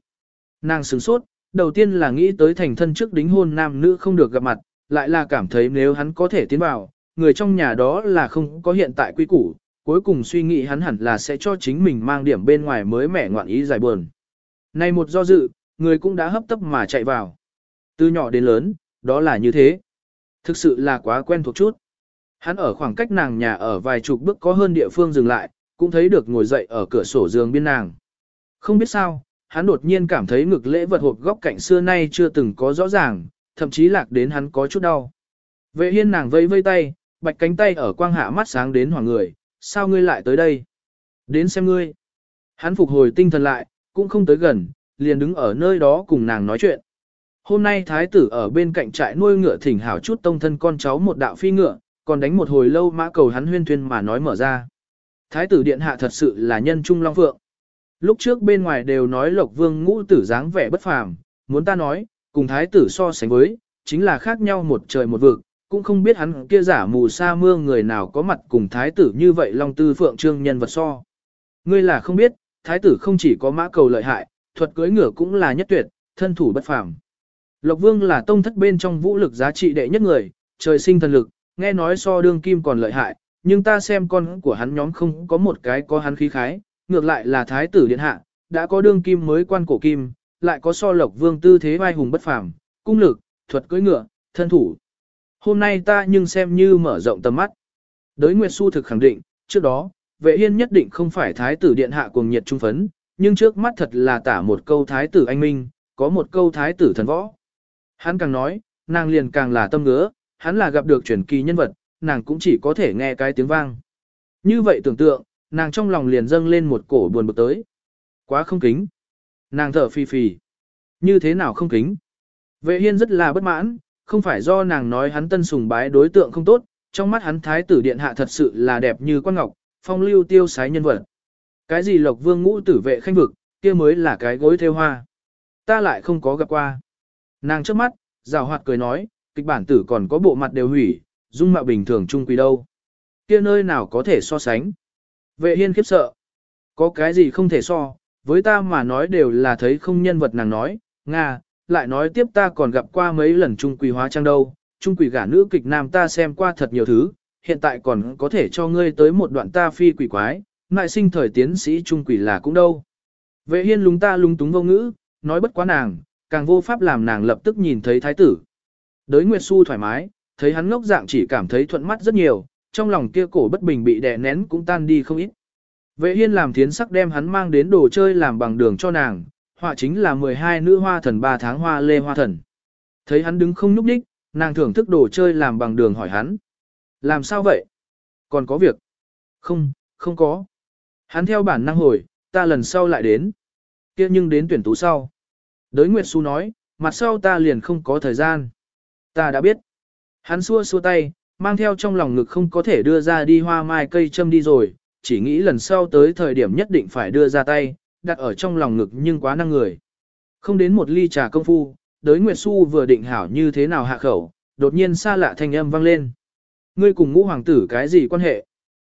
Nàng sửng sốt, đầu tiên là nghĩ tới thành thân trước đính hôn nam nữ không được gặp mặt, lại là cảm thấy nếu hắn có thể tiến vào, người trong nhà đó là không có hiện tại quy củ, cuối cùng suy nghĩ hắn hẳn là sẽ cho chính mình mang điểm bên ngoài mới mẻ ngoạn ý giải buồn. Này một do dự, người cũng đã hấp tấp mà chạy vào. Từ nhỏ đến lớn, đó là như thế. Thực sự là quá quen thuộc chút. Hắn ở khoảng cách nàng nhà ở vài chục bước có hơn địa phương dừng lại, cũng thấy được ngồi dậy ở cửa sổ giường biên nàng. Không biết sao, hắn đột nhiên cảm thấy ngực lễ vật hộp góc cạnh xưa nay chưa từng có rõ ràng, thậm chí lạc đến hắn có chút đau. Vệ hiên nàng vẫy vây tay, bạch cánh tay ở quang hạ mắt sáng đến hoàng người, sao ngươi lại tới đây? Đến xem ngươi. Hắn phục hồi tinh thần lại, cũng không tới gần, liền đứng ở nơi đó cùng nàng nói chuyện. Hôm nay thái tử ở bên cạnh trại nuôi ngựa thỉnh hảo chút tông thân con cháu một đạo phi ngựa, còn đánh một hồi lâu mã cầu hắn huyên thuyên mà nói mở ra. Thái tử điện hạ thật sự là nhân trung long phượng. Lúc trước bên ngoài đều nói lộc vương ngũ tử dáng vẻ bất phàm, muốn ta nói, cùng thái tử so sánh với, chính là khác nhau một trời một vực, cũng không biết hắn kia giả mù sa mưa người nào có mặt cùng thái tử như vậy long tư phượng trương nhân vật so. Ngươi là không biết, thái tử không chỉ có mã cầu lợi hại, thuật cưỡi ngựa cũng là nhất tuyệt, thân thủ bất phàm. Lộc vương là tông thất bên trong vũ lực giá trị đệ nhất người, trời sinh thần lực, nghe nói so đương kim còn lợi hại, nhưng ta xem con của hắn nhóm không có một cái có hắn khí khái, ngược lại là thái tử điện hạ, đã có đương kim mới quan cổ kim, lại có so lộc vương tư thế vai hùng bất phàm, cung lực, thuật cưỡi ngựa, thân thủ. Hôm nay ta nhưng xem như mở rộng tầm mắt. Đới Nguyệt Xu thực khẳng định, trước đó, vệ hiên nhất định không phải thái tử điện hạ cuồng nhiệt trung phấn, nhưng trước mắt thật là tả một câu thái tử anh minh, có một câu thái tử thần võ. Hắn càng nói, nàng liền càng là tâm ngứa, hắn là gặp được truyền kỳ nhân vật, nàng cũng chỉ có thể nghe cái tiếng vang. Như vậy tưởng tượng, nàng trong lòng liền dâng lên một cổ buồn bực tới. Quá không kính. Nàng thở phì phì. Như thế nào không kính? Vệ hiên rất là bất mãn, không phải do nàng nói hắn tân sùng bái đối tượng không tốt, trong mắt hắn thái tử điện hạ thật sự là đẹp như quan ngọc, phong lưu tiêu sái nhân vật. Cái gì lộc vương ngũ tử vệ khanh vực, kia mới là cái gối theo hoa. Ta lại không có gặp qua. Nàng trước mắt, rào hoạt cười nói, kịch bản tử còn có bộ mặt đều hủy, dung mạo bình thường trung quý đâu. Kia nơi nào có thể so sánh. Vệ hiên khiếp sợ. Có cái gì không thể so, với ta mà nói đều là thấy không nhân vật nàng nói, Nga, lại nói tiếp ta còn gặp qua mấy lần trung quỷ hóa trang đâu, trung quỷ gả nữ kịch nam ta xem qua thật nhiều thứ, hiện tại còn có thể cho ngươi tới một đoạn ta phi quỷ quái, ngại sinh thời tiến sĩ trung quỷ là cũng đâu. Vệ hiên lúng ta lúng túng vô ngữ, nói bất quá nàng, càng vô pháp làm nàng lập tức nhìn thấy thái tử. Đới Nguyệt Xu thoải mái, thấy hắn ngốc dạng chỉ cảm thấy thuận mắt rất nhiều, trong lòng kia cổ bất bình bị đè nén cũng tan đi không ít. Vệ hiên làm thiến sắc đem hắn mang đến đồ chơi làm bằng đường cho nàng, họa chính là 12 nữ hoa thần 3 tháng hoa lê hoa thần. Thấy hắn đứng không nhúc đích, nàng thưởng thức đồ chơi làm bằng đường hỏi hắn. Làm sao vậy? Còn có việc? Không, không có. Hắn theo bản năng hồi, ta lần sau lại đến. kia nhưng đến tuyển tú sau. Đới Nguyệt Xu nói, mặt sau ta liền không có thời gian. Ta đã biết. Hắn xua xua tay, mang theo trong lòng ngực không có thể đưa ra đi hoa mai cây châm đi rồi, chỉ nghĩ lần sau tới thời điểm nhất định phải đưa ra tay, đặt ở trong lòng ngực nhưng quá năng người. Không đến một ly trà công phu, đới Nguyệt Xu vừa định hảo như thế nào hạ khẩu, đột nhiên xa lạ thanh âm vang lên. Ngươi cùng ngũ hoàng tử cái gì quan hệ?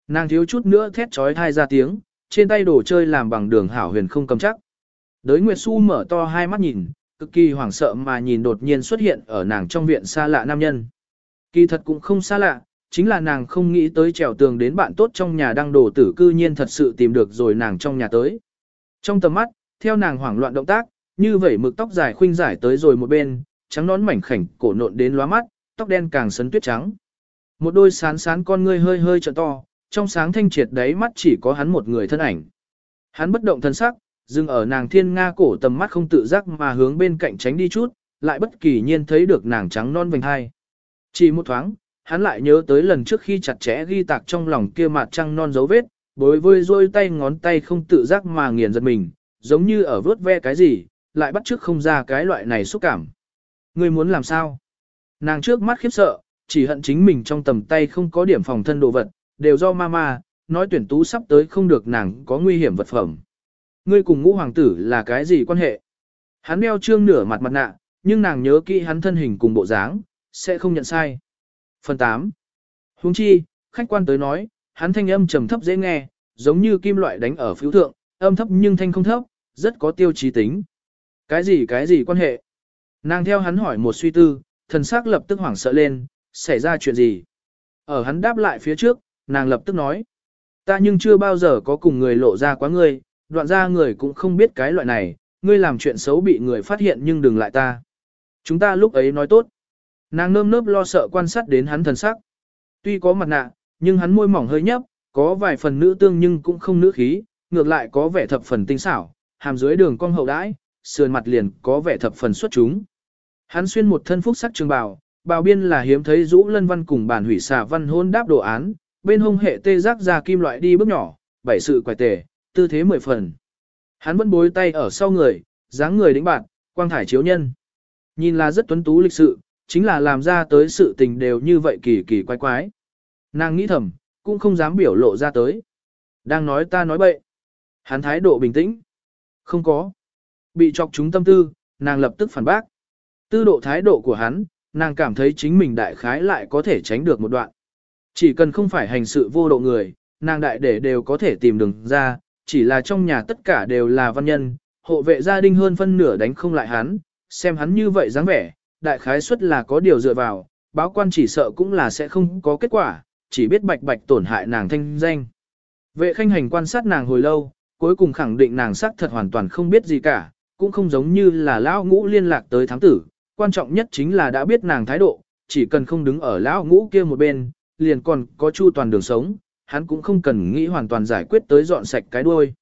Nàng thiếu chút nữa thét trói thai ra tiếng, trên tay đồ chơi làm bằng đường hảo huyền không cầm chắc. Đới Nguyệt Xu mở to hai mắt nhìn, cực kỳ hoảng sợ mà nhìn đột nhiên xuất hiện ở nàng trong viện xa lạ nam nhân. Kỳ thật cũng không xa lạ, chính là nàng không nghĩ tới trèo tường đến bạn tốt trong nhà đang đổ tử cư nhiên thật sự tìm được rồi nàng trong nhà tới. Trong tầm mắt, theo nàng hoảng loạn động tác, như vậy mực tóc dài khuynh giải tới rồi một bên, trắng nón mảnh khảnh, cổ nộn đến lóa mắt, tóc đen càng sấn tuyết trắng. Một đôi sán sán con ngươi hơi hơi trợ to, trong sáng thanh triệt đấy mắt chỉ có hắn một người thân ảnh. Hắn bất động thân sắc, dừng ở nàng thiên nga cổ tầm mắt không tự giác mà hướng bên cạnh tránh đi chút, lại bất kỳ nhiên thấy được nàng trắng non vành hai. Chỉ một thoáng, hắn lại nhớ tới lần trước khi chặt chẽ ghi tạc trong lòng kia mặt trăng non dấu vết, bối vơi rôi tay ngón tay không tự giác mà nghiền giật mình, giống như ở vớt ve cái gì, lại bắt trước không ra cái loại này xúc cảm. Ngươi muốn làm sao? Nàng trước mắt khiếp sợ, chỉ hận chính mình trong tầm tay không có điểm phòng thân đồ vật, đều do mama, nói tuyển tú sắp tới không được nàng có nguy hiểm vật phẩm. Ngươi cùng ngũ hoàng tử là cái gì quan hệ? Hắn đeo trương nửa mặt mặt nạ, nhưng nàng nhớ kỹ hắn thân hình cùng bộ dáng, sẽ không nhận sai. Phần 8. Huống chi, khách quan tới nói, hắn thanh âm trầm thấp dễ nghe, giống như kim loại đánh ở phiếu thượng, âm thấp nhưng thanh không thấp, rất có tiêu chí tính. Cái gì cái gì quan hệ? Nàng theo hắn hỏi một suy tư, thần sắc lập tức hoảng sợ lên, xảy ra chuyện gì? Ở hắn đáp lại phía trước, nàng lập tức nói. Ta nhưng chưa bao giờ có cùng người lộ ra quá ngươi, đoạn ra người cũng không biết cái loại này, ngươi làm chuyện xấu bị người phát hiện nhưng đừng lại ta. Chúng ta lúc ấy nói tốt. Nàng nơm nớp lo sợ quan sát đến hắn thần sắc. Tuy có mặt nạ, nhưng hắn môi mỏng hơi nhấp, có vài phần nữ tương nhưng cũng không nữ khí, ngược lại có vẻ thập phần tinh xảo, hàm dưới đường cong hậu đãi, sườn mặt liền có vẻ thập phần xuất chúng. Hắn xuyên một thân phúc sắc trường bào, bào biên là hiếm thấy rũ lân văn cùng bản hủy xà văn hôn đáp đồ án, bên hông hệ tê giác ra kim loại đi bước nhỏ, bảy sự quải tề, tư thế mười phần. Hắn vẫn bối tay ở sau người, dáng người đĩnh bạn, quang thải chiếu nhân. Nhìn là rất tuấn tú lịch sự, chính là làm ra tới sự tình đều như vậy kỳ kỳ quái quái. Nàng nghĩ thầm, cũng không dám biểu lộ ra tới. Đang nói ta nói bậy. Hắn thái độ bình tĩnh. Không có. Bị chọc chúng tâm tư, nàng lập tức phản bác. Tư độ thái độ của hắn, nàng cảm thấy chính mình đại khái lại có thể tránh được một đoạn. Chỉ cần không phải hành sự vô độ người, nàng đại để đều có thể tìm đường ra, chỉ là trong nhà tất cả đều là văn nhân, hộ vệ gia đình hơn phân nửa đánh không lại hắn, xem hắn như vậy dáng vẻ, đại khái suất là có điều dựa vào, báo quan chỉ sợ cũng là sẽ không có kết quả, chỉ biết bạch bạch tổn hại nàng thanh danh. Vệ khanh hành quan sát nàng hồi lâu, cuối cùng khẳng định nàng sắc thật hoàn toàn không biết gì cả, cũng không giống như là lão ngũ liên lạc tới thám tử, quan trọng nhất chính là đã biết nàng thái độ, chỉ cần không đứng ở lão ngũ kia một bên, liền còn có chu toàn đường sống, hắn cũng không cần nghĩ hoàn toàn giải quyết tới dọn sạch cái đuôi.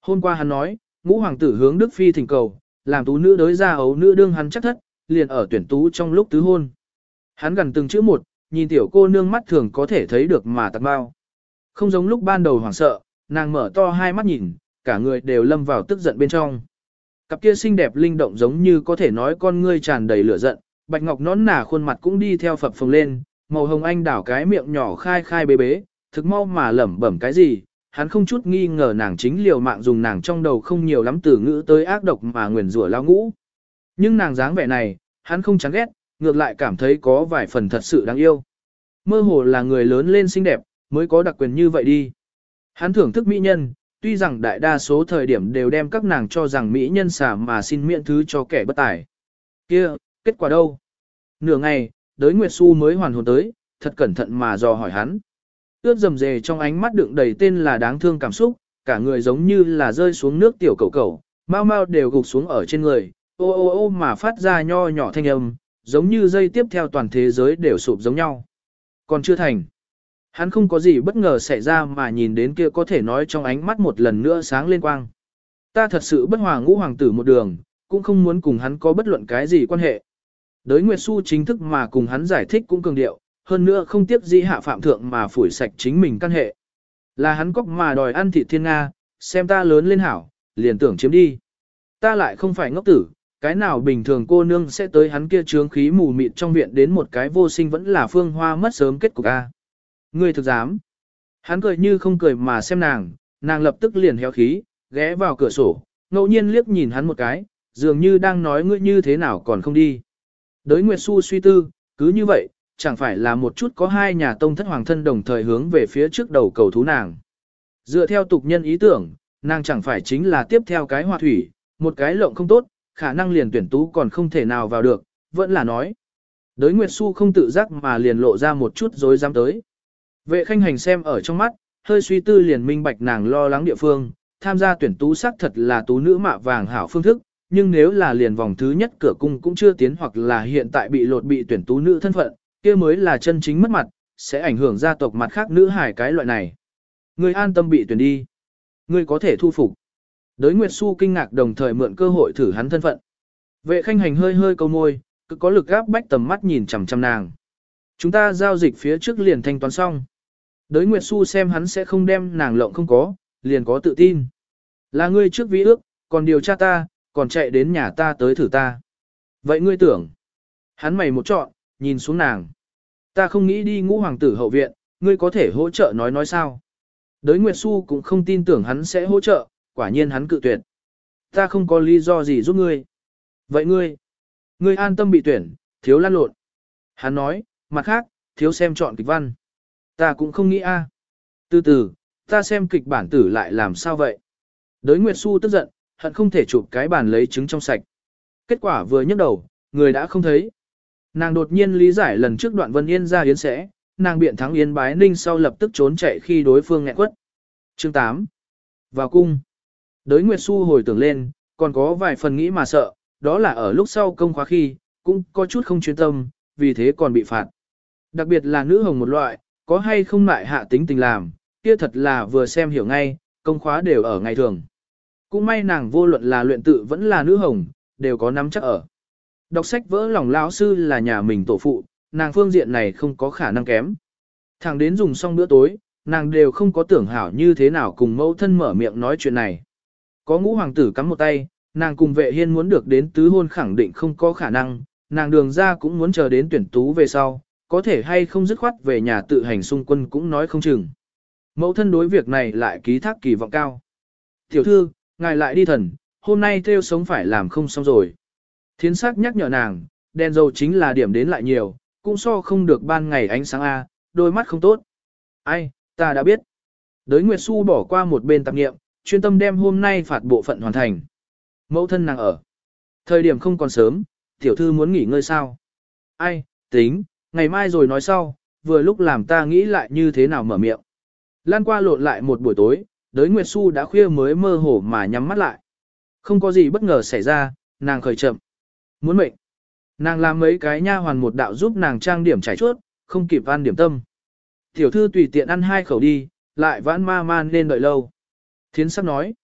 Hôm qua hắn nói, ngũ hoàng tử hướng Đức Phi thỉnh cầu, làm tú nữ đối ra ấu nữ đương hắn chắc thất, liền ở tuyển tú trong lúc tứ hôn. Hắn gần từng chữ một, nhìn tiểu cô nương mắt thường có thể thấy được mà tạc bao. Không giống lúc ban đầu hoảng sợ, nàng mở to hai mắt nhìn, cả người đều lâm vào tức giận bên trong. Cặp kia xinh đẹp linh động giống như có thể nói con ngươi tràn đầy lửa giận, bạch ngọc nón nả khuôn mặt cũng đi theo phập phồng lên, màu hồng anh đảo cái miệng nhỏ khai khai bế bế, thực mau mà lẩm bẩm cái gì, hắn không chút nghi ngờ nàng chính liều mạng dùng nàng trong đầu không nhiều lắm từ ngữ tới ác độc mà nguyền rủa lao ngũ. Nhưng nàng dáng vẻ này, hắn không chán ghét, ngược lại cảm thấy có vài phần thật sự đáng yêu. Mơ hồ là người lớn lên xinh đẹp, mới có đặc quyền như vậy đi. Hắn thưởng thức mỹ nhân, tuy rằng đại đa số thời điểm đều đem các nàng cho rằng mỹ nhân xả mà xin miễn thứ cho kẻ bất tài. Kia, kết quả đâu? Nửa ngày, đới Nguyệt Xu mới hoàn hồn tới, thật cẩn thận mà dò hỏi hắn. Ướt rầm rề trong ánh mắt đựng đầy tên là đáng thương cảm xúc, cả người giống như là rơi xuống nước tiểu cầu cầu, mau mau đều gục xuống ở trên người, ô ô ô mà phát ra nho nhỏ thanh âm, giống như dây tiếp theo toàn thế giới đều sụp giống nhau. Còn chưa thành. Hắn không có gì bất ngờ xảy ra mà nhìn đến kia có thể nói trong ánh mắt một lần nữa sáng lên quang. Ta thật sự bất hòa ngũ hoàng tử một đường, cũng không muốn cùng hắn có bất luận cái gì quan hệ. Đới Nguyệt Xu chính thức mà cùng hắn giải thích cũng cường điệu, hơn nữa không tiếp dĩ hạ phạm thượng mà phủi sạch chính mình căn hệ. Là hắn cóc mà đòi ăn thịt thiên Nga, xem ta lớn lên hảo, liền tưởng chiếm đi. Ta lại không phải ngốc tử, cái nào bình thường cô nương sẽ tới hắn kia trướng khí mù mịt trong viện đến một cái vô sinh vẫn là phương hoa mất sớm kết cục a. Ngươi thực dám. Hắn cười như không cười mà xem nàng, nàng lập tức liền héo khí, ghé vào cửa sổ, ngẫu nhiên liếc nhìn hắn một cái, dường như đang nói ngươi như thế nào còn không đi. Đới Nguyệt Xu suy tư, cứ như vậy, chẳng phải là một chút có hai nhà tông thất hoàng thân đồng thời hướng về phía trước đầu cầu thú nàng. Dựa theo tục nhân ý tưởng, nàng chẳng phải chính là tiếp theo cái hòa thủy, một cái lộng không tốt, khả năng liền tuyển tú còn không thể nào vào được, vẫn là nói. Đới Nguyệt Xu không tự giác mà liền lộ ra một chút dối dám tới. Vệ khanh hành xem ở trong mắt, hơi suy tư liền minh bạch nàng lo lắng địa phương, tham gia tuyển tú xác thật là tú nữ mạ vàng hảo phương thức, nhưng nếu là liền vòng thứ nhất cửa cung cũng chưa tiến hoặc là hiện tại bị lột bị tuyển tú nữ thân phận, kia mới là chân chính mất mặt, sẽ ảnh hưởng gia tộc mặt khác nữ hải cái loại này. Người an tâm bị tuyển đi. Người có thể thu phục. Đới Nguyệt Xu kinh ngạc đồng thời mượn cơ hội thử hắn thân phận. Vệ khanh hành hơi hơi câu môi, cứ có lực gáp bách tầm mắt nhìn chằm chằm nàng. Chúng ta giao dịch phía trước liền thanh toán xong. Đới Nguyệt Xu xem hắn sẽ không đem nàng lộng không có, liền có tự tin. Là ngươi trước vĩ ước, còn điều tra ta, còn chạy đến nhà ta tới thử ta. Vậy ngươi tưởng, hắn mày một chọn nhìn xuống nàng. Ta không nghĩ đi ngũ hoàng tử hậu viện, ngươi có thể hỗ trợ nói nói sao. Đới Nguyệt Xu cũng không tin tưởng hắn sẽ hỗ trợ, quả nhiên hắn cự tuyệt. Ta không có lý do gì giúp ngươi. Vậy ngươi, ngươi an tâm bị tuyển, thiếu lan lộn. Hắn nói, mặt khác, thiếu xem chọn kịch văn. Ta cũng không nghĩ a. À. Từ từ, ta xem kịch bản tử lại làm sao vậy. Đới Nguyệt Xu tức giận, hận không thể chụp cái bàn lấy trứng trong sạch. Kết quả vừa nhấc đầu, người đã không thấy. Nàng đột nhiên lý giải lần trước đoạn Vân Yên ra yến sẽ, nàng biện thắng Yên bái ninh sau lập tức trốn chạy khi đối phương nghẹn quất. Chương 8. Vào cung. Đới Nguyệt Xu hồi tưởng lên, còn có vài phần nghĩ mà sợ, đó là ở lúc sau công khóa khi, cũng có chút không chuyên tâm, vì thế còn bị phạt. Đặc biệt là nữ hồng một loại, có hay không lại hạ tính tình làm, kia thật là vừa xem hiểu ngay, công khóa đều ở ngày thường. Cũng may nàng vô luận là luyện tự vẫn là nữ hồng, đều có nắm chắc ở. Đọc sách vỡ lòng lão sư là nhà mình tổ phụ, nàng phương diện này không có khả năng kém. thằng đến dùng xong bữa tối, nàng đều không có tưởng hảo như thế nào cùng mẫu thân mở miệng nói chuyện này. Có ngũ hoàng tử cắm một tay, nàng cùng vệ hiên muốn được đến tứ hôn khẳng định không có khả năng, nàng đường ra cũng muốn chờ đến tuyển tú về sau, có thể hay không dứt khoát về nhà tự hành xung quân cũng nói không chừng. Mẫu thân đối việc này lại ký thác kỳ vọng cao. Tiểu thư, ngài lại đi thần, hôm nay theo sống phải làm không xong rồi. Thiến sắc nhắc nhở nàng, đèn dầu chính là điểm đến lại nhiều, cũng so không được ban ngày ánh sáng A, đôi mắt không tốt. Ai, ta đã biết. Đới Nguyệt Xu bỏ qua một bên tạp nghiệm, chuyên tâm đem hôm nay phạt bộ phận hoàn thành. Mẫu thân nàng ở. Thời điểm không còn sớm, tiểu thư muốn nghỉ ngơi sao? Ai, tính, ngày mai rồi nói sau, vừa lúc làm ta nghĩ lại như thế nào mở miệng. Lan qua lộn lại một buổi tối, đới Nguyệt Xu đã khuya mới mơ hồ mà nhắm mắt lại. Không có gì bất ngờ xảy ra, nàng khởi chậm. Muốn mệnh. Nàng làm mấy cái nha hoàn một đạo giúp nàng trang điểm trải chuốt, không kịp ăn điểm tâm. Tiểu thư tùy tiện ăn hai khẩu đi, lại vãn ma man nên đợi lâu. Thiến sắc nói.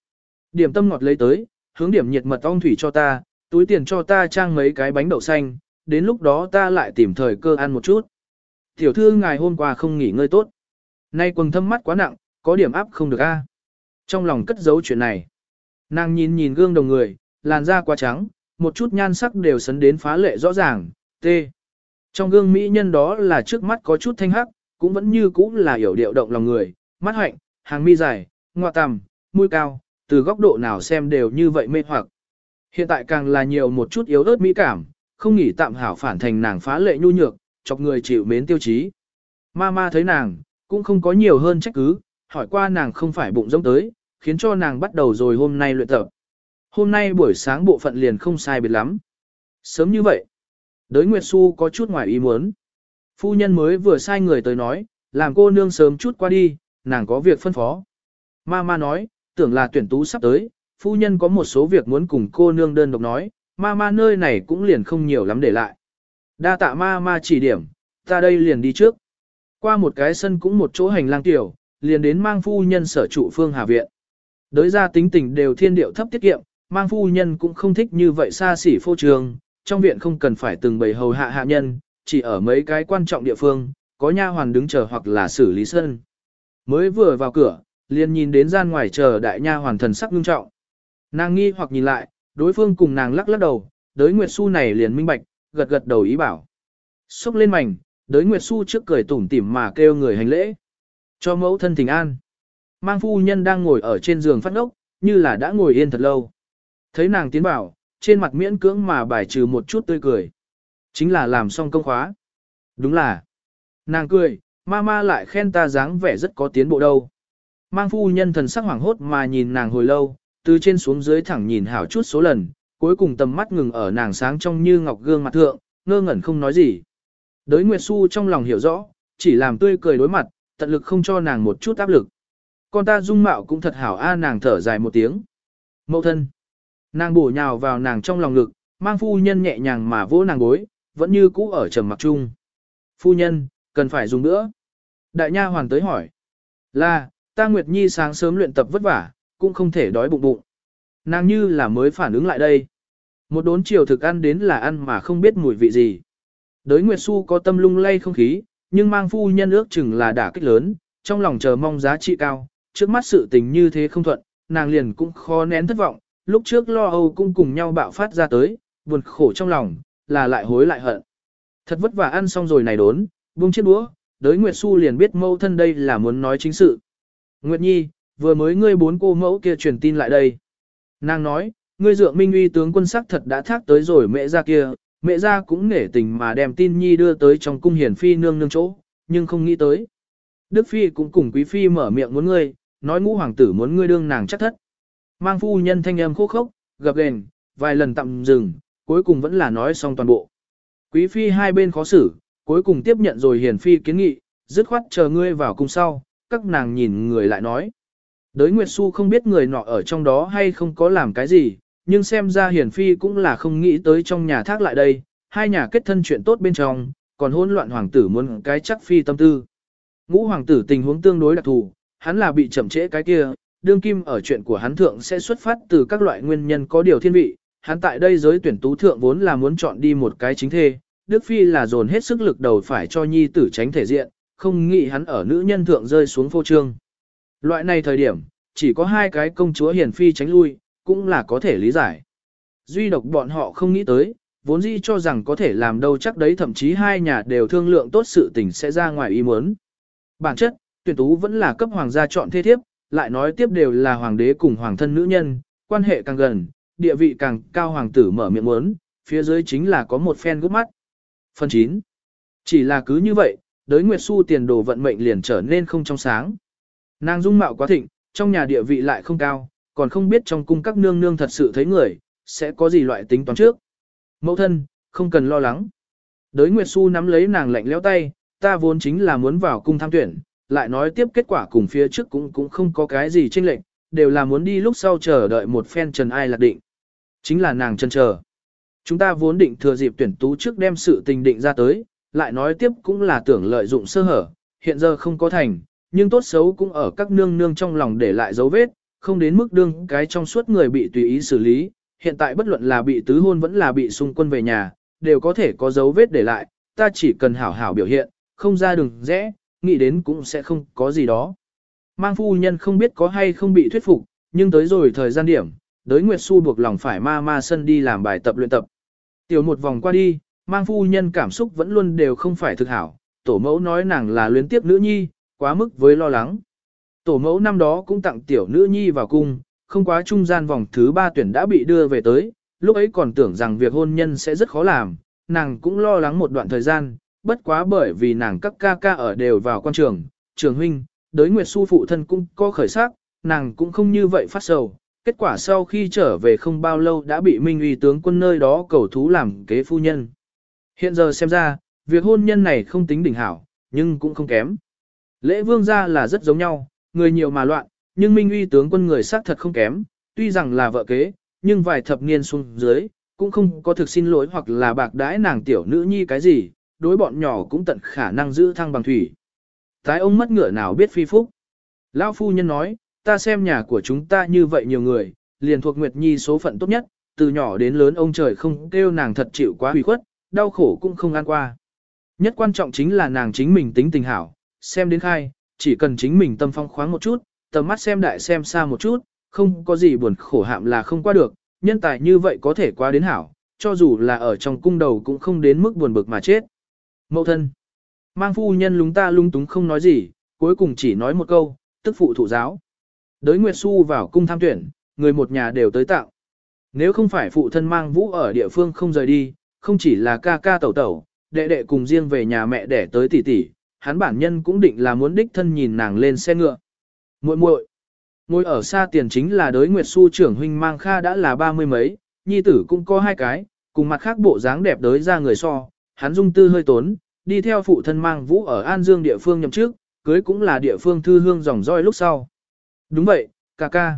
Điểm tâm ngọt lấy tới, hướng điểm nhiệt mật ong thủy cho ta, túi tiền cho ta trang mấy cái bánh đậu xanh, đến lúc đó ta lại tìm thời cơ ăn một chút. Tiểu thư ngày hôm qua không nghỉ ngơi tốt. Nay quần thâm mắt quá nặng, có điểm áp không được a. Trong lòng cất giấu chuyện này. Nàng nhìn nhìn gương đồng người, làn da quá trắng, một chút nhan sắc đều sấn đến phá lệ rõ ràng, t. Trong gương mỹ nhân đó là trước mắt có chút thanh hắc, cũng vẫn như cũ là hiểu điệu động lòng người, mắt hạnh, hàng mi dài, ngoa tằm, mũi cao, từ góc độ nào xem đều như vậy mê hoặc. Hiện tại càng là nhiều một chút yếu ớt mỹ cảm, không nghĩ tạm hảo phản thành nàng phá lệ nhu nhược, chọc người chịu mến tiêu chí. Ma ma thấy nàng, cũng không có nhiều hơn trách cứ, hỏi qua nàng không phải bụng giống tới, khiến cho nàng bắt đầu rồi hôm nay luyện tập. Hôm nay buổi sáng bộ phận liền không sai biệt lắm. Sớm như vậy, đới Nguyệt Xu có chút ngoài ý muốn. Phu nhân mới vừa sai người tới nói, làm cô nương sớm chút qua đi, nàng có việc phân phó. Ma ma nói, tưởng là tuyển tú sắp tới, phu nhân có một số việc muốn cùng cô nương đơn độc nói, ma ma nơi này cũng liền không nhiều lắm để lại. Đa tạ ma ma chỉ điểm, ta đây liền đi trước. Qua một cái sân cũng một chỗ hành lang tiểu, liền đến mang phu nhân sở trụ phương Hà Viện. Đới ra tính tình đều thiên điệu thấp tiết kiệm, mang phu nhân cũng không thích như vậy xa xỉ phô trường, trong viện không cần phải từng bầy hầu hạ hạ nhân, chỉ ở mấy cái quan trọng địa phương, có nha hoàn đứng chờ hoặc là xử lý sân. Mới vừa vào cửa, liền nhìn đến gian ngoài chờ đại nha hoàn thần sắc nghiêm trọng. Nàng nghi hoặc nhìn lại, đối phương cùng nàng lắc lắc đầu, đới Nguyệt Xu này liền minh bạch, gật gật đầu ý bảo. Xúc lên mảnh, đới Nguyệt Xu trước cười tủm tỉm mà kêu người hành lễ. Cho mẫu thân thỉnh an. Mang phu nhân đang ngồi ở trên giường phát ngốc, như là đã ngồi yên thật lâu. Thấy nàng tiến bảo, trên mặt miễn cưỡng mà bài trừ một chút tươi cười. Chính là làm xong công khóa. Đúng là. Nàng cười, ma ma lại khen ta dáng vẻ rất có tiến bộ đâu. Mang phu nhân thần sắc hoảng hốt mà nhìn nàng hồi lâu, từ trên xuống dưới thẳng nhìn hảo chút số lần, cuối cùng tầm mắt ngừng ở nàng sáng trong như ngọc gương mặt thượng, ngơ ngẩn không nói gì. Đới Nguyệt Xu trong lòng hiểu rõ, chỉ làm tươi cười đối mặt, tận lực không cho nàng một chút áp lực. Con ta dung mạo cũng thật hảo a nàng thở dài một tiếng. Mậu thân. Nàng bổ nhào vào nàng trong lòng ngực, mang phu nhân nhẹ nhàng mà vỗ nàng gối, vẫn như cũ ở trầm mặc chung. Phu nhân, cần phải dùng nữa. Đại nha hoàn tới hỏi. Là, ta Nguyệt Nhi sáng sớm luyện tập vất vả, cũng không thể đói bụng bụng. Nàng như là mới phản ứng lại đây. Một đốn chiều thực ăn đến là ăn mà không biết mùi vị gì. Đới Nguyệt Xu có tâm lung lay không khí, nhưng mang phu nhân ước chừng là đả kích lớn, trong lòng chờ mong giá trị cao, trước mắt sự tình như thế không thuận, nàng liền cũng khó nén thất vọng, lúc trước lo âu cũng cùng nhau bạo phát ra tới, buồn khổ trong lòng, là lại hối lại hận. Thật vất vả ăn xong rồi này đốn, buông chiếc đũa, đới Nguyệt Xu liền biết mâu thân đây là muốn nói chính sự. Nguyệt Nhi, vừa mới ngươi bốn cô mẫu kia truyền tin lại đây. Nàng nói, ngươi dượng minh uy tướng quân sắc thật đã thác tới rồi mẹ ra kia, mẹ ra cũng nể tình mà đem tin nhi đưa tới trong cung hiển phi nương nương chỗ, nhưng không nghĩ tới. Đức phi cũng cùng quý phi mở miệng muốn ngươi, nói ngũ hoàng tử muốn ngươi đương nàng chắc thất. Mang phu nhân thanh âm khô khốc, gập gền, vài lần tạm dừng, cuối cùng vẫn là nói xong toàn bộ. Quý phi hai bên khó xử, cuối cùng tiếp nhận rồi hiển phi kiến nghị, dứt khoát chờ ngươi vào cung sau, các nàng nhìn người lại nói. Đới Nguyệt Xu không biết người nọ ở trong đó hay không có làm cái gì, nhưng xem ra hiển phi cũng là không nghĩ tới trong nhà thác lại đây, hai nhà kết thân chuyện tốt bên trong, còn hỗn loạn hoàng tử muốn cái chắc phi tâm tư. Ngũ hoàng tử tình huống tương đối đặc thù, hắn là bị chậm trễ cái kia, đương kim ở chuyện của hắn thượng sẽ xuất phát từ các loại nguyên nhân có điều thiên vị, hắn tại đây giới tuyển tú thượng vốn là muốn chọn đi một cái chính thê, Đức Phi là dồn hết sức lực đầu phải cho nhi tử tránh thể diện, không nghĩ hắn ở nữ nhân thượng rơi xuống phô trương. Loại này thời điểm, chỉ có hai cái công chúa hiền phi tránh lui, cũng là có thể lý giải. Duy độc bọn họ không nghĩ tới, vốn dĩ cho rằng có thể làm đâu chắc đấy thậm chí hai nhà đều thương lượng tốt sự tình sẽ ra ngoài ý muốn. Bản chất, tuyển tú vẫn là cấp hoàng gia chọn thế thiếp, lại nói tiếp đều là hoàng đế cùng hoàng thân nữ nhân, quan hệ càng gần, địa vị càng cao hoàng tử mở miệng muốn, phía dưới chính là có một phen gút mắt. Phần 9. Chỉ là cứ như vậy, đới Nguyệt Xu tiền đồ vận mệnh liền trở nên không trong sáng. Nàng dung mạo quá thịnh, trong nhà địa vị lại không cao, còn không biết trong cung các nương nương thật sự thấy người, sẽ có gì loại tính toán trước. Mẫu thân, không cần lo lắng. Đới Nguyệt Xu nắm lấy nàng lạnh lẽo tay, ta vốn chính là muốn vào cung tham tuyển, lại nói tiếp kết quả cùng phía trước cũng cũng không có cái gì chênh lệch, đều là muốn đi lúc sau chờ đợi một phen trần ai lạc định. Chính là nàng chân chờ. Chúng ta vốn định thừa dịp tuyển tú trước đem sự tình định ra tới, lại nói tiếp cũng là tưởng lợi dụng sơ hở, hiện giờ không có thành, nhưng tốt xấu cũng ở các nương nương trong lòng để lại dấu vết, không đến mức đương cái trong suốt người bị tùy ý xử lý, hiện tại bất luận là bị tứ hôn vẫn là bị xung quân về nhà, đều có thể có dấu vết để lại, ta chỉ cần hảo hảo biểu hiện, không ra đường rẽ, nghĩ đến cũng sẽ không có gì đó. Mang phu nhân không biết có hay không bị thuyết phục, nhưng tới rồi thời gian điểm, đới Nguyệt Xu buộc lòng phải ma ma sân đi làm bài tập luyện tập. Tiểu một vòng qua đi, mang phu nhân cảm xúc vẫn luôn đều không phải thực hảo, tổ mẫu nói nàng là luyến tiếp nữ nhi, quá mức với lo lắng. Tổ mẫu năm đó cũng tặng tiểu nữ nhi vào cung, không quá trung gian vòng thứ ba tuyển đã bị đưa về tới, lúc ấy còn tưởng rằng việc hôn nhân sẽ rất khó làm, nàng cũng lo lắng một đoạn thời gian, bất quá bởi vì nàng các ca ca ở đều vào quan trường, trường huynh, đới nguyệt su phụ thân cũng có khởi sắc, nàng cũng không như vậy phát sầu. Kết quả sau khi trở về không bao lâu đã bị Minh uy tướng quân nơi đó cầu thú làm kế phu nhân. Hiện giờ xem ra, việc hôn nhân này không tính đỉnh hảo, nhưng cũng không kém. Lễ vương gia là rất giống nhau, người nhiều mà loạn, nhưng Minh uy tướng quân người xác thật không kém, tuy rằng là vợ kế, nhưng vài thập niên xuống dưới, cũng không có thực xin lỗi hoặc là bạc đãi nàng tiểu nữ nhi cái gì, đối bọn nhỏ cũng tận khả năng giữ thăng bằng thủy. Tái ông mất ngựa nào biết phi phúc. Lão phu nhân nói, ta xem nhà của chúng ta như vậy nhiều người, liền thuộc Nguyệt Nhi số phận tốt nhất, từ nhỏ đến lớn ông trời không kêu nàng thật chịu quá hủy khuất, đau khổ cũng không ăn qua. Nhất quan trọng chính là nàng chính mình tính tình hảo, xem đến khai, chỉ cần chính mình tâm phong khoáng một chút, tầm mắt xem đại xem xa một chút, không có gì buồn khổ hạm là không qua được, nhân tài như vậy có thể qua đến hảo, cho dù là ở trong cung đầu cũng không đến mức buồn bực mà chết. Mậu thân, mang phu nhân lúng ta lung túng không nói gì, cuối cùng chỉ nói một câu, tức phụ thủ giáo. Đới Nguyệt Xu vào cung tham tuyển, người một nhà đều tới tạo. Nếu không phải phụ thân mang vũ ở địa phương không rời đi, không chỉ là ca ca tẩu tẩu, đệ đệ cùng riêng về nhà mẹ để tới tỷ tỷ, hắn bản nhân cũng định là muốn đích thân nhìn nàng lên xe ngựa. Muội muội, ngồi ở xa tiền chính là đới Nguyệt Xu trưởng huynh mang kha đã là ba mươi mấy, nhi tử cũng có hai cái, cùng mặt khác bộ dáng đẹp đới ra người so, hắn dung tư hơi tốn, đi theo phụ thân mang vũ ở An Dương địa phương nhậm trước, cưới cũng là địa phương thư hương dòng roi lúc sau. Đúng vậy, ca ca.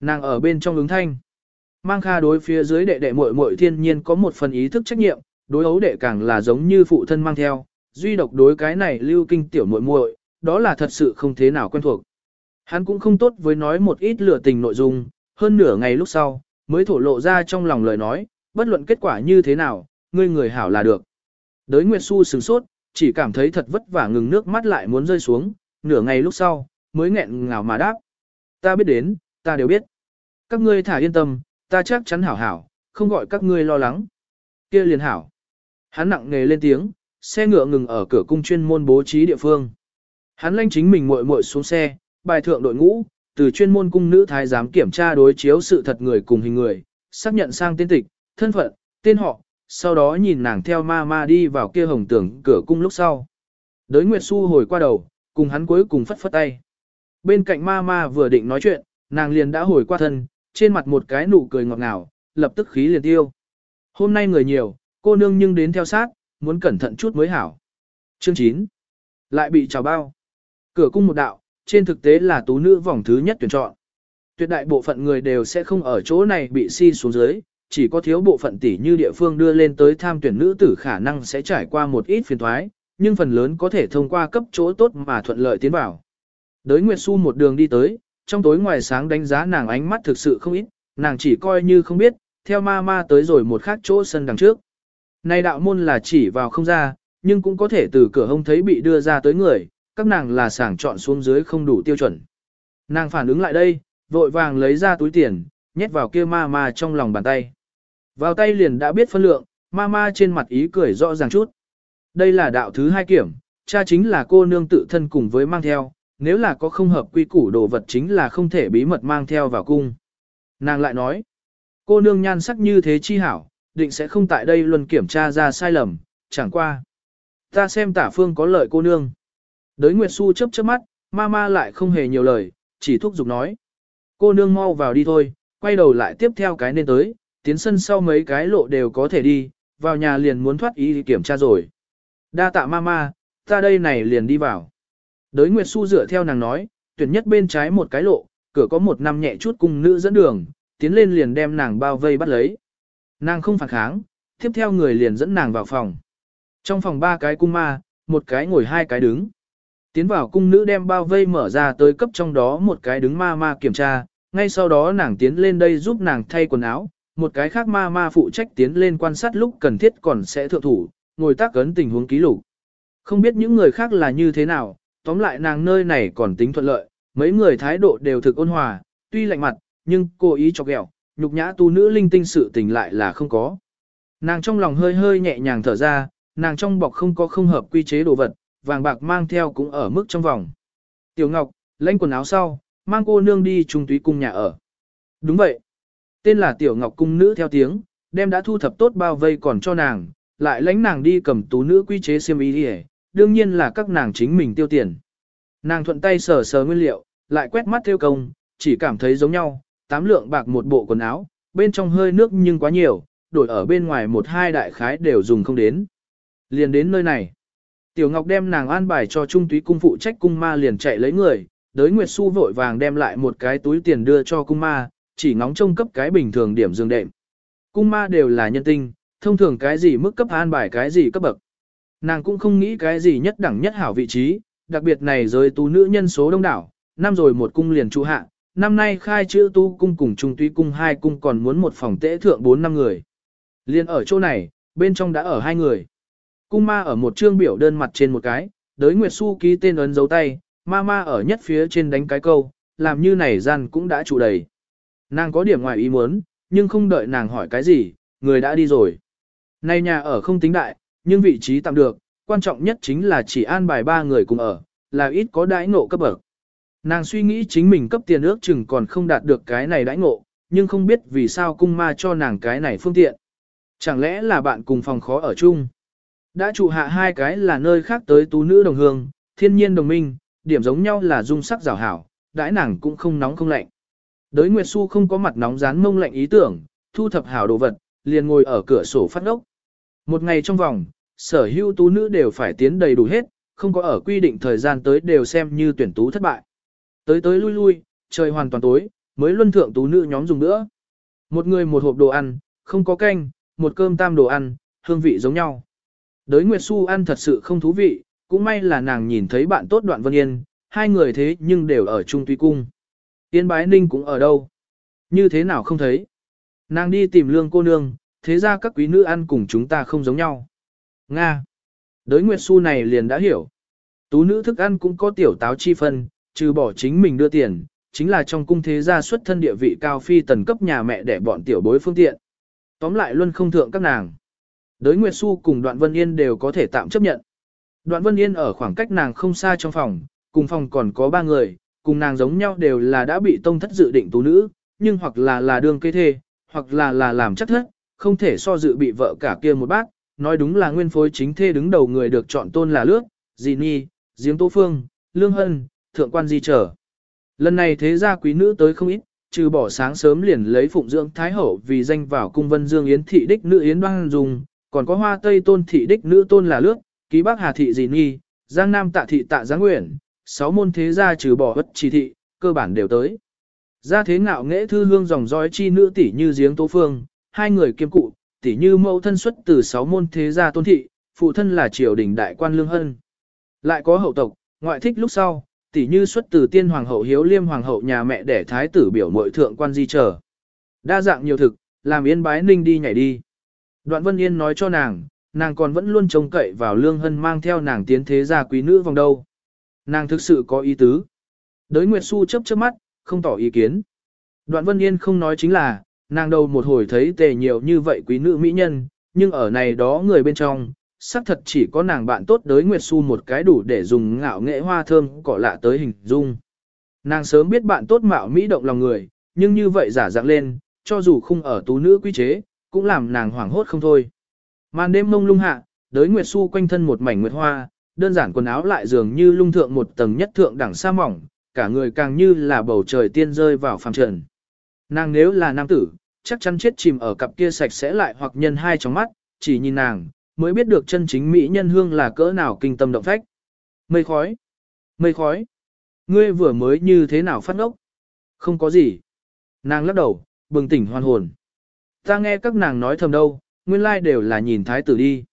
Nàng ở bên trong ứng thanh. Mang kha đối phía dưới đệ đệ muội muội thiên nhiên có một phần ý thức trách nhiệm, đối ấu đệ càng là giống như phụ thân mang theo, duy độc đối cái này lưu kinh tiểu muội muội, đó là thật sự không thế nào quen thuộc. Hắn cũng không tốt với nói một ít lửa tình nội dung, hơn nửa ngày lúc sau, mới thổ lộ ra trong lòng lời nói, bất luận kết quả như thế nào, ngươi người hảo là được. Đới Nguyệt Xu sửng sốt, chỉ cảm thấy thật vất vả ngừng nước mắt lại muốn rơi xuống, nửa ngày lúc sau, mới nghẹn ngào mà đáp. Ta biết đến, ta đều biết. Các ngươi thả yên tâm, ta chắc chắn hảo hảo, không gọi các ngươi lo lắng. kia liền hảo. Hắn nặng nề lên tiếng, xe ngựa ngừng ở cửa cung chuyên môn bố trí địa phương. Hắn lanh chính mình muội muội xuống xe, bài thượng đội ngũ, từ chuyên môn cung nữ thái giám kiểm tra đối chiếu sự thật người cùng hình người, xác nhận sang tên tịch, thân phận, tên họ, sau đó nhìn nàng theo ma ma đi vào kia hồng tưởng cửa cung lúc sau. Đới Nguyệt Xu hồi qua đầu, cùng hắn cuối cùng phất phất tay. Bên cạnh ma ma vừa định nói chuyện, nàng liền đã hồi qua thân, trên mặt một cái nụ cười ngọt ngào, lập tức khí liền tiêu. Hôm nay người nhiều, cô nương nhưng đến theo sát, muốn cẩn thận chút mới hảo. Chương 9. Lại bị trào bao. Cửa cung một đạo, trên thực tế là tú nữ vòng thứ nhất tuyển chọn. Tuyệt đại bộ phận người đều sẽ không ở chỗ này bị si xuống dưới, chỉ có thiếu bộ phận tỷ như địa phương đưa lên tới tham tuyển nữ tử khả năng sẽ trải qua một ít phiền thoái, nhưng phần lớn có thể thông qua cấp chỗ tốt mà thuận lợi tiến vào. Đới Nguyệt Xu một đường đi tới, trong tối ngoài sáng đánh giá nàng ánh mắt thực sự không ít, nàng chỉ coi như không biết, theo ma ma tới rồi một khác chỗ sân đằng trước. Này đạo môn là chỉ vào không ra, nhưng cũng có thể từ cửa hông thấy bị đưa ra tới người, các nàng là sàng chọn xuống dưới không đủ tiêu chuẩn. Nàng phản ứng lại đây, vội vàng lấy ra túi tiền, nhét vào kia ma ma trong lòng bàn tay. Vào tay liền đã biết phân lượng, ma ma trên mặt ý cười rõ ràng chút. Đây là đạo thứ hai kiểm, cha chính là cô nương tự thân cùng với mang theo, nếu là có không hợp quy củ đồ vật chính là không thể bí mật mang theo vào cung. Nàng lại nói, cô nương nhan sắc như thế chi hảo, định sẽ không tại đây luôn kiểm tra ra sai lầm, chẳng qua. Ta xem tả phương có lợi cô nương. Đới Nguyệt Xu chớp chớp mắt, ma ma lại không hề nhiều lời, chỉ thúc giục nói. Cô nương mau vào đi thôi, quay đầu lại tiếp theo cái nên tới, tiến sân sau mấy cái lộ đều có thể đi, vào nhà liền muốn thoát ý kiểm tra rồi. Đa tạ mama, ta đây này liền đi vào. Đới Nguyệt Xu dựa theo nàng nói, tuyển nhất bên trái một cái lộ, cửa có một năm nhẹ chút cung nữ dẫn đường, tiến lên liền đem nàng bao vây bắt lấy. Nàng không phản kháng, tiếp theo người liền dẫn nàng vào phòng. Trong phòng ba cái cung ma, một cái ngồi hai cái đứng. Tiến vào cung nữ đem bao vây mở ra tới cấp trong đó một cái đứng ma ma kiểm tra, ngay sau đó nàng tiến lên đây giúp nàng thay quần áo, một cái khác ma ma phụ trách tiến lên quan sát lúc cần thiết còn sẽ thượng thủ, ngồi tác cấn tình huống ký lục. Không biết những người khác là như thế nào, tóm lại nàng nơi này còn tính thuận lợi, mấy người thái độ đều thực ôn hòa, tuy lạnh mặt, nhưng cố ý cho ghẹo, nhục nhã tu nữ linh tinh sự tình lại là không có. Nàng trong lòng hơi hơi nhẹ nhàng thở ra, nàng trong bọc không có không hợp quy chế đồ vật, vàng bạc mang theo cũng ở mức trong vòng. Tiểu Ngọc, lãnh quần áo sau, mang cô nương đi trung túy cung nhà ở. Đúng vậy. Tên là Tiểu Ngọc cung nữ theo tiếng, đem đã thu thập tốt bao vây còn cho nàng, lại lãnh nàng đi cầm tú nữ quy chế xiêm y đi đương nhiên là các nàng chính mình tiêu tiền. Nàng thuận tay sờ sờ nguyên liệu, lại quét mắt theo công, chỉ cảm thấy giống nhau, tám lượng bạc một bộ quần áo, bên trong hơi nước nhưng quá nhiều, đổi ở bên ngoài một hai đại khái đều dùng không đến. Liền đến nơi này. Tiểu Ngọc đem nàng an bài cho Trung Túy cung phụ trách cung ma liền chạy lấy người, đới Nguyệt Xu vội vàng đem lại một cái túi tiền đưa cho cung ma, chỉ ngóng trông cấp cái bình thường điểm dương đệm. Cung ma đều là nhân tinh, thông thường cái gì mức cấp an bài cái gì cấp bậc. Nàng cũng không nghĩ cái gì nhất đẳng nhất hảo vị trí, đặc biệt này giới tu nữ nhân số đông đảo, năm rồi một cung liền trụ hạ, năm nay khai chữ tu cung cùng trung tuy cung hai cung còn muốn một phòng tễ thượng bốn năm người. Liên ở chỗ này, bên trong đã ở hai người. Cung ma ở một chương biểu đơn mặt trên một cái, đới Nguyệt Xu ký tên ấn dấu tay, ma ma ở nhất phía trên đánh cái câu, làm như này gian cũng đã trụ đầy. Nàng có điểm ngoài ý muốn, nhưng không đợi nàng hỏi cái gì, người đã đi rồi. Nay nhà ở không tính đại, nhưng vị trí tạm được, quan trọng nhất chính là chỉ an bài ba người cùng ở, là ít có đãi ngộ cấp bậc. Nàng suy nghĩ chính mình cấp tiền ước chừng còn không đạt được cái này đãi ngộ, nhưng không biết vì sao cung ma cho nàng cái này phương tiện. Chẳng lẽ là bạn cùng phòng khó ở chung? Đã trụ hạ hai cái là nơi khác tới tú nữ đồng hương, thiên nhiên đồng minh, điểm giống nhau là dung sắc rào hảo, đãi nàng cũng không nóng không lạnh. Đới Nguyệt Xu không có mặt nóng rán mông lạnh ý tưởng, thu thập hảo đồ vật, liền ngồi ở cửa sổ phát ốc. Một ngày trong vòng, sở hữu tú nữ đều phải tiến đầy đủ hết, không có ở quy định thời gian tới đều xem như tuyển tú thất bại. Tới tới lui lui, trời hoàn toàn tối, mới luân thượng tú nữ nhóm dùng nữa. Một người một hộp đồ ăn, không có canh, một cơm tam đồ ăn, hương vị giống nhau. Đới Nguyệt Xu ăn thật sự không thú vị, cũng may là nàng nhìn thấy bạn tốt đoạn vân yên, hai người thế nhưng đều ở chung tuy cung. Yên bái ninh cũng ở đâu? Như thế nào không thấy? Nàng đi tìm lương cô nương, thế ra các quý nữ ăn cùng chúng ta không giống nhau. Nga. Đới Nguyệt Xu này liền đã hiểu. Tú nữ thức ăn cũng có tiểu táo chi phân, trừ bỏ chính mình đưa tiền, chính là trong cung thế gia xuất thân địa vị cao phi tần cấp nhà mẹ để bọn tiểu bối phương tiện. Tóm lại luôn không thượng các nàng. Đới Nguyệt Xu cùng Đoạn Vân Yên đều có thể tạm chấp nhận. Đoạn Vân Yên ở khoảng cách nàng không xa trong phòng, cùng phòng còn có ba người, cùng nàng giống nhau đều là đã bị tông thất dự định tú nữ, nhưng hoặc là là đương kê thê, hoặc là là làm chắc thất, không thể so dự bị vợ cả kia một bác, nói đúng là nguyên phối chính thê đứng đầu người được chọn tôn là lước, dì ni, giếng tô phương, lương hân, thượng quan di trở. Lần này thế gia quý nữ tới không ít, trừ bỏ sáng sớm liền lấy phụng dưỡng thái hậu vì danh vào cung vân dương yến thị đích nữ yến đoan dùng, còn có hoa tây tôn thị đích nữ tôn là lước, ký bắc hà thị dì ni, giang nam tạ thị tạ giáng nguyện, sáu môn thế gia trừ bỏ bất chỉ thị, cơ bản đều tới. Gia thế ngạo nghệ thư hương dòng dõi chi nữ tỷ như giếng tố phương, hai người kiêm cụ, tỷ như mẫu thân xuất từ sáu môn thế gia tôn thị, phụ thân là triều đình đại quan lương hân. Lại có hậu tộc, ngoại thích lúc sau, tỷ như xuất từ tiên hoàng hậu hiếu liêm hoàng hậu nhà mẹ đẻ thái tử biểu mội thượng quan di trở. Đa dạng nhiều thực, làm yên bái ninh đi nhảy đi. Đoạn Vân Yên nói cho nàng, nàng còn vẫn luôn trông cậy vào lương hân mang theo nàng tiến thế gia quý nữ vòng đâu. Nàng thực sự có ý tứ. Đới Nguyệt Xu chấp chớp mắt, không tỏ ý kiến. Đoạn Vân Yên không nói chính là, nàng đầu một hồi thấy tề nhiều như vậy quý nữ mỹ nhân, nhưng ở này đó người bên trong, xác thật chỉ có nàng bạn tốt đới Nguyệt Xu một cái đủ để dùng ngạo nghệ hoa thơm cỏ lạ tới hình dung. Nàng sớm biết bạn tốt mạo mỹ động lòng người, nhưng như vậy giả dạng lên, cho dù không ở tú nữ quy chế, cũng làm nàng hoảng hốt không thôi. Màn đêm mông lung hạ, đới Nguyệt Xu quanh thân một mảnh nguyệt hoa, đơn giản quần áo lại dường như lung thượng một tầng nhất thượng đẳng sa mỏng, cả người càng như là bầu trời tiên rơi vào phàm trần. Nàng nếu là nam tử, chắc chắn chết chìm ở cặp kia sạch sẽ lại hoặc nhân hai trong mắt, chỉ nhìn nàng, mới biết được chân chính mỹ nhân hương là cỡ nào kinh tâm động phách. Mây khói, mây khói, ngươi vừa mới như thế nào phát ngốc? Không có gì. Nàng lắc đầu, bừng tỉnh hoàn hồn. Ta nghe các nàng nói thầm đâu, nguyên lai đều là nhìn thái tử đi.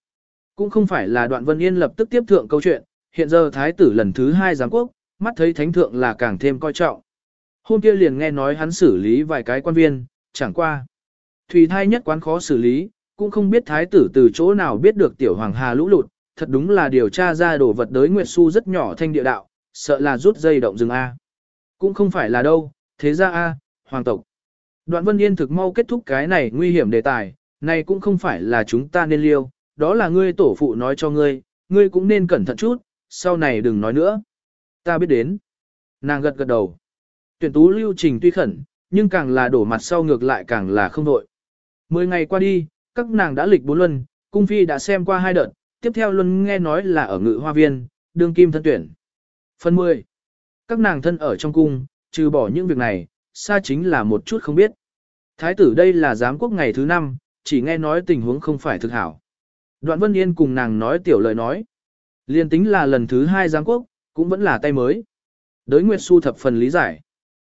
Cũng không phải là đoạn vân yên lập tức tiếp thượng câu chuyện, hiện giờ thái tử lần thứ hai giáng quốc, mắt thấy thánh thượng là càng thêm coi trọng. Hôm kia liền nghe nói hắn xử lý vài cái quan viên, chẳng qua. Thủy thai nhất quán khó xử lý, cũng không biết thái tử từ chỗ nào biết được tiểu hoàng hà lũ lụt, thật đúng là điều tra ra đồ vật đới Nguyệt Xu rất nhỏ thanh địa đạo, sợ là rút dây động rừng A. Cũng không phải là đâu, thế ra A, hoàng tộc. Đoạn Vân Yên thực mau kết thúc cái này nguy hiểm đề tài, này cũng không phải là chúng ta nên liêu, đó là ngươi tổ phụ nói cho ngươi, ngươi cũng nên cẩn thận chút, sau này đừng nói nữa. Ta biết đến. Nàng gật gật đầu. Tuyển tú lưu trình tuy khẩn, nhưng càng là đổ mặt sau ngược lại càng là không đội. Mười ngày qua đi, các nàng đã lịch bốn luân, cung phi đã xem qua hai đợt, tiếp theo luân nghe nói là ở ngự hoa viên, đương kim thân tuyển. Phần 10. Các nàng thân ở trong cung, trừ bỏ những việc này, xa chính là một chút không biết. Thái tử đây là giám quốc ngày thứ năm, chỉ nghe nói tình huống không phải thực hảo. Đoạn Vân Yên cùng nàng nói tiểu lời nói. Liên tính là lần thứ hai giáng quốc, cũng vẫn là tay mới. Đới Nguyệt Xu thập phần lý giải.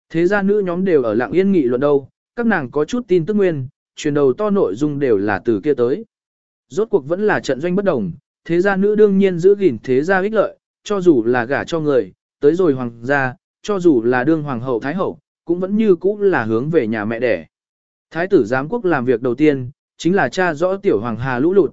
Thế ra nữ nhóm đều ở lặng yên nghị luận đâu, các nàng có chút tin tức nguyên, truyền đầu to nội dung đều là từ kia tới. Rốt cuộc vẫn là trận doanh bất đồng, thế gia nữ đương nhiên giữ gìn thế gia ích lợi, cho dù là gả cho người, tới rồi hoàng gia, cho dù là đương hoàng hậu thái hậu, cũng vẫn như cũ là hướng về nhà mẹ đẻ. Thái tử giám quốc làm việc đầu tiên, chính là cha rõ tiểu hoàng hà lũ lụt.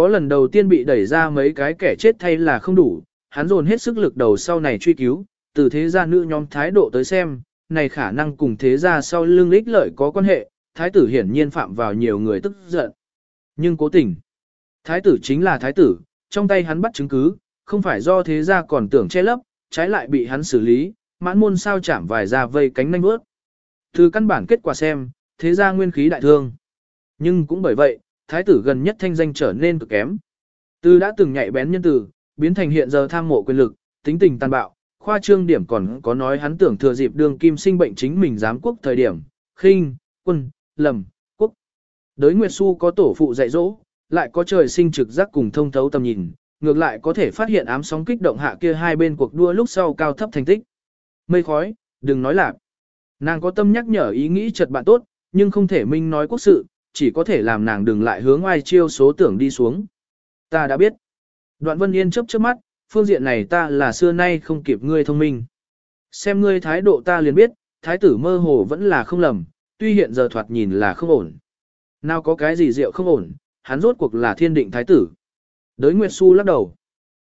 Có lần đầu tiên bị đẩy ra mấy cái kẻ chết thay là không đủ, hắn dồn hết sức lực đầu sau này truy cứu, từ thế gia nữ nhóm thái độ tới xem, này khả năng cùng thế gia sau lưng ích lợi có quan hệ, thái tử hiển nhiên phạm vào nhiều người tức giận. Nhưng cố tình, thái tử chính là thái tử, trong tay hắn bắt chứng cứ, không phải do thế gia còn tưởng che lấp, trái lại bị hắn xử lý, mãn môn sao chạm vài ra vây cánh nanh bước. Từ căn bản kết quả xem, thế gia nguyên khí đại thương. Nhưng cũng bởi vậy, thái tử gần nhất thanh danh trở nên cực kém. Từ đã từng nhạy bén nhân tử, biến thành hiện giờ tham mộ quyền lực, tính tình tàn bạo, khoa trương điểm còn có nói hắn tưởng thừa dịp đường kim sinh bệnh chính mình giám quốc thời điểm, khinh, quân, lầm, quốc. Đới Nguyệt Xu có tổ phụ dạy dỗ, lại có trời sinh trực giác cùng thông thấu tầm nhìn, ngược lại có thể phát hiện ám sóng kích động hạ kia hai bên cuộc đua lúc sau cao thấp thành tích. Mây khói, đừng nói lạc. Nàng có tâm nhắc nhở ý nghĩ chợt bạn tốt, nhưng không thể minh nói quốc sự, chỉ có thể làm nàng đừng lại hướng ai chiêu số tưởng đi xuống. Ta đã biết. Đoạn Vân Yên chấp chớp mắt, phương diện này ta là xưa nay không kịp ngươi thông minh. Xem ngươi thái độ ta liền biết, thái tử mơ hồ vẫn là không lầm, tuy hiện giờ thoạt nhìn là không ổn. Nào có cái gì rượu không ổn, hắn rốt cuộc là thiên định thái tử. Đới Nguyệt Xu lắc đầu.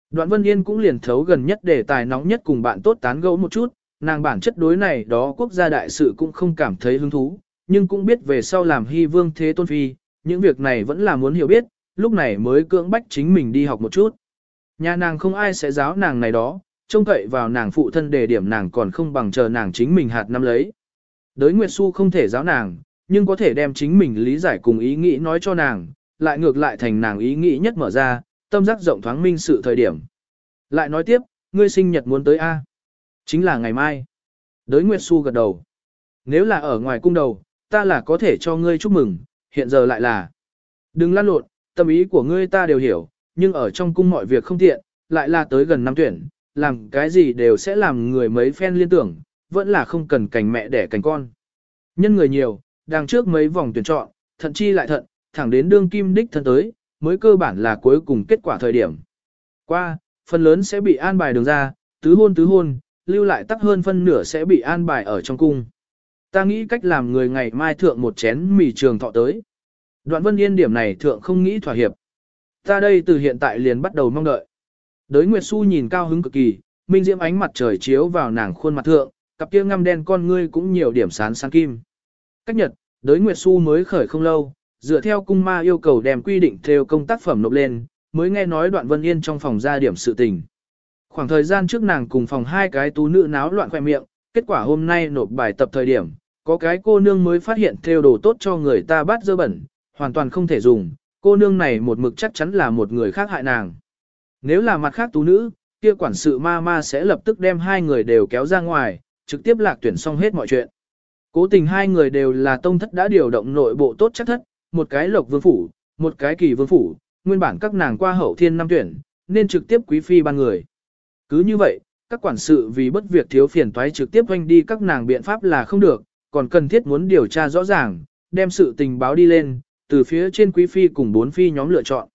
Đoạn Vân Yên cũng liền thấu gần nhất để tài nóng nhất cùng bạn tốt tán gẫu một chút, nàng bản chất đối này đó quốc gia đại sự cũng không cảm thấy hứng thú, nhưng cũng biết về sau làm hy vương thế tôn phi, những việc này vẫn là muốn hiểu biết, lúc này mới cưỡng bách chính mình đi học một chút. Nhà nàng không ai sẽ giáo nàng này đó, trông cậy vào nàng phụ thân đề điểm nàng còn không bằng chờ nàng chính mình hạt năm lấy. Đới Nguyệt Xu không thể giáo nàng, nhưng có thể đem chính mình lý giải cùng ý nghĩ nói cho nàng, lại ngược lại thành nàng ý nghĩ nhất mở ra, tâm giác rộng thoáng minh sự thời điểm. Lại nói tiếp, ngươi sinh nhật muốn tới A. Chính là ngày mai. Đới Nguyệt Xu gật đầu. Nếu là ở ngoài cung đầu, ta là có thể cho ngươi chúc mừng, hiện giờ lại là. Đừng lăn lộn, tâm ý của ngươi ta đều hiểu, nhưng ở trong cung mọi việc không tiện, lại là tới gần năm tuyển, làm cái gì đều sẽ làm người mấy phen liên tưởng, vẫn là không cần cành mẹ đẻ cành con. Nhân người nhiều, đằng trước mấy vòng tuyển chọn, thận chi lại thận, thẳng đến đương kim đích thân tới, mới cơ bản là cuối cùng kết quả thời điểm. Qua, phần lớn sẽ bị an bài đường ra, tứ hôn tứ hôn, lưu lại tắc hơn phân nửa sẽ bị an bài ở trong cung. Ta nghĩ cách làm người ngày mai thượng một chén mì trường thọ tới. Đoạn vân yên điểm này thượng không nghĩ thỏa hiệp. Ta đây từ hiện tại liền bắt đầu mong đợi. Đới Nguyệt Xu nhìn cao hứng cực kỳ, minh diễm ánh mặt trời chiếu vào nàng khuôn mặt thượng, cặp kia ngăm đen con ngươi cũng nhiều điểm sáng sáng kim. Cách nhật, đới Nguyệt Xu mới khởi không lâu, dựa theo cung ma yêu cầu đem quy định theo công tác phẩm nộp lên, mới nghe nói đoạn vân yên trong phòng ra điểm sự tình. Khoảng thời gian trước nàng cùng phòng hai cái tú nữ náo loạn khoe miệng, kết quả hôm nay nộp bài tập thời điểm, có cái cô nương mới phát hiện theo đồ tốt cho người ta bắt dơ bẩn, hoàn toàn không thể dùng, cô nương này một mực chắc chắn là một người khác hại nàng. Nếu là mặt khác tú nữ, kia quản sự ma ma sẽ lập tức đem hai người đều kéo ra ngoài, trực tiếp lạc tuyển xong hết mọi chuyện. Cố tình hai người đều là tông thất đã điều động nội bộ tốt chắc thất, một cái lộc vương phủ, một cái kỳ vương phủ, nguyên bản các nàng qua hậu thiên năm tuyển, nên trực tiếp quý phi ban người. Cứ như vậy, các quản sự vì bất việc thiếu phiền toái trực tiếp hoanh đi các nàng biện pháp là không được, còn cần thiết muốn điều tra rõ ràng, đem sự tình báo đi lên, từ phía trên quý phi cùng bốn phi nhóm lựa chọn.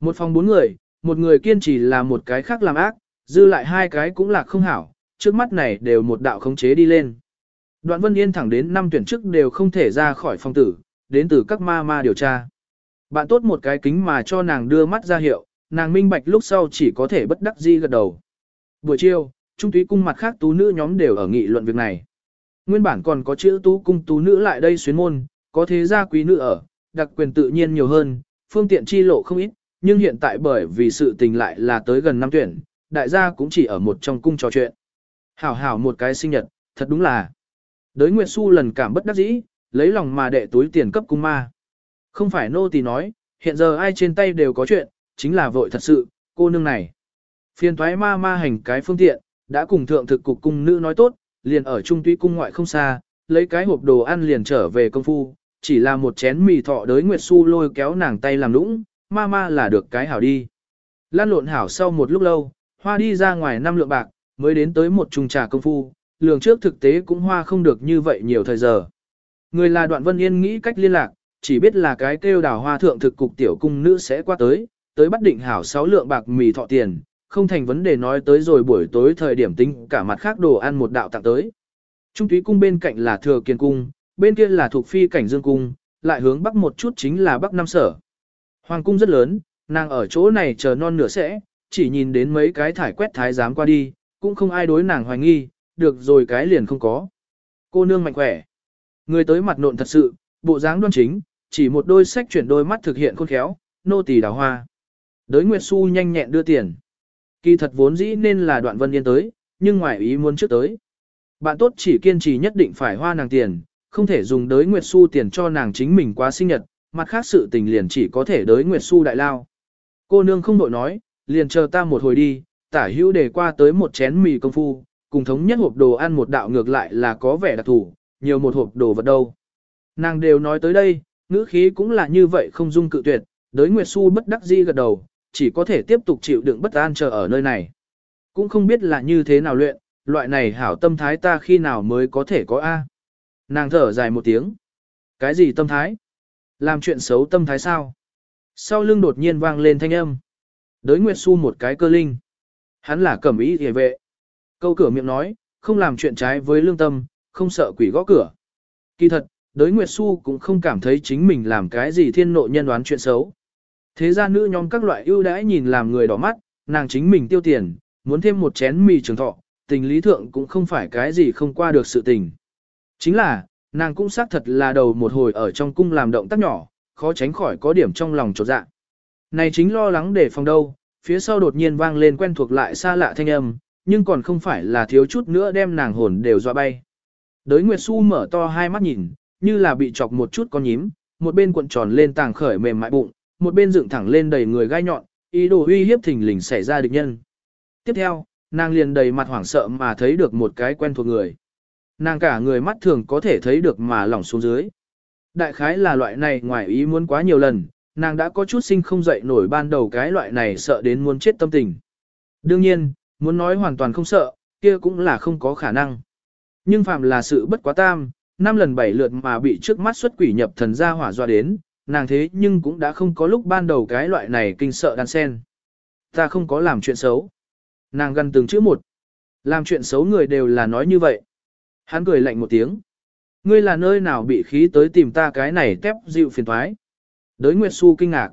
Một phòng bốn người, một người kiên trì là một cái khác làm ác, dư lại hai cái cũng là không hảo, trước mắt này đều một đạo khống chế đi lên. Đoạn Vân Yên thẳng đến năm tuyển chức đều không thể ra khỏi phòng tử, đến từ các ma ma điều tra. Bạn tốt một cái kính mà cho nàng đưa mắt ra hiệu, nàng minh bạch lúc sau chỉ có thể bất đắc di gật đầu. Buổi chiều, trung túy cung mặt khác tú nữ nhóm đều ở nghị luận việc này. Nguyên bản còn có chữ tú cung tú nữ lại đây xuyến môn, có thế gia quý nữ ở, đặc quyền tự nhiên nhiều hơn, phương tiện chi lộ không ít, nhưng hiện tại bởi vì sự tình lại là tới gần năm tuyển, đại gia cũng chỉ ở một trong cung trò chuyện. Hảo hảo một cái sinh nhật, thật đúng là. Đới Nguyệt Xu lần cảm bất đắc dĩ, lấy lòng mà đệ túi tiền cấp cung ma. Không phải nô tỳ nói, hiện giờ ai trên tay đều có chuyện, chính là vội thật sự, cô nương này. Phiền thoái ma ma hành cái phương tiện, đã cùng thượng thực cục cung nữ nói tốt, liền ở trung tuy cung ngoại không xa, lấy cái hộp đồ ăn liền trở về công phu, chỉ là một chén mì thọ đới Nguyệt Xu lôi kéo nàng tay làm lũng, ma ma là được cái hảo đi. Lan lộn hảo sau một lúc lâu, hoa đi ra ngoài năm lượng bạc, mới đến tới một trùng trà công phu, lường trước thực tế cũng hoa không được như vậy nhiều thời giờ. Người là đoạn vân yên nghĩ cách liên lạc, chỉ biết là cái kêu đào hoa thượng thực cục tiểu cung nữ sẽ qua tới, tới bắt định hảo sáu lượng bạc mì thọ tiền, không thành vấn đề nói tới rồi buổi tối thời điểm tính cả mặt khác đồ ăn một đạo tặng tới. Trung túy cung bên cạnh là thừa kiên cung, bên kia là thuộc phi cảnh dương cung, lại hướng bắc một chút chính là bắc nam sở. Hoàng cung rất lớn, nàng ở chỗ này chờ non nửa sẽ, chỉ nhìn đến mấy cái thải quét thái giám qua đi, cũng không ai đối nàng hoài nghi, được rồi cái liền không có. Cô nương mạnh khỏe. Người tới mặt nộn thật sự, bộ dáng đoan chính, chỉ một đôi sách chuyển đôi mắt thực hiện khôn khéo, nô tỳ đào hoa. Đới Nguyệt Xu nhanh nhẹn đưa tiền. Kỳ thật vốn dĩ nên là đoạn vân yên tới, nhưng ngoài ý muốn trước tới. Bạn tốt chỉ kiên trì nhất định phải hoa nàng tiền, không thể dùng đới Nguyệt su tiền cho nàng chính mình quá sinh nhật, mặt khác sự tình liền chỉ có thể đới Nguyệt su đại lao. Cô nương không đội nói, liền chờ ta một hồi đi, tả hữu để qua tới một chén mì công phu, cùng thống nhất hộp đồ ăn một đạo ngược lại là có vẻ đặc thủ, nhiều một hộp đồ vật đâu. Nàng đều nói tới đây, ngữ khí cũng là như vậy không dung cự tuyệt, Đới Nguyệt su bất đắc di gật đầu, chỉ có thể tiếp tục chịu đựng bất an chờ ở nơi này. Cũng không biết là như thế nào luyện, loại này hảo tâm thái ta khi nào mới có thể có A. Nàng thở dài một tiếng. Cái gì tâm thái? Làm chuyện xấu tâm thái sao? Sau lưng đột nhiên vang lên thanh âm. Đới Nguyệt Xu một cái cơ linh. Hắn là cẩm ý hề vệ. Câu cửa miệng nói, không làm chuyện trái với lương tâm, không sợ quỷ gõ cửa. Kỳ thật, đới Nguyệt Xu cũng không cảm thấy chính mình làm cái gì thiên nộ nhân đoán chuyện xấu. Thế ra nữ nhóm các loại ưu đãi nhìn làm người đỏ mắt, nàng chính mình tiêu tiền, muốn thêm một chén mì trường thọ, tình lý thượng cũng không phải cái gì không qua được sự tình. Chính là, nàng cũng xác thật là đầu một hồi ở trong cung làm động tác nhỏ, khó tránh khỏi có điểm trong lòng trột dạ. Này chính lo lắng để phòng đâu, phía sau đột nhiên vang lên quen thuộc lại xa lạ thanh âm, nhưng còn không phải là thiếu chút nữa đem nàng hồn đều dọa bay. Đới Nguyệt Xu mở to hai mắt nhìn, như là bị chọc một chút con nhím, một bên cuộn tròn lên tàng khởi mềm mại bụng, một bên dựng thẳng lên đầy người gai nhọn, ý đồ uy hiếp thình lình xảy ra địch nhân. Tiếp theo, nàng liền đầy mặt hoảng sợ mà thấy được một cái quen thuộc người. Nàng cả người mắt thường có thể thấy được mà lỏng xuống dưới. Đại khái là loại này ngoài ý muốn quá nhiều lần, nàng đã có chút sinh không dậy nổi ban đầu cái loại này sợ đến muốn chết tâm tình. Đương nhiên, muốn nói hoàn toàn không sợ, kia cũng là không có khả năng. Nhưng phạm là sự bất quá tam, năm lần bảy lượt mà bị trước mắt xuất quỷ nhập thần ra hỏa doa đến, nàng thế nhưng cũng đã không có lúc ban đầu cái loại này kinh sợ đan sen. Ta không có làm chuyện xấu. Nàng gần từng chữ một. Làm chuyện xấu người đều là nói như vậy. Hắn cười lạnh một tiếng. Ngươi là nơi nào bị khí tới tìm ta cái này tép dịu phiền thoái. Đới Nguyệt Xu kinh ngạc.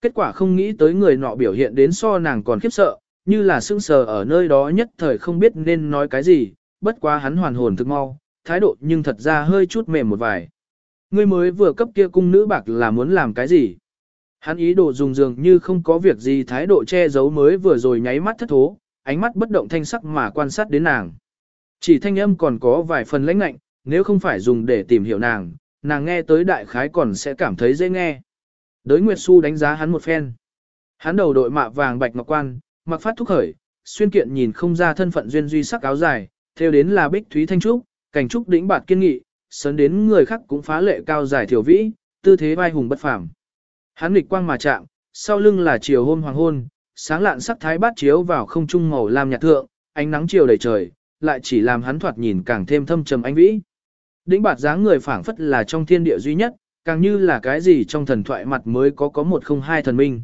Kết quả không nghĩ tới người nọ biểu hiện đến so nàng còn khiếp sợ, như là sững sờ ở nơi đó nhất thời không biết nên nói cái gì, bất quá hắn hoàn hồn thực mau, thái độ nhưng thật ra hơi chút mềm một vài. Ngươi mới vừa cấp kia cung nữ bạc là muốn làm cái gì? Hắn ý đồ dùng dường như không có việc gì thái độ che giấu mới vừa rồi nháy mắt thất thố, ánh mắt bất động thanh sắc mà quan sát đến nàng. Chỉ thanh âm còn có vài phần lãnh lạnh, nếu không phải dùng để tìm hiểu nàng, nàng nghe tới đại khái còn sẽ cảm thấy dễ nghe. Đới Nguyệt Xu đánh giá hắn một phen. Hắn đầu đội mạ vàng bạch ngọc quan, mặc phát thúc khởi, xuyên kiện nhìn không ra thân phận duyên duy sắc áo dài, theo đến là bích thúy thanh trúc, cảnh trúc đỉnh bạt kiên nghị, sớn đến người khác cũng phá lệ cao dài thiểu vĩ, tư thế vai hùng bất phàm. Hắn nghịch quang mà chạm, sau lưng là chiều hôm hoàng hôn, sáng lạn sắc thái bát chiếu vào không trung màu lam nhạt thượng, ánh nắng chiều đầy trời, lại chỉ làm hắn thoạt nhìn càng thêm thâm trầm ánh vĩ. Đỉnh bạt dáng người phảng phất là trong thiên địa duy nhất, càng như là cái gì trong thần thoại mặt mới có có một không hai thần minh.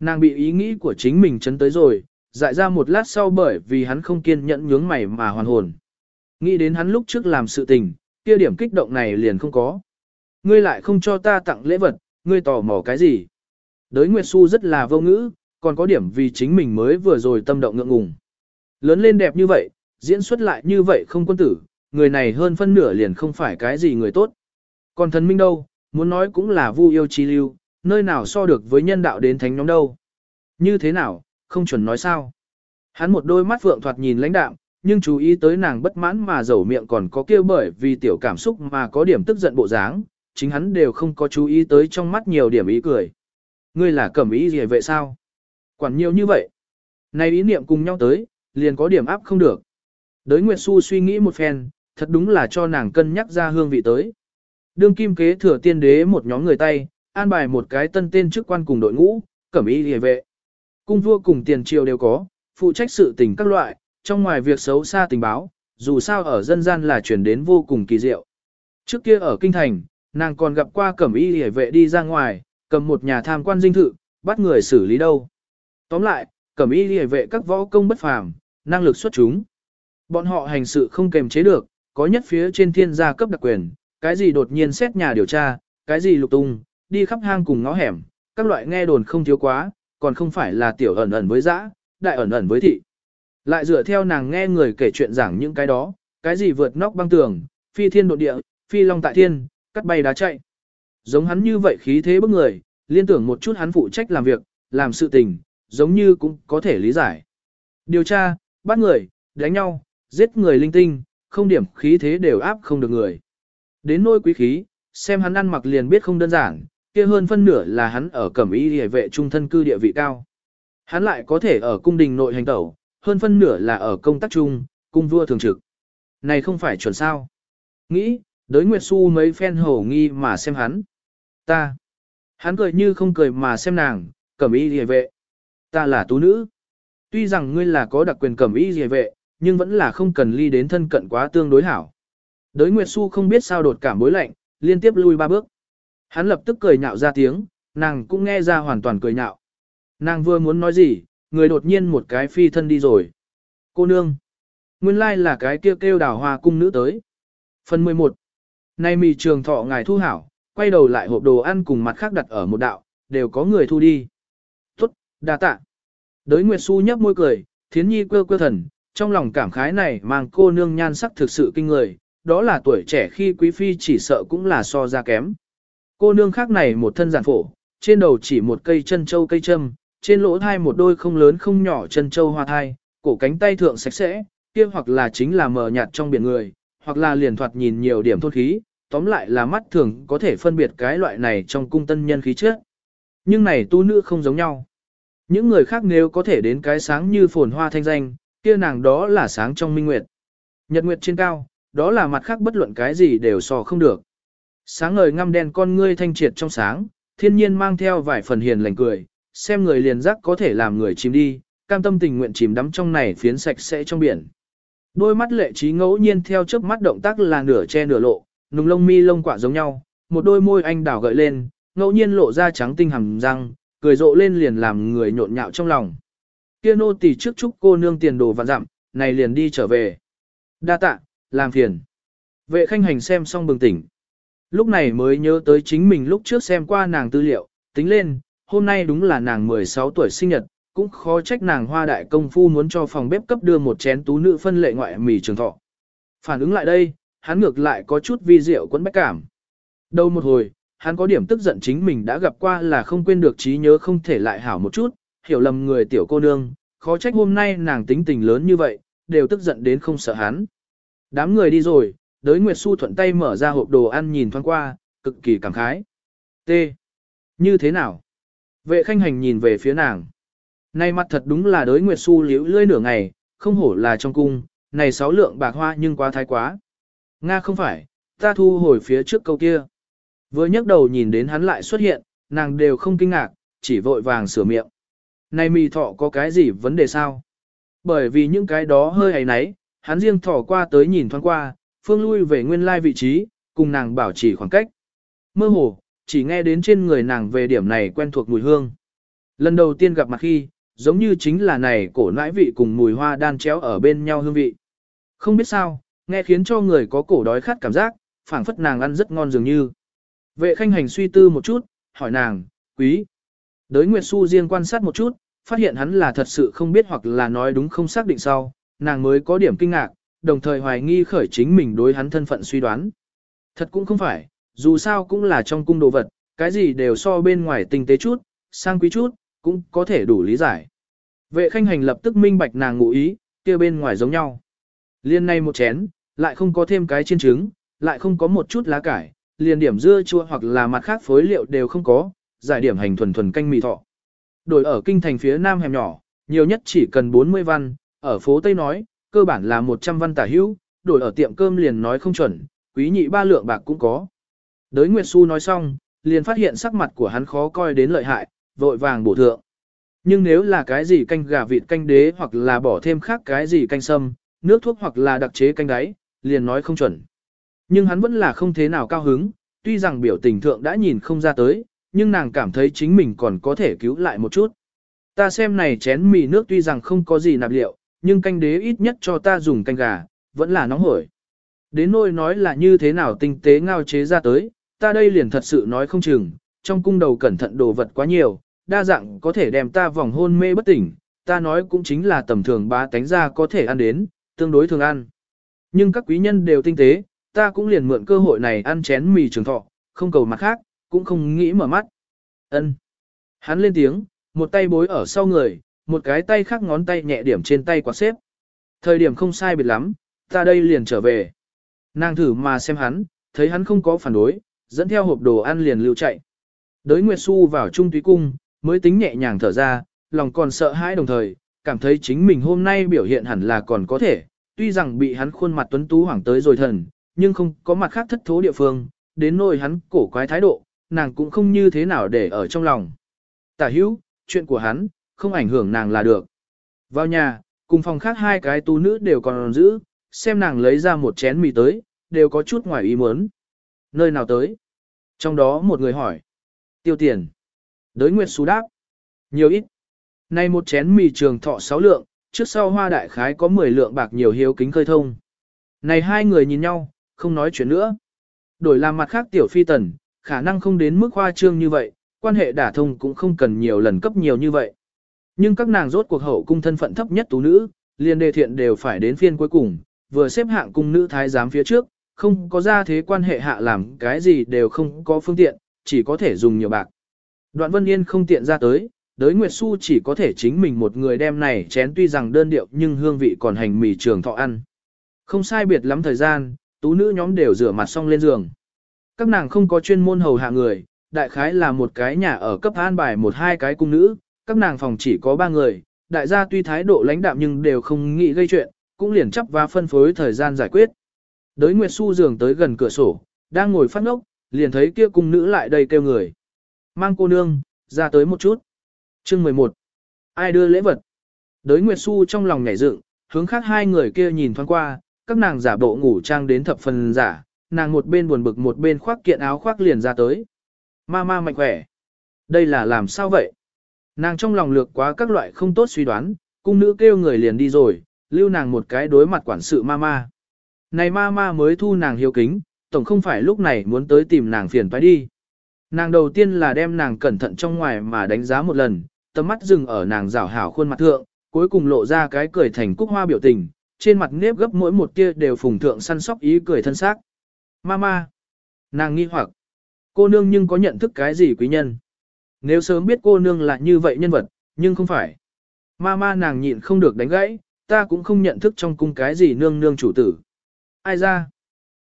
Nàng bị ý nghĩ của chính mình chấn tới rồi, dại ra một lát sau bởi vì hắn không kiên nhẫn nhướng mày mà hoàn hồn. Nghĩ đến hắn lúc trước làm sự tình, kia điểm kích động này liền không có. Ngươi lại không cho ta tặng lễ vật, ngươi tò mò cái gì? Đới Nguyệt Xu rất là vô ngữ, còn có điểm vì chính mình mới vừa rồi tâm động ngượng ngùng. Lớn lên đẹp như vậy, diễn xuất lại như vậy không quân tử, người này hơn phân nửa liền không phải cái gì người tốt. Còn thần minh đâu, muốn nói cũng là vu yêu chi lưu, nơi nào so được với nhân đạo đến thánh nhóm đâu. Như thế nào, không chuẩn nói sao. Hắn một đôi mắt vượng thoạt nhìn lãnh đạm, nhưng chú ý tới nàng bất mãn mà dầu miệng còn có kêu bởi vì tiểu cảm xúc mà có điểm tức giận bộ dáng, chính hắn đều không có chú ý tới trong mắt nhiều điểm ý cười. Ngươi là cẩm ý gì vậy sao? Quản nhiều như vậy. Này ý niệm cùng nhau tới, liền có điểm áp không được. Đới Nguyệt Xu suy nghĩ một phen, thật đúng là cho nàng cân nhắc ra hương vị tới. Đương kim kế thừa tiên đế một nhóm người tay, an bài một cái tân tên chức quan cùng đội ngũ, cẩm ý hề vệ. Cung vua cùng tiền triều đều có, phụ trách sự tình các loại, trong ngoài việc xấu xa tình báo, dù sao ở dân gian là chuyển đến vô cùng kỳ diệu. Trước kia ở Kinh Thành, nàng còn gặp qua cẩm y hề vệ đi ra ngoài, cầm một nhà tham quan dinh thự, bắt người xử lý đâu. Tóm lại, cẩm y hề vệ các võ công bất phàm, năng lực xuất chúng. Bọn họ hành sự không kềm chế được, có nhất phía trên thiên gia cấp đặc quyền, cái gì đột nhiên xét nhà điều tra, cái gì lục tung, đi khắp hang cùng ngõ hẻm, các loại nghe đồn không thiếu quá, còn không phải là tiểu ẩn ẩn với dã, đại ẩn ẩn với thị. Lại dựa theo nàng nghe người kể chuyện giảng những cái đó, cái gì vượt nóc băng tường, phi thiên độ địa, phi long tại thiên, cắt bay đá chạy. Giống hắn như vậy khí thế bức người, liên tưởng một chút hắn phụ trách làm việc, làm sự tình, giống như cũng có thể lý giải. Điều tra, bắt người, đánh nhau, giết người linh tinh, không điểm khí thế đều áp không được người. Đến nôi quý khí, xem hắn ăn mặc liền biết không đơn giản, kia hơn phân nửa là hắn ở cẩm y hề vệ trung thân cư địa vị cao. Hắn lại có thể ở cung đình nội hành tẩu, hơn phân nửa là ở công tác chung, cung vua thường trực. Này không phải chuẩn sao. Nghĩ, đới Nguyệt Xu mấy phen hổ nghi mà xem hắn. Ta, Hắn cười như không cười mà xem nàng, cẩm y rìa vệ. Ta là tú nữ. Tuy rằng ngươi là có đặc quyền cẩm y rìa vệ, nhưng vẫn là không cần ly đến thân cận quá tương đối hảo. Đới Nguyệt Xu không biết sao đột cảm bối lạnh, liên tiếp lui ba bước. Hắn lập tức cười nhạo ra tiếng, nàng cũng nghe ra hoàn toàn cười nhạo. Nàng vừa muốn nói gì, người đột nhiên một cái phi thân đi rồi. Cô nương. Nguyên lai là cái kêu kêu đào hoa cung nữ tới. Phần 11. Nay mì trường thọ ngài thu hảo, quay đầu lại hộp đồ ăn cùng mặt khác đặt ở một đạo, đều có người thu đi. Tốt, đa tạ. Đới Nguyệt Xu nhấp môi cười, thiến nhi quơ quơ thần, trong lòng cảm khái này mang cô nương nhan sắc thực sự kinh người, đó là tuổi trẻ khi quý phi chỉ sợ cũng là so ra kém. Cô nương khác này một thân giản phổ, trên đầu chỉ một cây chân châu cây châm, trên lỗ thai một đôi không lớn không nhỏ chân châu hoa thai, cổ cánh tay thượng sạch sẽ, kia hoặc là chính là mờ nhạt trong biển người, hoặc là liền thoạt nhìn nhiều điểm thôn khí, tóm lại là mắt thường có thể phân biệt cái loại này trong cung tân nhân khí trước. Nhưng này tu nữ không giống nhau. Những người khác nếu có thể đến cái sáng như phồn hoa thanh danh, kia nàng đó là sáng trong minh nguyệt. Nhật nguyệt trên cao, đó là mặt khác bất luận cái gì đều so không được. Sáng ngời ngăm đen con ngươi thanh triệt trong sáng, thiên nhiên mang theo vài phần hiền lành cười, xem người liền giác có thể làm người chìm đi, cam tâm tình nguyện chìm đắm trong này phiến sạch sẽ trong biển. Đôi mắt lệ trí ngẫu nhiên theo chớp mắt động tác là nửa che nửa lộ, nùng lông mi lông quả giống nhau, một đôi môi anh đảo gợi lên, ngẫu nhiên lộ ra trắng tinh hầm răng, cười rộ lên liền làm người nhộn nhạo trong lòng. Kia nô tỳ trước chúc cô nương tiền đồ vạn dặm, này liền đi trở về. Đa tạ, làm phiền. Vệ khanh hành xem xong bừng tỉnh. Lúc này mới nhớ tới chính mình lúc trước xem qua nàng tư liệu, tính lên, hôm nay đúng là nàng 16 tuổi sinh nhật, cũng khó trách nàng hoa đại công phu muốn cho phòng bếp cấp đưa một chén tú nữ phân lệ ngoại mì trường thọ. Phản ứng lại đây, hắn ngược lại có chút vi diệu quẫn bách cảm. Đâu một hồi, hắn có điểm tức giận chính mình đã gặp qua là không quên được trí nhớ không thể lại hảo một chút, hiểu lầm người tiểu cô nương, khó trách hôm nay nàng tính tình lớn như vậy, đều tức giận đến không sợ hắn. Đám người đi rồi, đới Nguyệt Xu thuận tay mở ra hộp đồ ăn nhìn thoáng qua, cực kỳ cảm khái. T. Như thế nào? Vệ khanh hành nhìn về phía nàng. Nay mặt thật đúng là đới Nguyệt Xu liễu lươi nửa ngày, không hổ là trong cung, này sáu lượng bạc hoa nhưng quá thái quá. Nga không phải, ta thu hồi phía trước câu kia. Vừa nhấc đầu nhìn đến hắn lại xuất hiện, nàng đều không kinh ngạc, chỉ vội vàng sửa miệng. Này mì thọ có cái gì vấn đề sao? Bởi vì những cái đó hơi ấy nấy, hắn riêng thỏ qua tới nhìn thoáng qua, phương lui về nguyên lai vị trí, cùng nàng bảo trì khoảng cách. Mơ hồ, chỉ nghe đến trên người nàng về điểm này quen thuộc mùi hương. Lần đầu tiên gặp mặt khi, giống như chính là này cổ nãi vị cùng mùi hoa đan chéo ở bên nhau hương vị. Không biết sao, nghe khiến cho người có cổ đói khát cảm giác, phảng phất nàng ăn rất ngon dường như. Vệ khanh hành suy tư một chút, hỏi nàng, quý. Đới Nguyệt Xu riêng quan sát một chút, phát hiện hắn là thật sự không biết hoặc là nói đúng không xác định sau, nàng mới có điểm kinh ngạc, đồng thời hoài nghi khởi chính mình đối hắn thân phận suy đoán. Thật cũng không phải, dù sao cũng là trong cung đồ vật, cái gì đều so bên ngoài tinh tế chút, sang quý chút, cũng có thể đủ lý giải. Vệ khanh hành lập tức minh bạch nàng ngụ ý, kia bên ngoài giống nhau. Liên này một chén, lại không có thêm cái chiên trứng, lại không có một chút lá cải, liền điểm dưa chua hoặc là mặt khác phối liệu đều không có, giải điểm hành thuần thuần canh mì thọ. Đổi ở kinh thành phía nam hẻm nhỏ, nhiều nhất chỉ cần 40 văn, ở phố Tây nói, cơ bản là 100 văn tả hữu, đổi ở tiệm cơm liền nói không chuẩn, quý nhị ba lượng bạc cũng có. Đới Nguyệt Xu nói xong, liền phát hiện sắc mặt của hắn khó coi đến lợi hại, vội vàng bổ thượng. Nhưng nếu là cái gì canh gà vịt canh đế hoặc là bỏ thêm khác cái gì canh sâm, nước thuốc hoặc là đặc chế canh đáy, liền nói không chuẩn. Nhưng hắn vẫn là không thế nào cao hứng, tuy rằng biểu tình thượng đã nhìn không ra tới, nhưng nàng cảm thấy chính mình còn có thể cứu lại một chút. Ta xem này chén mì nước tuy rằng không có gì nạp liệu, nhưng canh đế ít nhất cho ta dùng canh gà, vẫn là nóng hổi. Đến nôi nói là như thế nào tinh tế ngao chế ra tới, ta đây liền thật sự nói không chừng, trong cung đầu cẩn thận đồ vật quá nhiều, đa dạng có thể đem ta vòng hôn mê bất tỉnh, ta nói cũng chính là tầm thường ba tánh ra có thể ăn đến, tương đối thường ăn. Nhưng các quý nhân đều tinh tế, ta cũng liền mượn cơ hội này ăn chén mì trường thọ, không cầu mặt khác, cũng không nghĩ mở mắt. Ân. Hắn lên tiếng, một tay bối ở sau người, một cái tay khác ngón tay nhẹ điểm trên tay quạt xếp. Thời điểm không sai biệt lắm, ta đây liền trở về. Nàng thử mà xem hắn, thấy hắn không có phản đối, dẫn theo hộp đồ ăn liền lưu chạy. Đới Nguyệt Xu vào trung túy cung, mới tính nhẹ nhàng thở ra, lòng còn sợ hãi đồng thời, cảm thấy chính mình hôm nay biểu hiện hẳn là còn có thể, tuy rằng bị hắn khuôn mặt tuấn tú hoảng tới rồi thần, nhưng không có mặt khác thất thố địa phương, đến nỗi hắn cổ quái thái độ, nàng cũng không như thế nào để ở trong lòng. Tả hữu, chuyện của hắn, không ảnh hưởng nàng là được. Vào nhà, cùng phòng khác hai cái tu nữ đều còn giữ, xem nàng lấy ra một chén mì tới, đều có chút ngoài ý muốn. Nơi nào tới? Trong đó một người hỏi. Tiêu tiền. Đới Nguyệt Xú đáp. Nhiều ít. nay một chén mì trường thọ 6 lượng, trước sau hoa đại khái có 10 lượng bạc nhiều hiếu kính khơi thông. Này hai người nhìn nhau, không nói chuyện nữa. Đổi làm mặt khác tiểu phi tần, khả năng không đến mức hoa trương như vậy, quan hệ đả thông cũng không cần nhiều lần cấp nhiều như vậy. Nhưng các nàng rốt cuộc hậu cung thân phận thấp nhất tú nữ, liền đề thiện đều phải đến phiên cuối cùng, vừa xếp hạng cung nữ thái giám phía trước, không có ra thế quan hệ hạ làm cái gì đều không có phương tiện, chỉ có thể dùng nhiều bạc. Đoạn Vân Yên không tiện ra tới, đới Nguyệt Xu chỉ có thể chính mình một người đem này chén tuy rằng đơn điệu nhưng hương vị còn hành mì trường thọ ăn. Không sai biệt lắm thời gian, tú nữ nhóm đều rửa mặt xong lên giường. Các nàng không có chuyên môn hầu hạ người, đại khái là một cái nhà ở cấp an bài một hai cái cung nữ, các nàng phòng chỉ có ba người, đại gia tuy thái độ lãnh đạm nhưng đều không nghĩ gây chuyện, cũng liền chấp và phân phối thời gian giải quyết. Đới Nguyệt Xu giường tới gần cửa sổ, đang ngồi phát ngốc, liền thấy kia cung nữ lại đây kêu người. Mang cô nương, ra tới một chút. Chương 11. Ai đưa lễ vật? Đới Nguyệt Xu trong lòng nhảy dựng, hướng khác hai người kia nhìn thoáng qua, các nàng giả bộ ngủ trang đến thập phần giả, nàng một bên buồn bực một bên khoác kiện áo khoác liền ra tới. Ma ma mạnh khỏe. Đây là làm sao vậy? Nàng trong lòng lược quá các loại không tốt suy đoán, cung nữ kêu người liền đi rồi, lưu nàng một cái đối mặt quản sự ma ma. Này ma ma mới thu nàng hiếu kính, tổng không phải lúc này muốn tới tìm nàng phiền phải đi. Nàng đầu tiên là đem nàng cẩn thận trong ngoài mà đánh giá một lần, tầm mắt dừng ở nàng rảo hảo khuôn mặt thượng, cuối cùng lộ ra cái cười thành cúc hoa biểu tình, trên mặt nếp gấp mỗi một tia đều phùng thượng săn sóc ý cười thân xác. Mama. Nàng nghi hoặc. Cô nương nhưng có nhận thức cái gì quý nhân? Nếu sớm biết cô nương là như vậy nhân vật, nhưng không phải. Mama nàng nhịn không được đánh gãy, ta cũng không nhận thức trong cung cái gì nương nương chủ tử. Ai ra?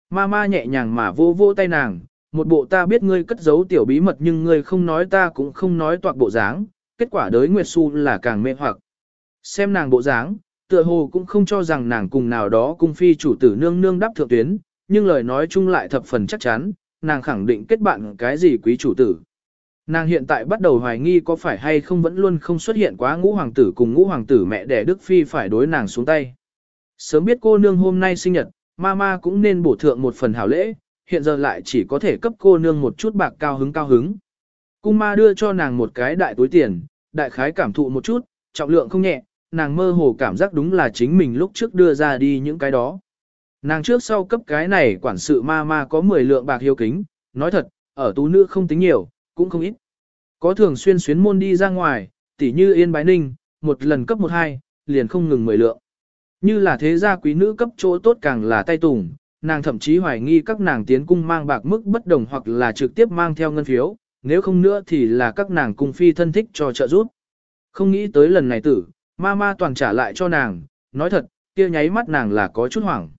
Mama nhẹ nhàng mà vô vô tay nàng, một bộ ta biết ngươi cất giấu tiểu bí mật nhưng ngươi không nói ta cũng không nói toạc bộ dáng, kết quả đới Nguyệt Xu là càng mê hoặc. Xem nàng bộ dáng, tựa hồ cũng không cho rằng nàng cùng nào đó cung phi chủ tử nương nương đáp thượng tuyến, nhưng lời nói chung lại thập phần chắc chắn, nàng khẳng định kết bạn cái gì quý chủ tử. Nàng hiện tại bắt đầu hoài nghi có phải hay không vẫn luôn không xuất hiện quá ngũ hoàng tử cùng ngũ hoàng tử mẹ đẻ Đức Phi phải đối nàng xuống tay. Sớm biết cô nương hôm nay sinh nhật, mama cũng nên bổ thượng một phần hảo lễ, hiện giờ lại chỉ có thể cấp cô nương một chút bạc cao hứng cao hứng. Cung ma đưa cho nàng một cái đại túi tiền, đại khái cảm thụ một chút, trọng lượng không nhẹ, nàng mơ hồ cảm giác đúng là chính mình lúc trước đưa ra đi những cái đó. Nàng trước sau cấp cái này quản sự ma ma có 10 lượng bạc hiếu kính, nói thật, ở tú nữ không tính nhiều, cũng không ít. Có thường xuyên xuyến môn đi ra ngoài, tỉ như yên bái ninh, một lần cấp một hai, liền không ngừng 10 lượng. Như là thế gia quý nữ cấp chỗ tốt càng là tay tùng, nàng thậm chí hoài nghi các nàng tiến cung mang bạc mức bất đồng hoặc là trực tiếp mang theo ngân phiếu, nếu không nữa thì là các nàng cung phi thân thích cho trợ giúp. Không nghĩ tới lần này tử, ma ma toàn trả lại cho nàng, nói thật, kia nháy mắt nàng là có chút hoảng.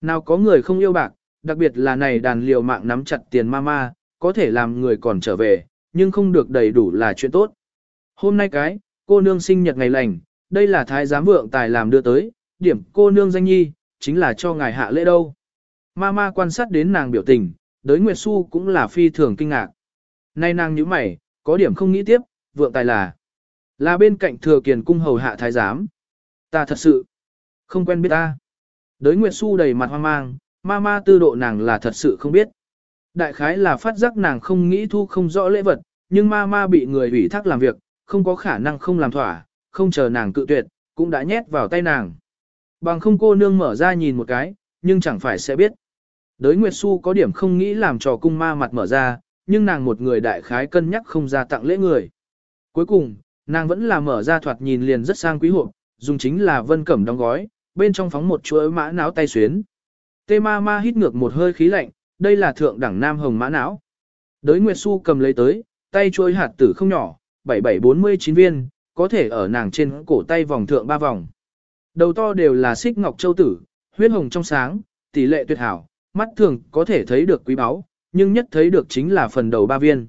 Nào có người không yêu bạc, đặc biệt là này đàn liều mạng nắm chặt tiền ma ma, có thể làm người còn trở về, nhưng không được đầy đủ là chuyện tốt. Hôm nay cái, cô nương sinh nhật ngày lành, đây là thái giám vượng tài làm đưa tới, điểm cô nương danh nhi, chính là cho ngài hạ lễ đâu. Mama quan sát đến nàng biểu tình, đới Nguyệt Xu cũng là phi thường kinh ngạc. Nay nàng như mày, có điểm không nghĩ tiếp, vượng tài là. Là bên cạnh thừa kiền cung hầu hạ thái giám. Ta thật sự, không quen biết ta. Đới Nguyệt Xu đầy mặt hoang mang, Mama tư độ nàng là thật sự không biết. Đại khái là phát giác nàng không nghĩ thu không rõ lễ vật, nhưng Mama bị người ủy thác làm việc, không có khả năng không làm thỏa, không chờ nàng cự tuyệt, cũng đã nhét vào tay nàng. Bằng không cô nương mở ra nhìn một cái, nhưng chẳng phải sẽ biết. Đới Nguyệt Xu có điểm không nghĩ làm trò cung ma mặt mở ra, nhưng nàng một người đại khái cân nhắc không ra tặng lễ người. Cuối cùng, nàng vẫn là mở ra thoạt nhìn liền rất sang quý hộp, dùng chính là vân cẩm đóng gói, bên trong phóng một chuỗi mã não tay xuyến. Tê ma ma hít ngược một hơi khí lạnh, đây là thượng đẳng nam hồng mã não. Đới Nguyệt Xu cầm lấy tới, tay chuỗi hạt tử không nhỏ, 7749 viên, có thể ở nàng trên cổ tay vòng thượng ba vòng. Đầu to đều là xích ngọc châu tử, huyết hồng trong sáng, tỷ lệ tuyệt hảo, mắt thường có thể thấy được quý báu, nhưng nhất thấy được chính là phần đầu ba viên.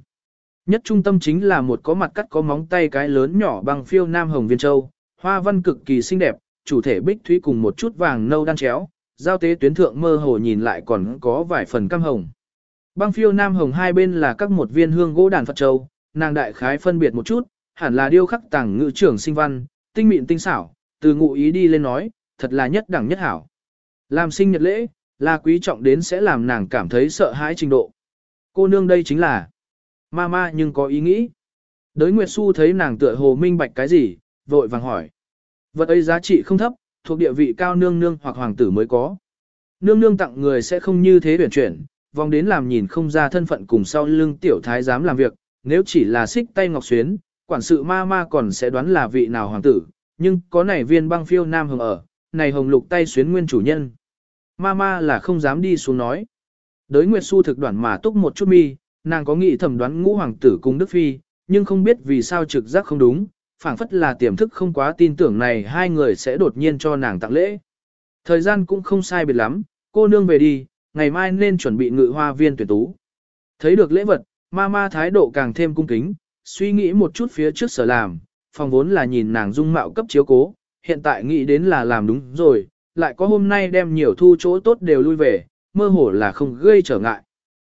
Nhất trung tâm chính là một có mặt cắt có móng tay cái lớn nhỏ bằng phiêu nam hồng viên châu, hoa văn cực kỳ xinh đẹp, chủ thể bích thúy cùng một chút vàng nâu đan chéo, giao tế tuyến thượng mơ hồ nhìn lại còn có vài phần cam hồng. Băng phiêu nam hồng hai bên là các một viên hương gỗ đàn Phật châu, nàng đại khái phân biệt một chút, hẳn là điêu khắc tàng ngữ trưởng sinh văn, tinh mịn tinh xảo, từ ngụ ý đi lên nói, thật là nhất đẳng nhất hảo. Làm sinh nhật lễ, là quý trọng đến sẽ làm nàng cảm thấy sợ hãi trình độ. Cô nương đây chính là ma ma nhưng có ý nghĩ. Đới Nguyệt Xu thấy nàng tựa hồ minh bạch cái gì, vội vàng hỏi. Vật ấy giá trị không thấp, thuộc địa vị cao nương nương hoặc hoàng tử mới có. Nương nương tặng người sẽ không như thế tuyển chuyển, vòng đến làm nhìn không ra thân phận cùng sau lưng tiểu thái dám làm việc, nếu chỉ là xích tay ngọc xuyến, quản sự ma ma còn sẽ đoán là vị nào hoàng tử, nhưng có này viên băng phiêu nam hồng ở, này hồng lục tay xuyến nguyên chủ nhân. mama là không dám đi xuống nói. Đới Nguyệt Xu thực đoạn mà túc một chút mi, nàng có nghĩ thẩm đoán ngũ hoàng tử cùng Đức Phi, nhưng không biết vì sao trực giác không đúng, phảng phất là tiềm thức không quá tin tưởng này hai người sẽ đột nhiên cho nàng tặng lễ. Thời gian cũng không sai biệt lắm, cô nương về đi, ngày mai nên chuẩn bị ngự hoa viên tuyển tú. Thấy được lễ vật, mama thái độ càng thêm cung kính, suy nghĩ một chút phía trước sở làm, phòng vốn là nhìn nàng dung mạo cấp chiếu cố, hiện tại nghĩ đến là làm đúng rồi, lại có hôm nay đem nhiều thu chỗ tốt đều lui về, mơ hồ là không gây trở ngại.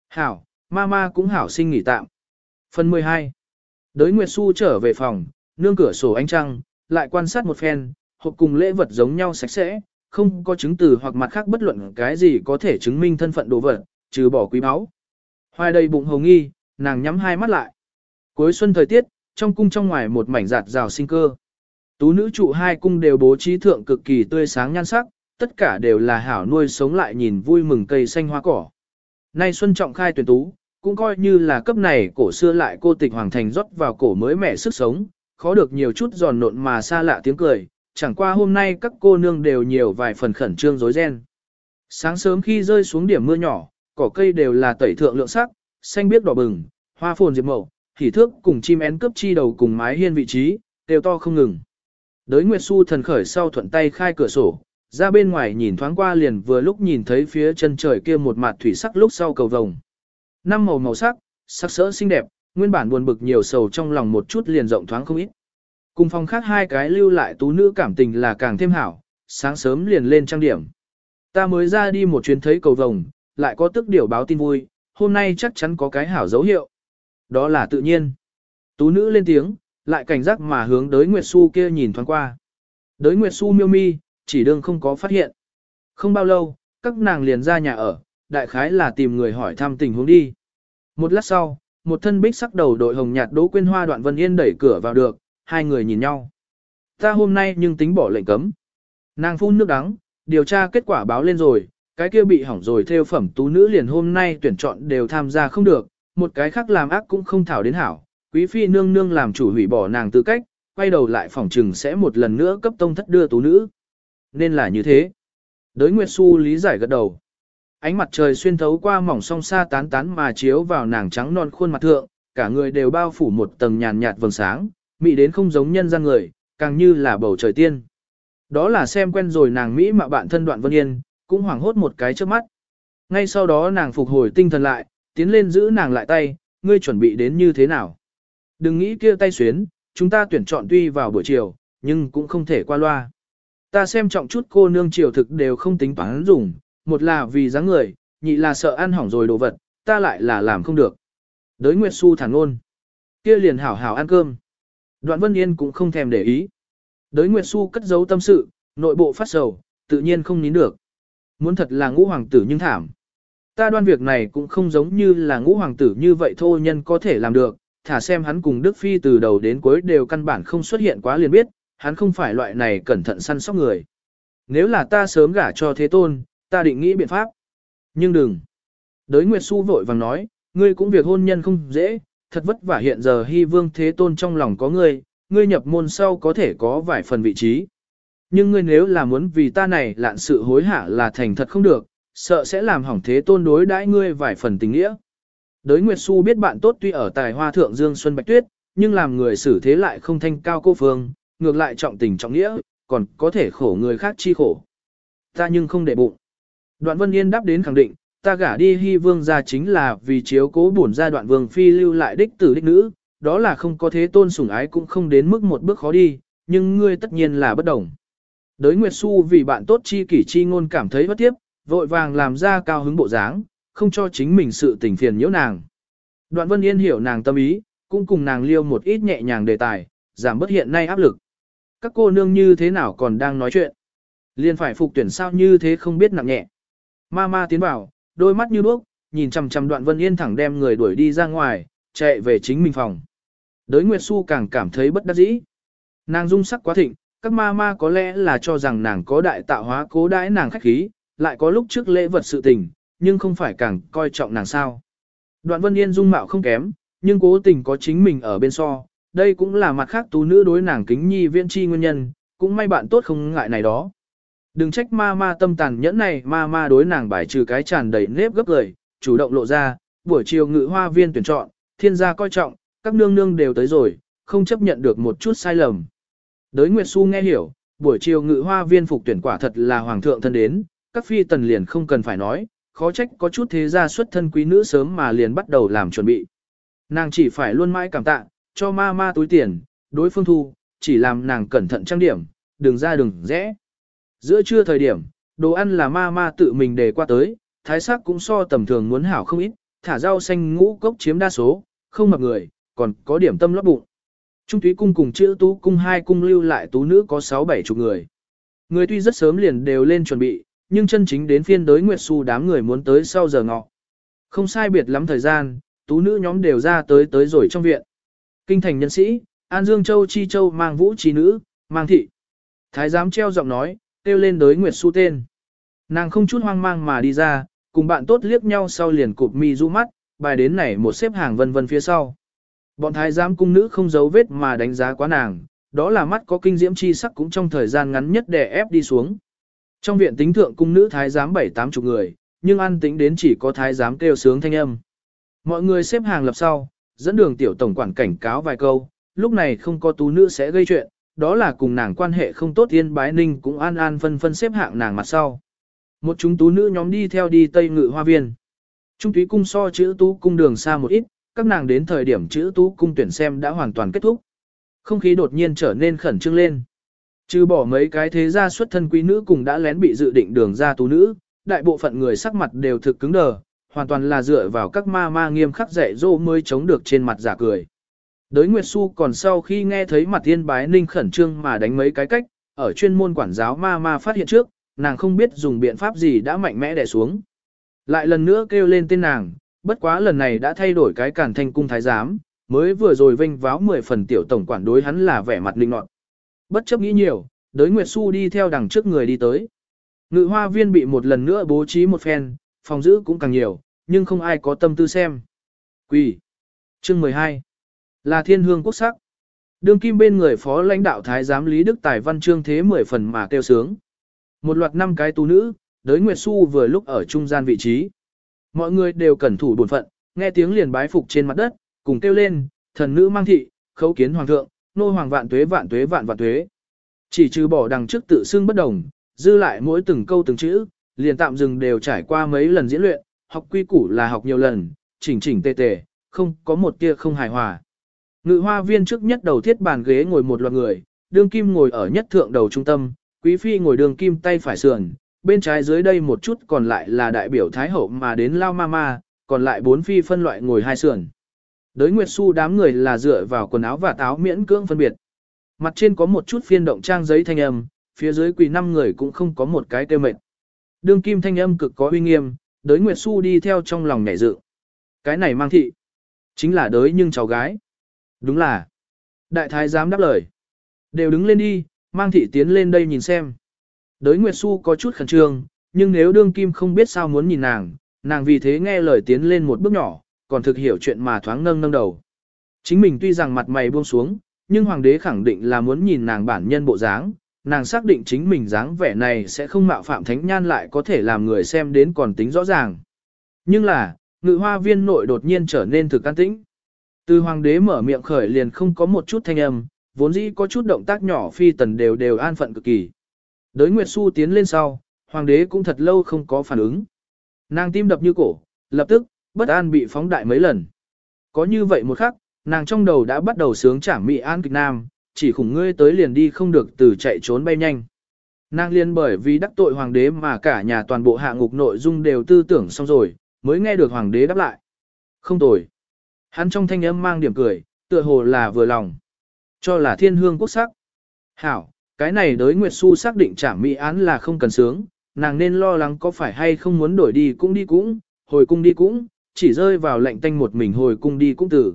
Hảo, mama cũng hảo sinh nghỉ tạm. Phần 12. Đới Nguyệt Xu trở về phòng, nương cửa sổ ánh trăng, lại quan sát một phen, hộp cùng lễ vật giống nhau sạch sẽ, không có chứng từ hoặc mặt khác bất luận cái gì có thể chứng minh thân phận đồ vật, trừ bỏ quý báu. Hoài đầy bụng hồng nghi, nàng nhắm hai mắt lại. Cuối xuân thời tiết, trong cung trong ngoài một mảnh giạt rào sinh cơ. Tú nữ trụ hai cung đều bố trí thượng cực kỳ tươi sáng nhan sắc, tất cả đều là hảo nuôi sống lại nhìn vui mừng cây xanh hoa cỏ. Nay xuân trọng khai tuyển tú, cũng coi như là cấp này cổ xưa lại cô tịch hoàng thành rót vào cổ mới mẻ sức sống, khó được nhiều chút giòn nộn mà xa lạ tiếng cười, chẳng qua hôm nay các cô nương đều nhiều vài phần khẩn trương rối ren. Sáng sớm khi rơi xuống điểm mưa nhỏ, cỏ cây đều là tẩy thượng lượng sắc, xanh biếc đỏ bừng, hoa phồn diệp mậu, hỉ thước cùng chim én cướp chi đầu cùng mái hiên vị trí, đều to không ngừng. Đới Nguyệt Xu thần khởi sau thuận tay khai cửa sổ, ra bên ngoài nhìn thoáng qua liền vừa lúc nhìn thấy phía chân trời kia một mặt thủy sắc lúc sau cầu vồng. Năm màu màu sắc, sắc sỡ xinh đẹp, nguyên bản buồn bực nhiều sầu trong lòng một chút liền rộng thoáng không ít. Cùng phòng khác hai cái lưu lại tú nữ cảm tình là càng thêm hảo, sáng sớm liền lên trang điểm. Ta mới ra đi một chuyến thấy cầu vồng, lại có tức điều báo tin vui, hôm nay chắc chắn có cái hảo dấu hiệu. Đó là tự nhiên. Tú nữ lên tiếng, lại cảnh giác mà hướng đới Nguyệt Xu kia nhìn thoáng qua. Đới Nguyệt Xu miêu mi, chỉ đương không có phát hiện. Không bao lâu, các nàng liền ra nhà ở, đại khái là tìm người hỏi thăm tình huống đi. Một lát sau, một thân bích sắc đầu đội hồng nhạt đỗ quyên hoa đoạn vân yên đẩy cửa vào được, hai người nhìn nhau. Ta hôm nay nhưng tính bỏ lệnh cấm. Nàng phun nước đắng, điều tra kết quả báo lên rồi, cái kia bị hỏng rồi theo phẩm tú nữ liền hôm nay tuyển chọn đều tham gia không được, một cái khác làm ác cũng không thảo đến hảo, quý phi nương nương làm chủ hủy bỏ nàng tư cách, quay đầu lại phỏng trừng sẽ một lần nữa cấp tông thất đưa tú nữ. Nên là như thế. Đới Nguyệt Xu lý giải gật đầu. Ánh mặt trời xuyên thấu qua mỏng song xa tán tán mà chiếu vào nàng trắng non khuôn mặt thượng, cả người đều bao phủ một tầng nhàn nhạt vầng sáng, mỹ đến không giống nhân gian người, càng như là bầu trời tiên. Đó là xem quen rồi nàng Mỹ mà bạn thân đoạn vân yên, cũng hoảng hốt một cái trước mắt. Ngay sau đó nàng phục hồi tinh thần lại, tiến lên giữ nàng lại tay, ngươi chuẩn bị đến như thế nào. Đừng nghĩ kia tay xuyến, chúng ta tuyển chọn tuy vào buổi chiều, nhưng cũng không thể qua loa. Ta xem trọng chút cô nương triều thực đều không tính toán dùng, một là vì dáng người, nhị là sợ ăn hỏng rồi đồ vật, ta lại là làm không được. Đới Nguyệt Xu thẳng ngôn. Kia liền hảo hảo ăn cơm. Đoạn Vân Yên cũng không thèm để ý. Đới Nguyệt Xu cất giấu tâm sự, nội bộ phát sầu, tự nhiên không nín được. Muốn thật là ngũ hoàng tử nhưng thảm. Ta đoan việc này cũng không giống như là ngũ hoàng tử như vậy thôi nhân có thể làm được, thả xem hắn cùng Đức Phi từ đầu đến cuối đều căn bản không xuất hiện quá liền biết, hắn không phải loại này cẩn thận săn sóc người. Nếu là ta sớm gả cho thế tôn, ta định nghĩ biện pháp. Nhưng đừng. Đới Nguyệt Xu vội vàng nói, ngươi cũng việc hôn nhân không dễ, thật vất vả hiện giờ hy vương thế tôn trong lòng có ngươi, ngươi nhập môn sau có thể có vài phần vị trí. Nhưng ngươi nếu là muốn vì ta này lạn sự hối hả là thành thật không được, sợ sẽ làm hỏng thế tôn đối đãi ngươi vài phần tình nghĩa. Đới Nguyệt Xu biết bạn tốt tuy ở tài hoa thượng Dương Xuân Bạch Tuyết, nhưng làm người xử thế lại không thanh cao cô phương, ngược lại trọng tình trọng nghĩa, còn có thể khổ người khác chi khổ. Ta nhưng không để bụng. Đoạn Vân Yên đáp đến khẳng định, ta gả đi hy vương ra chính là vì chiếu cố bổn ra đoạn vương phi lưu lại đích tử đích nữ, đó là không có thế tôn sủng ái cũng không đến mức một bước khó đi, nhưng ngươi tất nhiên là bất đồng. Đới Nguyệt Xu vì bạn tốt chi kỷ chi ngôn cảm thấy bất tiếp, vội vàng làm ra cao hứng bộ dáng, không cho chính mình sự tình phiền nhiễu nàng. Đoạn Vân Yên hiểu nàng tâm ý, cũng cùng nàng liêu một ít nhẹ nhàng đề tài, giảm bớt hiện nay áp lực. Các cô nương như thế nào còn đang nói chuyện. Liên phải phục tuyển sao như thế không biết nặng nhẹ. Ma ma tiến vào, đôi mắt như đuốc, nhìn chằm chằm đoạn Vân Yên thẳng đem người đuổi đi ra ngoài, chạy về chính mình phòng. Đới Nguyệt Xu càng cảm thấy bất đắc dĩ. Nàng dung sắc quá thịnh, các ma ma có lẽ là cho rằng nàng có đại tạo hóa cố đãi nàng khách khí, lại có lúc trước lễ vật sự tình, nhưng không phải càng coi trọng nàng sao. Đoạn Vân Yên dung mạo không kém, nhưng cố tình có chính mình ở bên so, đây cũng là mặt khác tú nữ đối nàng kính nhi viễn chi nguyên nhân, cũng may bạn tốt không ngại này đó. Đừng trách ma ma tâm tàn nhẫn này ma ma đối nàng bài trừ cái tràn đầy nếp gấp lời, chủ động lộ ra, buổi chiều ngự hoa viên tuyển chọn, thiên gia coi trọng, các nương nương đều tới rồi, không chấp nhận được một chút sai lầm. Đới Nguyệt Xu nghe hiểu, buổi chiều ngự hoa viên phục tuyển quả thật là hoàng thượng thân đến, các phi tần liền không cần phải nói, khó trách có chút thế gia xuất thân quý nữ sớm mà liền bắt đầu làm chuẩn bị. Nàng chỉ phải luôn mãi cảm tạ, cho ma ma túi tiền, đối phương thu, chỉ làm nàng cẩn thận trang điểm, đừng ra đừng rẽ. Giữa trưa thời điểm, đồ ăn là ma ma tự mình đề qua tới, thái sắc cũng so tầm thường muốn hảo không ít, thả rau xanh ngũ cốc chiếm đa số, không mập người, còn có điểm tâm lót bụng. Trung túy cung cùng chữ tú cung hai cung lưu lại tú nữ có 6-7 chục người. Người tuy rất sớm liền đều lên chuẩn bị, nhưng chân chính đến phiên đối Nguyệt Xu đám người muốn tới sau giờ ngọ. Không sai biệt lắm thời gian, tú nữ nhóm đều ra tới tới rồi trong viện. Kinh thành nhân sĩ, An Dương Châu Chi Châu mang vũ trí nữ, mang thị. Thái giám treo giọng nói, kêu lên đối Nguyệt Xu tên. Nàng không chút hoang mang mà đi ra, cùng bạn tốt liếc nhau sau liền cụp mi du mắt, bài đến này một xếp hàng vân vân phía sau. Bọn thái giám cung nữ không giấu vết mà đánh giá quá nàng, đó là mắt có kinh diễm chi sắc cũng trong thời gian ngắn nhất để ép đi xuống. Trong viện tính thượng cung nữ thái giám bảy tám chục người, nhưng ăn tính đến chỉ có thái giám kêu sướng thanh âm. Mọi người xếp hàng lập sau, dẫn đường tiểu tổng quản cảnh cáo vài câu, lúc này không có tú nữ sẽ gây chuyện, đó là cùng nàng quan hệ không tốt thiên bái ninh cũng an an phân phân xếp hạng nàng mặt sau. Một chúng tú nữ nhóm đi theo đi tây ngự hoa viên. Trung túy cung so chữ tú cung đường xa một ít, các nàng đến thời điểm chữ tú cung tuyển xem đã hoàn toàn kết thúc. Không khí đột nhiên trở nên khẩn trương lên. Trừ bỏ mấy cái thế gia xuất thân quý nữ cùng đã lén bị dự định đường ra tú nữ, đại bộ phận người sắc mặt đều thực cứng đờ, hoàn toàn là dựa vào các ma ma nghiêm khắc dạy dỗ mới chống được trên mặt giả cười. Đới Nguyệt Xu còn sau khi nghe thấy mặt tiên bái ninh khẩn trương mà đánh mấy cái cách, ở chuyên môn quản giáo ma ma phát hiện trước, nàng không biết dùng biện pháp gì đã mạnh mẽ đè xuống. Lại lần nữa kêu lên tên nàng, bất quá lần này đã thay đổi cái cản thanh cung thái giám, mới vừa rồi vinh váo 10 phần tiểu tổng quản đối hắn là vẻ mặt linh nọt. Bất chấp nghĩ nhiều, đới Nguyệt Xu đi theo đằng trước người đi tới. Ngự hoa viên bị một lần nữa bố trí một phen, phòng giữ cũng càng nhiều, nhưng không ai có tâm tư xem. Quỳ. Chương 12. Là thiên hương quốc sắc. Đường kim bên người phó lãnh đạo thái giám Lý Đức Tài văn chương thế 10 phần mà kêu sướng. Một loạt năm cái tu nữ, đới Nguyệt Xu vừa lúc ở trung gian vị trí. Mọi người đều cẩn thủ bổn phận, nghe tiếng liền bái phục trên mặt đất, cùng kêu lên, thần nữ mang thị, khấu kiến hoàng thượng, nô hoàng vạn tuế vạn tuế vạn vạn tuế. Chỉ trừ bỏ đằng trước tự xưng bất đồng, dư lại mỗi từng câu từng chữ, liền tạm dừng đều trải qua mấy lần diễn luyện, học quy củ là học nhiều lần, chỉnh chỉnh tề tề, không có một tia không hài hòa. Ngự hoa viên trước nhất đầu thiết bàn ghế ngồi một loạt người, đương kim ngồi ở nhất thượng đầu trung tâm, quý phi ngồi đường kim tay phải sườn, bên trái dưới đây một chút còn lại là đại biểu thái hậu mà đến lao ma ma, còn lại bốn phi phân loại ngồi hai sườn. Đới Nguyệt Xu đám người là dựa vào quần áo và táo miễn cưỡng phân biệt. Mặt trên có một chút phiên động trang giấy thanh âm, phía dưới quỳ năm người cũng không có một cái tiêu mệt. Đương kim thanh âm cực có uy nghiêm, đới Nguyệt Xu đi theo trong lòng nhảy dự. Cái này mang thị. Chính là đới nhưng cháu gái. Đúng là. Đại thái giám đáp lời. Đều đứng lên đi, mang thị tiến lên đây nhìn xem. Đới Nguyệt Xu có chút khẩn trương, nhưng nếu đương kim không biết sao muốn nhìn nàng, nàng vì thế nghe lời tiến lên một bước nhỏ, còn thực hiểu chuyện mà thoáng nâng nâng đầu. Chính mình tuy rằng mặt mày buông xuống, nhưng hoàng đế khẳng định là muốn nhìn nàng bản nhân bộ dáng, nàng xác định chính mình dáng vẻ này sẽ không mạo phạm thánh nhan lại có thể làm người xem đến còn tính rõ ràng. Nhưng là, ngự hoa viên nội đột nhiên trở nên thực an tĩnh. Từ hoàng đế mở miệng khởi liền không có một chút thanh âm, vốn dĩ có chút động tác nhỏ phi tần đều đều an phận cực kỳ. Đới Nguyệt Xu tiến lên sau, hoàng đế cũng thật lâu không có phản ứng. Nàng tim đập như cổ, lập tức, bất an bị phóng đại mấy lần. Có như vậy một khắc, nàng trong đầu đã bắt đầu sướng trảm mị an kịch nam, chỉ khủng ngươi tới liền đi không được từ chạy trốn bay nhanh. Nàng liên bởi vì đắc tội hoàng đế mà cả nhà toàn bộ hạ ngục nội dung đều tư tưởng xong rồi, mới nghe được hoàng đế đáp lại. Không tồi. Hắn trong thanh âm mang điểm cười, tựa hồ là vừa lòng. Cho là thiên hương quốc sắc. Hảo, cái này đối Nguyệt Xu xác định trả mỹ án là không cần sướng, nàng nên lo lắng có phải hay không muốn đổi đi cũng đi cũng, hồi cung đi cũng, chỉ rơi vào lạnh tanh một mình hồi cung đi cũng tử.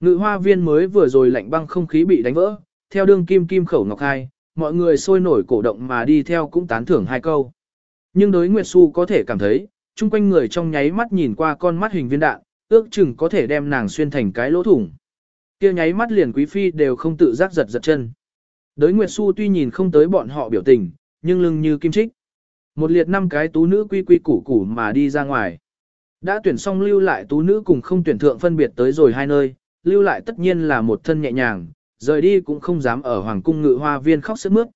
Ngự hoa viên mới vừa rồi lạnh băng không khí bị đánh vỡ, theo đương kim kim khẩu ngọc hai, mọi người sôi nổi cổ động mà đi theo cũng tán thưởng hai câu. Nhưng đối Nguyệt Xu có thể cảm thấy, chung quanh người trong nháy mắt nhìn qua con mắt hình viên đạn, ước chừng có thể đem nàng xuyên thành cái lỗ thủng. Kia nháy mắt liền quý phi đều không tự giác giật giật chân. Đới Nguyệt Xu tuy nhìn không tới bọn họ biểu tình, nhưng lưng như kim trích. Một liệt năm cái tú nữ quy quy củ củ mà đi ra ngoài. Đã tuyển xong lưu lại tú nữ cùng không tuyển thượng phân biệt tới rồi hai nơi, lưu lại tất nhiên là một thân nhẹ nhàng, rời đi cũng không dám ở hoàng cung ngự hoa viên khóc sức mướt.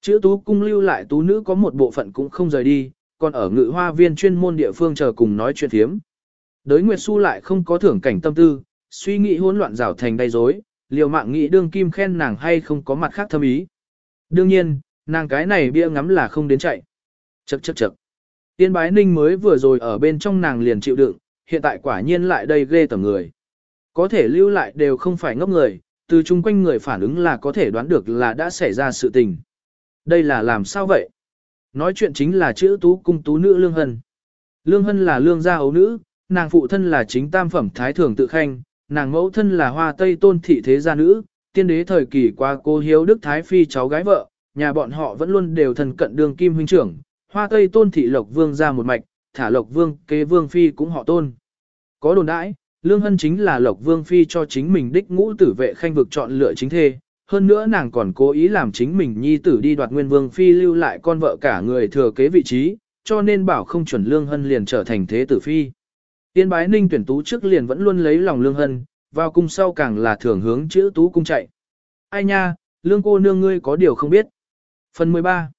Chữ tú cung lưu lại tú nữ có một bộ phận cũng không rời đi, còn ở ngự hoa viên chuyên môn địa phương chờ cùng nói chuyện thiếm. Đới Nguyệt Xu lại không có thưởng cảnh tâm tư, suy nghĩ hỗn loạn rào thành đầy rối, liều mạng nghĩ đương kim khen nàng hay không có mặt khác thâm ý. Đương nhiên, nàng cái này bia ngắm là không đến chạy. Chậc chậc chậc. Tiên bái ninh mới vừa rồi ở bên trong nàng liền chịu đựng, hiện tại quả nhiên lại đây ghê tầm người. Có thể lưu lại đều không phải ngốc người, từ chung quanh người phản ứng là có thể đoán được là đã xảy ra sự tình. Đây là làm sao vậy? Nói chuyện chính là chữ tú cung tú nữ Lương Hân. Lương Hân là lương gia ấu nữ, nàng phụ thân là chính tam phẩm thái thường tự khanh, nàng mẫu thân là hoa tây tôn thị thế gia nữ, tiên đế thời kỳ qua cô hiếu đức thái phi cháu gái vợ, nhà bọn họ vẫn luôn đều thần cận đường kim huynh trưởng, hoa tây tôn thị lộc vương ra một mạch, thả lộc vương kế vương phi cũng họ tôn. Có đồn đãi, lương hân chính là lộc vương phi cho chính mình đích ngũ tử vệ khanh vực chọn lựa chính thê, hơn nữa nàng còn cố ý làm chính mình nhi tử đi đoạt nguyên vương phi lưu lại con vợ cả người thừa kế vị trí, cho nên bảo không chuẩn lương hân liền trở thành thế tử phi. Tiên bái ninh tuyển tú trước liền vẫn luôn lấy lòng lương hân, vào cung sau càng là thường hướng chữ tú cung chạy. Ai nha, lương cô nương ngươi có điều không biết. Phần 13.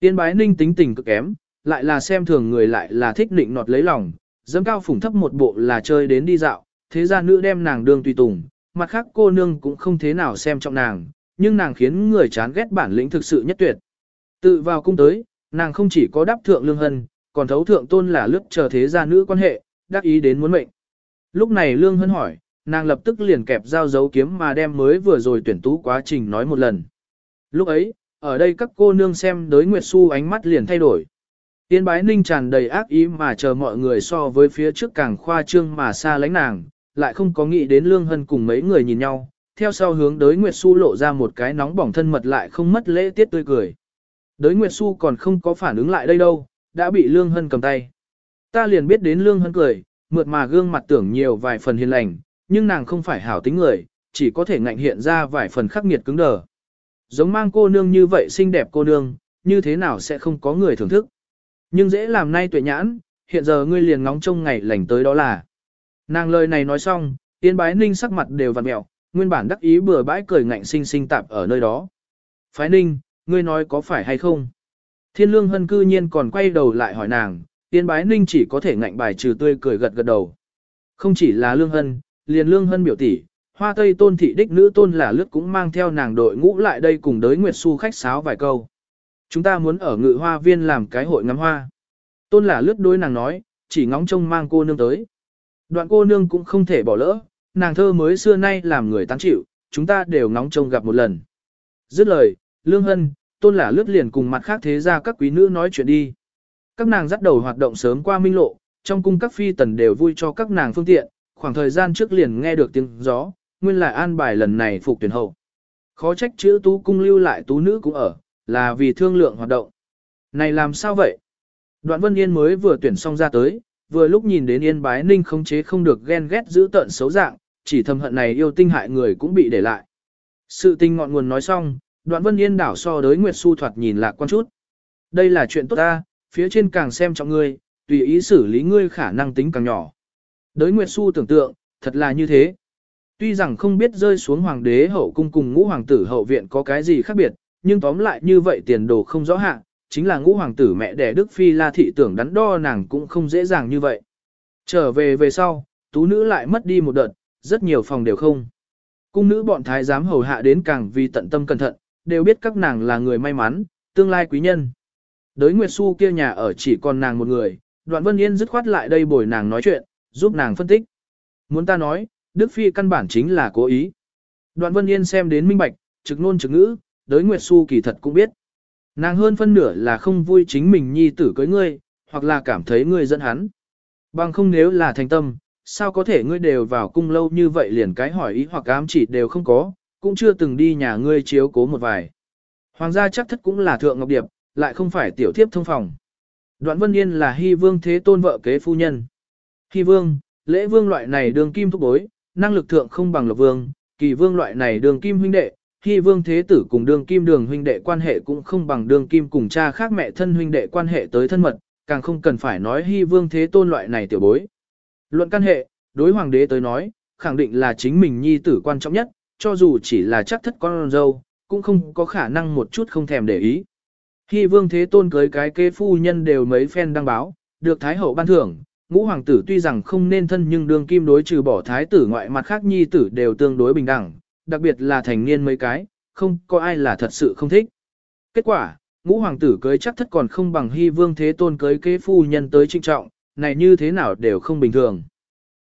Tiên bái ninh tính tình cực kém, lại là xem thường người lại là thích định nọt lấy lòng, dâm cao phủng thấp một bộ là chơi đến đi dạo, thế ra nữ đem nàng đương tùy tùng, mặt khác cô nương cũng không thế nào xem trọng nàng, nhưng nàng khiến người chán ghét bản lĩnh thực sự nhất tuyệt. Tự vào cung tới, nàng không chỉ có đáp thượng lương hân, còn thấu thượng tôn là lướt chờ thế gia nữ quan hệ, đắc ý đến muốn mệnh. Lúc này lương hân hỏi, nàng lập tức liền kẹp dao dấu kiếm mà đem mới vừa rồi tuyển tú quá trình nói một lần. Lúc ấy, ở đây các cô nương xem đối Nguyệt Xu ánh mắt liền thay đổi. Tiên bái ninh tràn đầy ác ý mà chờ mọi người so với phía trước càng khoa trương mà xa lánh nàng, lại không có nghĩ đến Lương Hân cùng mấy người nhìn nhau, theo sau hướng đối Nguyệt Xu lộ ra một cái nóng bỏng thân mật lại không mất lễ tiết tươi cười. Đới Nguyệt Xu còn không có phản ứng lại đây đâu, đã bị Lương Hân cầm tay. Ta liền biết đến Lương Hân cười, mượt mà gương mặt tưởng nhiều vài phần hiền lành, nhưng nàng không phải hảo tính người, chỉ có thể ngạnh hiện ra vài phần khắc nghiệt cứng đờ. Giống mang cô nương như vậy xinh đẹp cô nương, như thế nào sẽ không có người thưởng thức. Nhưng dễ làm nay tuệ nhãn, hiện giờ ngươi liền ngóng trông ngày lành tới đó là. Nàng lời này nói xong, tiên bái ninh sắc mặt đều vặn mẹo, nguyên bản đắc ý bừa bãi cười ngạnh sinh sinh tạp ở nơi đó. Phái ninh, ngươi nói có phải hay không? Thiên lương hân cư nhiên còn quay đầu lại hỏi nàng, tiên bái ninh chỉ có thể ngạnh bài trừ tươi cười gật gật đầu. Không chỉ là lương hân, liền lương hân biểu tỷ, hoa tây tôn thị đích nữ tôn là lướt cũng mang theo nàng đội ngũ lại đây cùng đới nguyệt su khách sáo vài câu. Chúng ta muốn ở ngự hoa viên làm cái hội ngắm hoa. Tôn là lướt đối nàng nói, chỉ ngóng trông mang cô nương tới. Đoạn cô nương cũng không thể bỏ lỡ, nàng thơ mới xưa nay làm người tán chịu, chúng ta đều ngóng trông gặp một lần. Dứt lời, Lương Hân, tôn là lướt liền cùng mặt khác thế ra các quý nữ nói chuyện đi. Các nàng dắt đầu hoạt động sớm qua minh lộ, trong cung các phi tần đều vui cho các nàng phương tiện, khoảng thời gian trước liền nghe được tiếng gió, nguyên lại an bài lần này phục tuyển hậu. Khó trách chữ tú cung lưu lại tú nữ cũng ở, là vì thương lượng hoạt động. Này làm sao vậy? Đoạn Vân Yên mới vừa tuyển xong ra tới, vừa lúc nhìn đến Yên Bái Ninh không chế không được ghen ghét giữ tận xấu dạng, chỉ thầm hận này yêu tinh hại người cũng bị để lại. Sự tình ngọn nguồn nói xong, Đoạn Vân Yên đảo so đối Nguyệt Xu thoạt nhìn lạc quan chút. Đây là chuyện tốt ta, phía trên càng xem trọng ngươi, tùy ý xử lý ngươi khả năng tính càng nhỏ. Đới Nguyệt Xu tưởng tượng, thật là như thế. Tuy rằng không biết rơi xuống hoàng đế hậu cung cùng ngũ hoàng tử hậu viện có cái gì khác biệt, nhưng tóm lại như vậy tiền đồ không rõ hạn, chính là ngũ hoàng tử mẹ đẻ Đức Phi La Thị tưởng đắn đo nàng cũng không dễ dàng như vậy. Trở về về sau, tú nữ lại mất đi một đợt, rất nhiều phòng đều không. Cung nữ bọn thái giám hầu hạ đến càng vì tận tâm cẩn thận, đều biết các nàng là người may mắn, tương lai quý nhân. Đới Nguyệt Xu kia nhà ở chỉ còn nàng một người, Đoạn Vân Yên dứt khoát lại đây bồi nàng nói chuyện, giúp nàng phân tích. Muốn ta nói, Đức Phi căn bản chính là cố ý. Đoạn Vân Yên xem đến minh bạch, trực nôn trực ngữ, đới Nguyệt Xu kỳ thật cũng biết. Nàng hơn phân nửa là không vui chính mình nhi tử cưới ngươi, hoặc là cảm thấy ngươi dẫn hắn. Bằng không nếu là thành tâm, sao có thể ngươi đều vào cung lâu như vậy liền cái hỏi ý hoặc ám chỉ đều không có, cũng chưa từng đi nhà ngươi chiếu cố một vài. Hoàng gia chắc thất cũng là thượng ngọc điệp, lại không phải tiểu thiếp thông phòng. Đoạn Vân Yên là hy vương thế tôn vợ kế phu nhân. Hy vương, lễ vương loại này đường kim thúc bối, năng lực thượng không bằng lộc vương, kỳ vương loại này đường kim huynh đệ, khi vương thế tử cùng đường kim đường huynh đệ quan hệ cũng không bằng đường kim cùng cha khác mẹ thân huynh đệ quan hệ tới thân mật, càng không cần phải nói hy vương thế tôn loại này tiểu bối. Luận căn hệ, đối hoàng đế tới nói, khẳng định là chính mình nhi tử quan trọng nhất, cho dù chỉ là chắc thất con dâu, cũng không có khả năng một chút không thèm để ý. Hy vương thế tôn cưới cái kế phu nhân đều mấy phen đăng báo, được thái hậu ban thưởng, ngũ hoàng tử tuy rằng không nên thân nhưng đương kim đối trừ bỏ thái tử ngoại mặt khác nhi tử đều tương đối bình đẳng, đặc biệt là thành niên mấy cái, không có ai là thật sự không thích. Kết quả, ngũ hoàng tử cưới chắc thất còn không bằng hy vương thế tôn cưới kế phu nhân tới trinh trọng, này như thế nào đều không bình thường.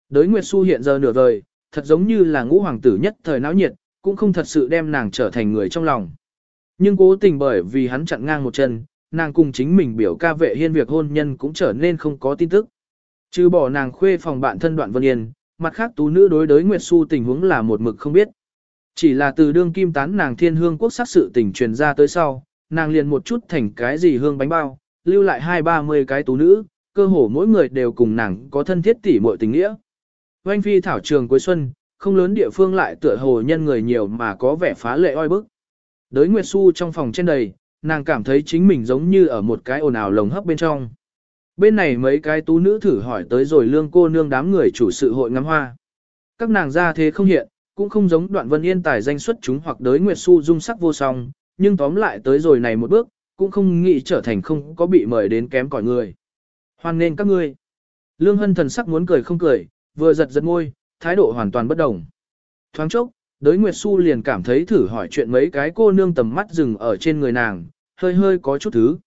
Đới Nguyệt Xu hiện giờ nửa vời, thật giống như là ngũ hoàng tử nhất thời náo nhiệt, cũng không thật sự đem nàng trở thành người trong lòng. Nhưng cố tình bởi vì hắn chặn ngang một chân, nàng cùng chính mình biểu ca vệ hiên việc hôn nhân cũng trở nên không có tin tức. Trừ bỏ nàng khuê phòng bạn thân đoạn vân yên, mặt khác tú nữ đối đối Nguyệt Xu tình huống là một mực không biết. Chỉ là từ đương kim tán nàng thiên hương quốc sắc sự tình truyền ra tới sau, nàng liền một chút thành cái gì hương bánh bao, lưu lại hai ba mươi cái tú nữ, cơ hồ mỗi người đều cùng nàng có thân thiết tỉ muội tình nghĩa. Oanh phi thảo trường cuối xuân, không lớn địa phương lại tựa hồ nhân người nhiều mà có vẻ phá lệ oi bức. Đới Nguyệt Xu trong phòng trên đầy, nàng cảm thấy chính mình giống như ở một cái ồn ào lồng hấp bên trong. Bên này mấy cái tú nữ thử hỏi tới rồi lương cô nương đám người chủ sự hội ngắm hoa. Các nàng ra thế không hiện, cũng không giống đoạn vân yên tài danh xuất chúng hoặc đới Nguyệt su dung sắc vô song, nhưng tóm lại tới rồi này một bước, cũng không nghĩ trở thành không có bị mời đến kém cỏi người. Hoan nên các ngươi. Lương hân thần sắc muốn cười không cười, vừa giật giật môi, thái độ hoàn toàn bất đồng. Thoáng chốc, đới Nguyệt su liền cảm thấy thử hỏi chuyện mấy cái cô nương tầm mắt dừng ở trên người nàng, hơi hơi có chút thứ.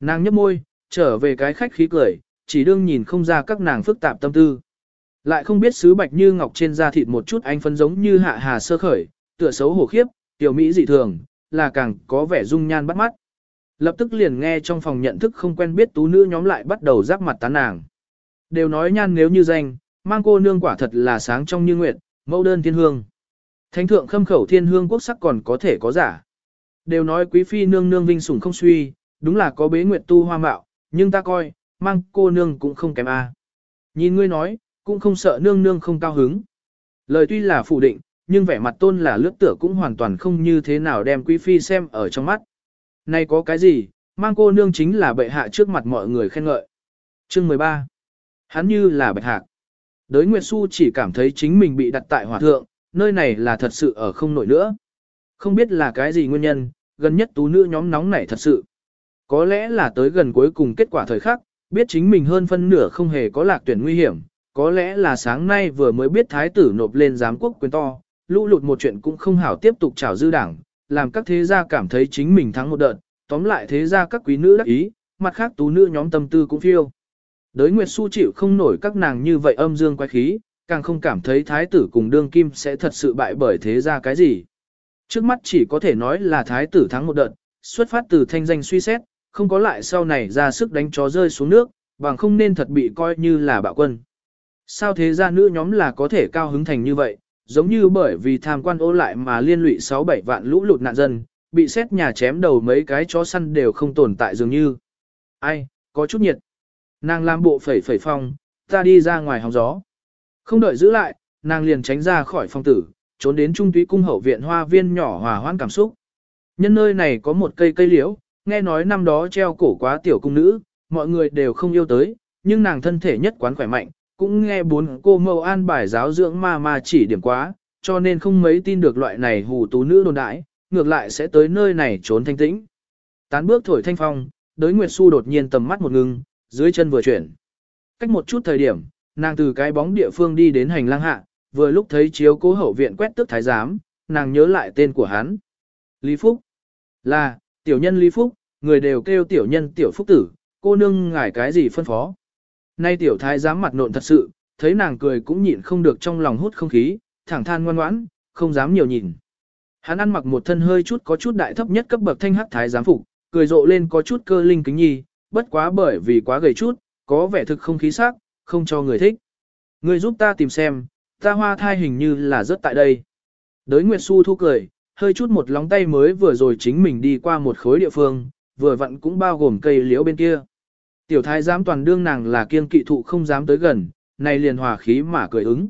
Nàng nhấp môi, trở về cái khách khí cười, chỉ đương nhìn không ra các nàng phức tạp tâm tư. Lại không biết sứ bạch như ngọc trên da thịt một chút anh phân giống như hạ hà sơ khởi, tựa xấu hổ khiếp, tiểu mỹ dị thường, là càng có vẻ dung nhan bắt mắt. Lập tức liền nghe trong phòng nhận thức không quen biết tú nữ nhóm lại bắt đầu giáp mặt tán nàng. Đều nói nhan nếu như danh, mang cô nương quả thật là sáng trong như nguyệt, mẫu đơn thiên hương. Thánh thượng khâm khẩu thiên hương quốc sắc còn có thể có giả. Đều nói quý phi nương nương vinh sủng không suy, đúng là có bế nguyệt tu hoa mạo, nhưng ta coi, mang cô nương cũng không kém a. Nhìn ngươi nói, cũng không sợ nương nương không cao hứng. Lời tuy là phủ định, nhưng vẻ mặt tôn là lướt tựa cũng hoàn toàn không như thế nào đem quý phi xem ở trong mắt. Này có cái gì, mang cô nương chính là bệ hạ trước mặt mọi người khen ngợi. Chương 13. Hắn như là bạch hạc. Đới Nguyệt Xu chỉ cảm thấy chính mình bị đặt tại hỏa thượng, nơi này là thật sự ở không nổi nữa. Không biết là cái gì nguyên nhân, gần nhất tú nữ nhóm nóng nảy thật sự. Có lẽ là tới gần cuối cùng kết quả thời khắc, biết chính mình hơn phân nửa không hề có lạc tuyển nguy hiểm, có lẽ là sáng nay vừa mới biết thái tử nộp lên giám quốc quyền to, lũ lụt một chuyện cũng không hảo tiếp tục trào dư đảng, làm các thế gia cảm thấy chính mình thắng một đợt, tóm lại thế gia các quý nữ đắc ý, mặt khác tú nữ nhóm tâm tư cũng phiêu. Đới Nguyệt Xu chịu không nổi các nàng như vậy âm dương quái khí, càng không cảm thấy thái tử cùng đương kim sẽ thật sự bại bởi thế gia cái gì. Trước mắt chỉ có thể nói là thái tử thắng một đợt, xuất phát từ thanh danh suy xét, không có lại sau này ra sức đánh chó rơi xuống nước, bằng không nên thật bị coi như là bạo quân. Sao thế gia nữ nhóm là có thể cao hứng thành như vậy, giống như bởi vì tham quan ô lại mà liên lụy 6-7 vạn lũ lụt nạn dân, bị xét nhà chém đầu mấy cái chó săn đều không tồn tại dường như. Ai, có chút nhiệt. Nàng làm bộ phẩy phẩy phong, ta đi ra ngoài hóng gió. Không đợi giữ lại, nàng liền tránh ra khỏi phong tử, trốn đến trung túy cung hậu viện hoa viên nhỏ hòa hoãn cảm xúc. Nhân nơi này có một cây cây liễu, nghe nói năm đó treo cổ quá tiểu cung nữ, mọi người đều không yêu tới, nhưng nàng thân thể nhất quán khỏe mạnh, cũng nghe bốn cô mâu an bài giáo dưỡng ma ma chỉ điểm quá, cho nên không mấy tin được loại này hù tú nữ đồn đại. ngược lại sẽ tới nơi này trốn thanh tĩnh. Tán bước thổi thanh phong, đới Nguyệt Xu đột nhiên tầm mắt một ngưng, dưới chân vừa chuyển. Cách một chút thời điểm, nàng từ cái bóng địa phương đi đến hành lang hạ, vừa lúc thấy chiếu cố hậu viện quét tước thái giám, nàng nhớ lại tên của hắn. Lý Phúc. Là, tiểu nhân Lý Phúc, người đều kêu tiểu nhân tiểu phúc tử, cô nương ngài cái gì phân phó. Nay tiểu thái dám mặt nộn thật sự, thấy nàng cười cũng nhịn không được trong lòng hút không khí, thẳng than ngoan ngoãn, không dám nhiều nhìn. Hắn ăn mặc một thân hơi chút có chút đại thấp nhất cấp bậc thanh hắc thái giám phục, cười rộ lên có chút cơ linh kính nhi, bất quá bởi vì quá gầy chút, có vẻ thực không khí sắc, không cho người thích. Người giúp ta tìm xem, ta hoa thai hình như là rất tại đây. Đới Nguyệt Xu thu cười, hơi chút một lóng tay mới vừa rồi chính mình đi qua một khối địa phương, vừa vặn cũng bao gồm cây liễu bên kia. Tiểu thái giám toàn đương nàng là kiêng kỵ thụ không dám tới gần, này liền hòa khí mà cười ứng.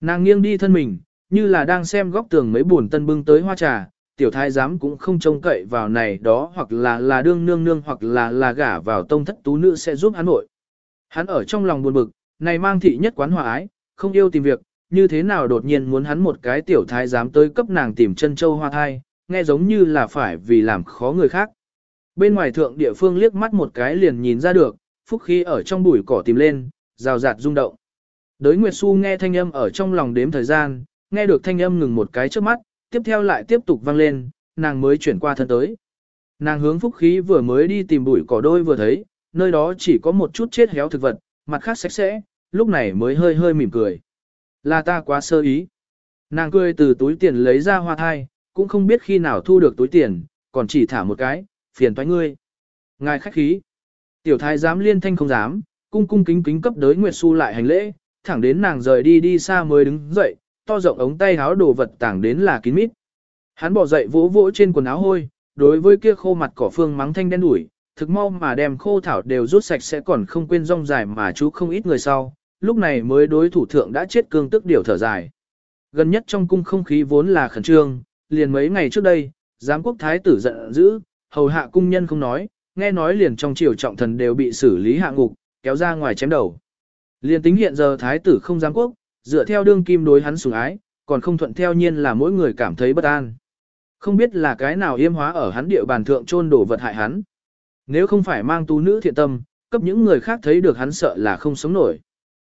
Nàng nghiêng đi thân mình, như là đang xem góc tường mấy buồn tân bưng tới hoa trà, tiểu thái giám cũng không trông cậy vào này đó hoặc là là đương nương nương hoặc là là gả vào tông thất tú nữ sẽ giúp hắn nội. Hắn ở trong lòng buồn bực, này mang thị nhất quán hòa ái, không yêu tìm việc, như thế nào đột nhiên muốn hắn một cái tiểu thái giám tới cấp nàng tìm chân châu hoa thai, nghe giống như là phải vì làm khó người khác. Bên ngoài thượng địa phương liếc mắt một cái liền nhìn ra được, phúc khí ở trong bụi cỏ tìm lên, rào rạt rung động. Đới Nguyệt Xu nghe thanh âm ở trong lòng đếm thời gian, nghe được thanh âm ngừng một cái trước mắt, tiếp theo lại tiếp tục vang lên, nàng mới chuyển qua thân tới. Nàng hướng phúc khí vừa mới đi tìm bụi cỏ đôi vừa thấy, nơi đó chỉ có một chút chết héo thực vật, mặt khác sạch sẽ, lúc này mới hơi hơi mỉm cười. Là ta quá sơ ý. Nàng cười từ túi tiền lấy ra hoa thai, cũng không biết khi nào thu được túi tiền, còn chỉ thả một cái, phiền toái ngươi. Ngài khách khí. Tiểu thái dám liên thanh không dám, cung cung kính kính cấp đới Nguyệt Xu lại hành lễ, thẳng đến nàng rời đi đi xa mới đứng dậy, to rộng ống tay áo đồ vật tảng đến là kín mít. Hắn bỏ dậy vỗ vỗ trên quần áo hôi, đối với kia khô mặt cỏ phương mắng thanh đen đuổi, thực mau mà đem khô thảo đều rút sạch sẽ còn không quên rong dài mà chú không ít người sau, lúc này mới đối thủ thượng đã chết cương tức điều thở dài. Gần nhất trong cung không khí vốn là khẩn trương, liền mấy ngày trước đây, giám quốc thái tử giận dữ, hầu hạ cung nhân không nói, nghe nói liền trong triều trọng thần đều bị xử lý hạ ngục, kéo ra ngoài chém đầu. Liền tính hiện giờ thái tử không giám quốc, dựa theo đương kim đối hắn sủng ái, còn không thuận theo nhiên là mỗi người cảm thấy bất an. Không biết là cái nào yêm hóa ở hắn địa bàn thượng trôn đổ vật hại hắn. Nếu không phải mang tú nữ thiện tâm, cấp những người khác thấy được hắn sợ là không sống nổi.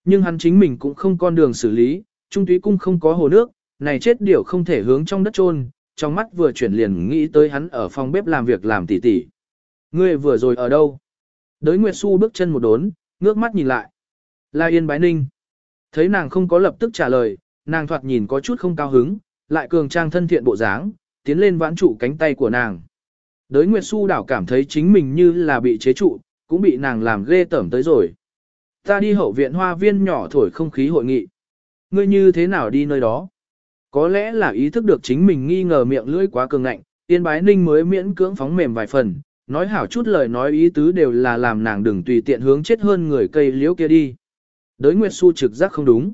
Nhưng hắn chính mình cũng không con đường xử lý, trung túy cung không có hồ nước, này chết điểu không thể hướng trong đất trôn, trong mắt vừa chuyển liền nghĩ tới hắn ở phòng bếp làm việc làm tỉ tỉ. Ngươi vừa rồi ở đâu? Đới Nguyệt Xu bước chân một đốn, ngước mắt nhìn lại. La Yên Bái Ninh. Thấy nàng không có lập tức trả lời, nàng thoạt nhìn có chút không cao hứng, lại cường trang thân thiện bộ dáng, tiến lên vãn trụ cánh tay của nàng. Đới Nguyệt Xu đảo cảm thấy chính mình như là bị chế trụ, cũng bị nàng làm ghê tởm tới rồi. Ta đi hậu viện hoa viên nhỏ thổi không khí hội nghị. Ngươi như thế nào đi nơi đó? Có lẽ là ý thức được chính mình nghi ngờ miệng lưỡi quá cường ngạnh, Tiên Bái Ninh mới miễn cưỡng phóng mềm vài phần, nói hảo chút lời nói ý tứ đều là làm nàng đừng tùy tiện hướng chết hơn người cây liễu kia đi. Đới Nguyệt Xu trực giác không đúng.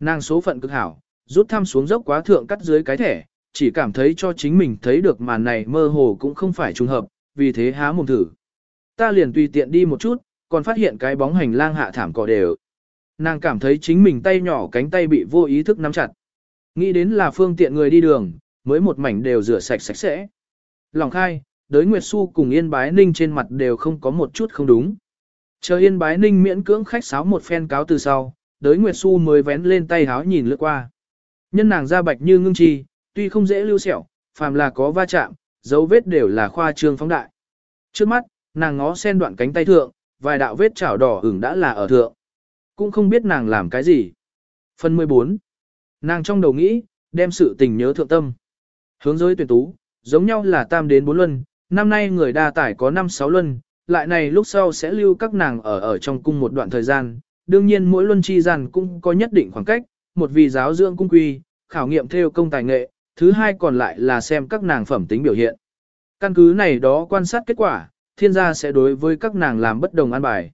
Nàng số phận cực hảo, rút thăm xuống dốc quá thượng cắt dưới cái thẻ, chỉ cảm thấy cho chính mình thấy được màn này mơ hồ cũng không phải trùng hợp, vì thế há mồm thử. Ta liền tùy tiện đi một chút, còn phát hiện cái bóng hành lang hạ thảm cỏ đều. Nàng cảm thấy chính mình tay nhỏ cánh tay bị vô ý thức nắm chặt. Nghĩ đến là phương tiện người đi đường, mới một mảnh đều rửa sạch sạch sẽ. Lòng khai, đới Nguyệt Xu cùng Yên Bái Ninh trên mặt đều không có một chút không đúng. Chờ Yên Bái Ninh miễn cưỡng khách sáo một phen cáo từ sau, đới Nguyệt Xu mới vén lên tay háo nhìn lướt qua. Nhân nàng da bạch như ngưng chi, tuy không dễ lưu sẹo, phàm là có va chạm, dấu vết đều là khoa trương phóng đại. Trước mắt, nàng ngó sen đoạn cánh tay thượng, vài đạo vết chảo đỏ ửng đã là ở thượng. Cũng không biết nàng làm cái gì. Phần 14. Nàng trong đầu nghĩ, đem sự tình nhớ thượng tâm. Hướng giới tuyển tú, giống nhau là tam đến bốn luân, năm nay người đa tải có 5-6 luân, lại này lúc sau sẽ lưu các nàng ở ở trong cung một đoạn thời gian, đương nhiên mỗi luân chi gian cũng có nhất định khoảng cách, một vì giáo dưỡng cung quy, khảo nghiệm theo công tài nghệ, thứ hai còn lại là xem các nàng phẩm tính biểu hiện. Căn cứ này đó quan sát kết quả, thiên gia sẽ đối với các nàng làm bất đồng an bài.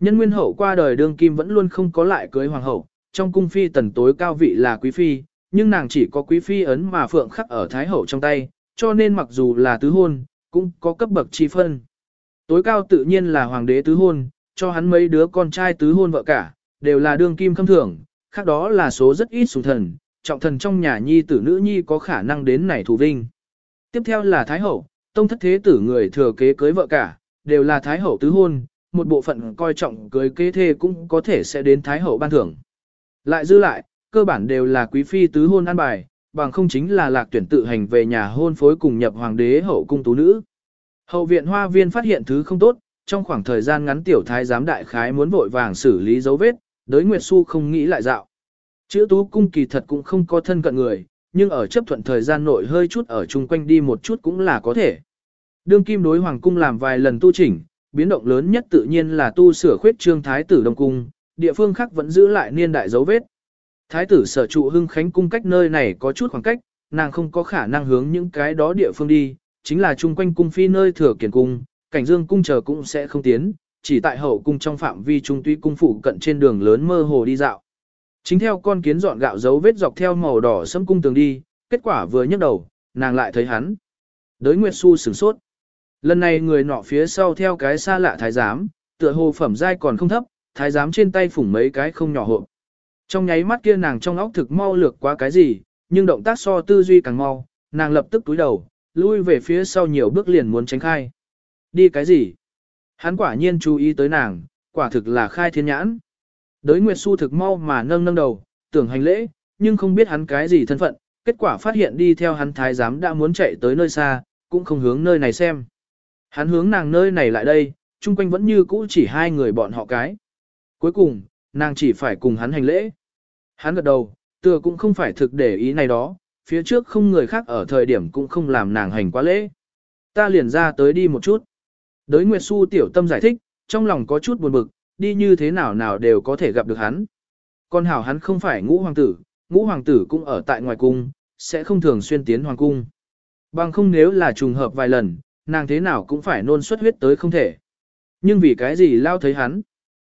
Nhân nguyên hậu qua đời đương kim vẫn luôn không có lại cưới hoàng hậu, trong cung phi tần tối cao vị là quý phi, nhưng nàng chỉ có quý phi ấn mà phượng khắc ở thái hậu trong tay, cho nên mặc dù là tứ hôn, cũng có cấp bậc chi phân. Tối cao tự nhiên là hoàng đế tứ hôn, cho hắn mấy đứa con trai tứ hôn vợ cả, đều là đương kim khâm thưởng, khác đó là số rất ít sủng thần, trọng thần trong nhà nhi tử nữ nhi có khả năng đến này thủ vinh. Tiếp theo là thái hậu, tông thất thế tử người thừa kế cưới vợ cả, đều là thái hậu tứ hôn, một bộ phận coi trọng cưới kế thê cũng có thể sẽ đến thái hậu ban thưởng. Lại dư lại, cơ bản đều là quý phi tứ hôn an bài, bằng không chính là lạc tuyển tự hành về nhà hôn phối cùng nhập hoàng đế hậu cung tú nữ. Hậu viện hoa viên phát hiện thứ không tốt, trong khoảng thời gian ngắn tiểu thái giám đại khái muốn vội vàng xử lý dấu vết, đới Nguyệt Xu không nghĩ lại dạo. Chữ tú cung kỳ thật cũng không có thân cận người, nhưng ở chấp thuận thời gian nội hơi chút ở chung quanh đi một chút cũng là có thể. Đương kim đối hoàng cung làm vài lần tu chỉnh, biến động lớn nhất tự nhiên là tu sửa khuyết trương thái tử đông cung, địa phương khác vẫn giữ lại niên đại dấu vết. Thái tử sở trụ hưng khánh cung cách nơi này có chút khoảng cách, nàng không có khả năng hướng những cái đó địa phương đi, chính là chung quanh cung phi nơi thừa kiển cung, cảnh dương cung chờ cũng sẽ không tiến, chỉ tại hậu cung trong phạm vi trung tuy cung phụ cận trên đường lớn mơ hồ đi dạo. Chính theo con kiến dọn gạo dấu vết dọc theo màu đỏ sẫm cung tường đi, kết quả vừa nhấc đầu, nàng lại thấy hắn. Đới Nguyệt Xu sửng sốt. Lần này người nọ phía sau theo cái xa lạ thái giám, tựa hồ phẩm giai còn không thấp, thái giám trên tay phủng mấy cái không nhỏ hộp. Trong nháy mắt kia nàng trong óc thực mau lược qua cái gì, nhưng động tác so tư duy càng mau, nàng lập tức túi đầu, lui về phía sau nhiều bước liền muốn tránh khai. Đi cái gì? Hắn quả nhiên chú ý tới nàng, quả thực là khai thiên nhãn. Đới Nguyệt Xu thực mau mà nâng nâng đầu, tưởng hành lễ, nhưng không biết hắn cái gì thân phận, kết quả phát hiện đi theo hắn thái giám đã muốn chạy tới nơi xa, cũng không hướng nơi này xem. Hắn hướng nàng nơi này lại đây, chung quanh vẫn như cũ chỉ hai người bọn họ cái. Cuối cùng, nàng chỉ phải cùng hắn hành lễ. Hắn gật đầu, tựa cũng không phải thực để ý này đó, phía trước không người khác ở thời điểm cũng không làm nàng hành quá lễ. Ta liền ra tới đi một chút. Đới Nguyệt Xu tiểu tâm giải thích, trong lòng có chút buồn bực, đi như thế nào nào đều có thể gặp được hắn. Còn hảo hắn không phải ngũ hoàng tử, ngũ hoàng tử cũng ở tại ngoài cung, sẽ không thường xuyên tiến hoàng cung. Bằng không nếu là trùng hợp vài lần, nàng thế nào cũng phải nôn xuất huyết tới không thể. Nhưng vì cái gì lao thấy hắn?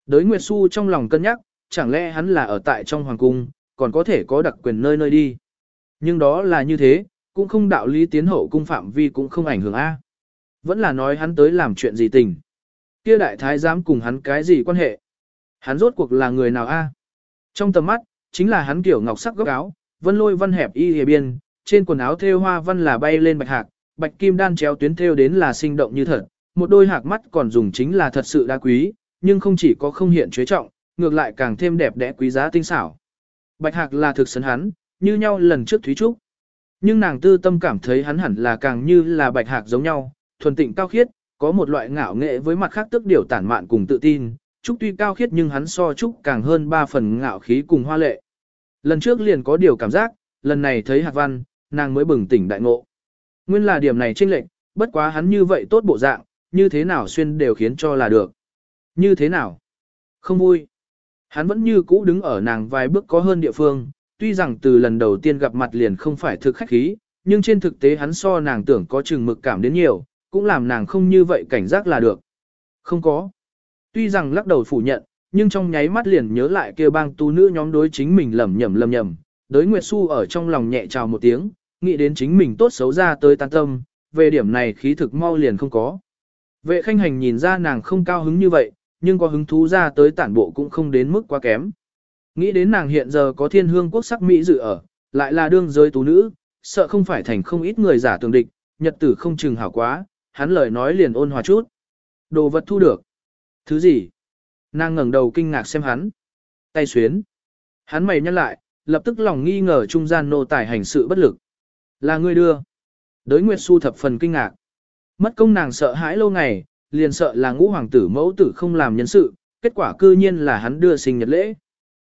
Đới Nguyệt Xu trong lòng cân nhắc, chẳng lẽ hắn là ở tại trong hoàng cung, còn có thể có đặc quyền nơi nơi đi. Nhưng đó là như thế, cũng không đạo lý tiến hậu cung phạm vi cũng không ảnh hưởng A. Vẫn là nói hắn tới làm chuyện gì tình. Kia đại thái giám cùng hắn cái gì quan hệ? Hắn rốt cuộc là người nào A? Trong tầm mắt, chính là hắn kiểu ngọc sắc góc áo, vân lôi văn hẹp y hề biên, trên quần áo thêu hoa văn là bay lên bạch hạc, bạch kim đan chéo tuyến thêu đến là sinh động như thật, một đôi hạc mắt còn dùng chính là thật sự đa quý, nhưng không chỉ có không hiện chế trọng, ngược lại càng thêm đẹp đẽ quý giá tinh xảo. Bạch hạc là thực sấn hắn, như nhau lần trước Thúy Trúc. Nhưng nàng tư tâm cảm thấy hắn hẳn là càng như là bạch hạc giống nhau, thuần tịnh cao khiết, có một loại ngạo nghệ với mặt khác tức điều tản mạn cùng tự tin. Trúc tuy cao khiết nhưng hắn so Trúc càng hơn ba phần ngạo khí cùng hoa lệ. Lần trước liền có điều cảm giác, lần này thấy hạc văn, nàng mới bừng tỉnh đại ngộ. Nguyên là điểm này chênh lệch, bất quá hắn như vậy tốt bộ dạng, như thế nào xuyên đều khiến cho là được. Như thế nào? Không vui. Hắn vẫn như cũ đứng ở nàng vài bước có hơn địa phương, tuy rằng từ lần đầu tiên gặp mặt liền không phải thực khách khí, nhưng trên thực tế hắn so nàng tưởng có chừng mực cảm đến nhiều, cũng làm nàng không như vậy cảnh giác là được. Không có. Tuy rằng lắc đầu phủ nhận, nhưng trong nháy mắt liền nhớ lại kêu bang tu nữ nhóm đối chính mình lầm nhầm lầm nhầm, đới Nguyệt Xu ở trong lòng nhẹ chào một tiếng, nghĩ đến chính mình tốt xấu ra tới tan tâm, về điểm này khí thực mau liền không có. Vệ khanh hành nhìn ra nàng không cao hứng như vậy, nhưng có hứng thú ra tới tản bộ cũng không đến mức quá kém. Nghĩ đến nàng hiện giờ có thiên hương quốc sắc Mỹ dự ở, lại là đương giới tú nữ, sợ không phải thành không ít người giả tường địch, nhật tử không chừng hảo quá, hắn lời nói liền ôn hòa chút. Đồ vật thu được. Thứ gì? Nàng ngẩng đầu kinh ngạc xem hắn. Tay xuyến. Hắn mày nhăn lại, lập tức lòng nghi ngờ trung gian nô tài hành sự bất lực. Là người đưa. Đới Nguyệt Xu thập phần kinh ngạc. Mất công nàng sợ hãi lâu ngày, liền sợ là ngũ hoàng tử mẫu tử không làm nhân sự, kết quả cư nhiên là hắn đưa sinh nhật lễ.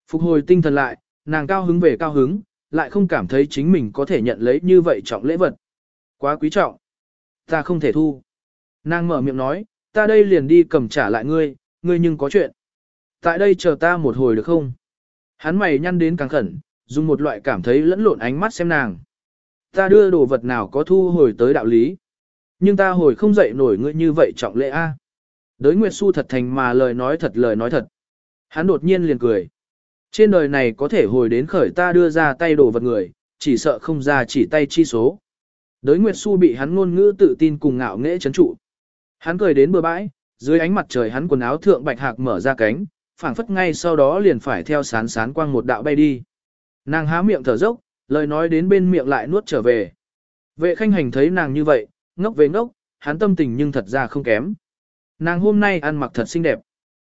Phục hồi tinh thần lại, nàng cao hứng về cao hứng, lại không cảm thấy chính mình có thể nhận lấy như vậy trọng lễ vật. Quá quý trọng. Ta không thể thu. Nàng mở miệng nói, ta đây liền đi cầm trả lại ngươi, ngươi nhưng có chuyện. Tại đây chờ ta một hồi được không? Hắn mày nhăn đến càng khẩn, dùng một loại cảm thấy lẫn lộn ánh mắt xem nàng. Ta đưa đồ vật nào có thu hồi tới đạo lý. Nhưng ta hồi không dậy nổi ngươi như vậy trọng lễ a. Đới Nguyệt Xu thật thành mà lời nói thật lời nói thật. Hắn đột nhiên liền cười. Trên đời này có thể hồi đến khởi ta đưa ra tay đồ vật người, chỉ sợ không ra chỉ tay chi số. Đới Nguyệt Xu bị hắn ngôn ngữ tự tin cùng ngạo nghễ chấn trụ. Hắn cười đến bờ bãi, dưới ánh mặt trời hắn quần áo thượng bạch hạc mở ra cánh, phảng phất ngay sau đó liền phải theo sán sán quang một đạo bay đi. Nàng há miệng thở dốc, lời nói đến bên miệng lại nuốt trở về. Vệ khanh hành thấy nàng như vậy, ngốc về ngốc, hắn tâm tình nhưng thật ra không kém. Nàng hôm nay ăn mặc thật xinh đẹp.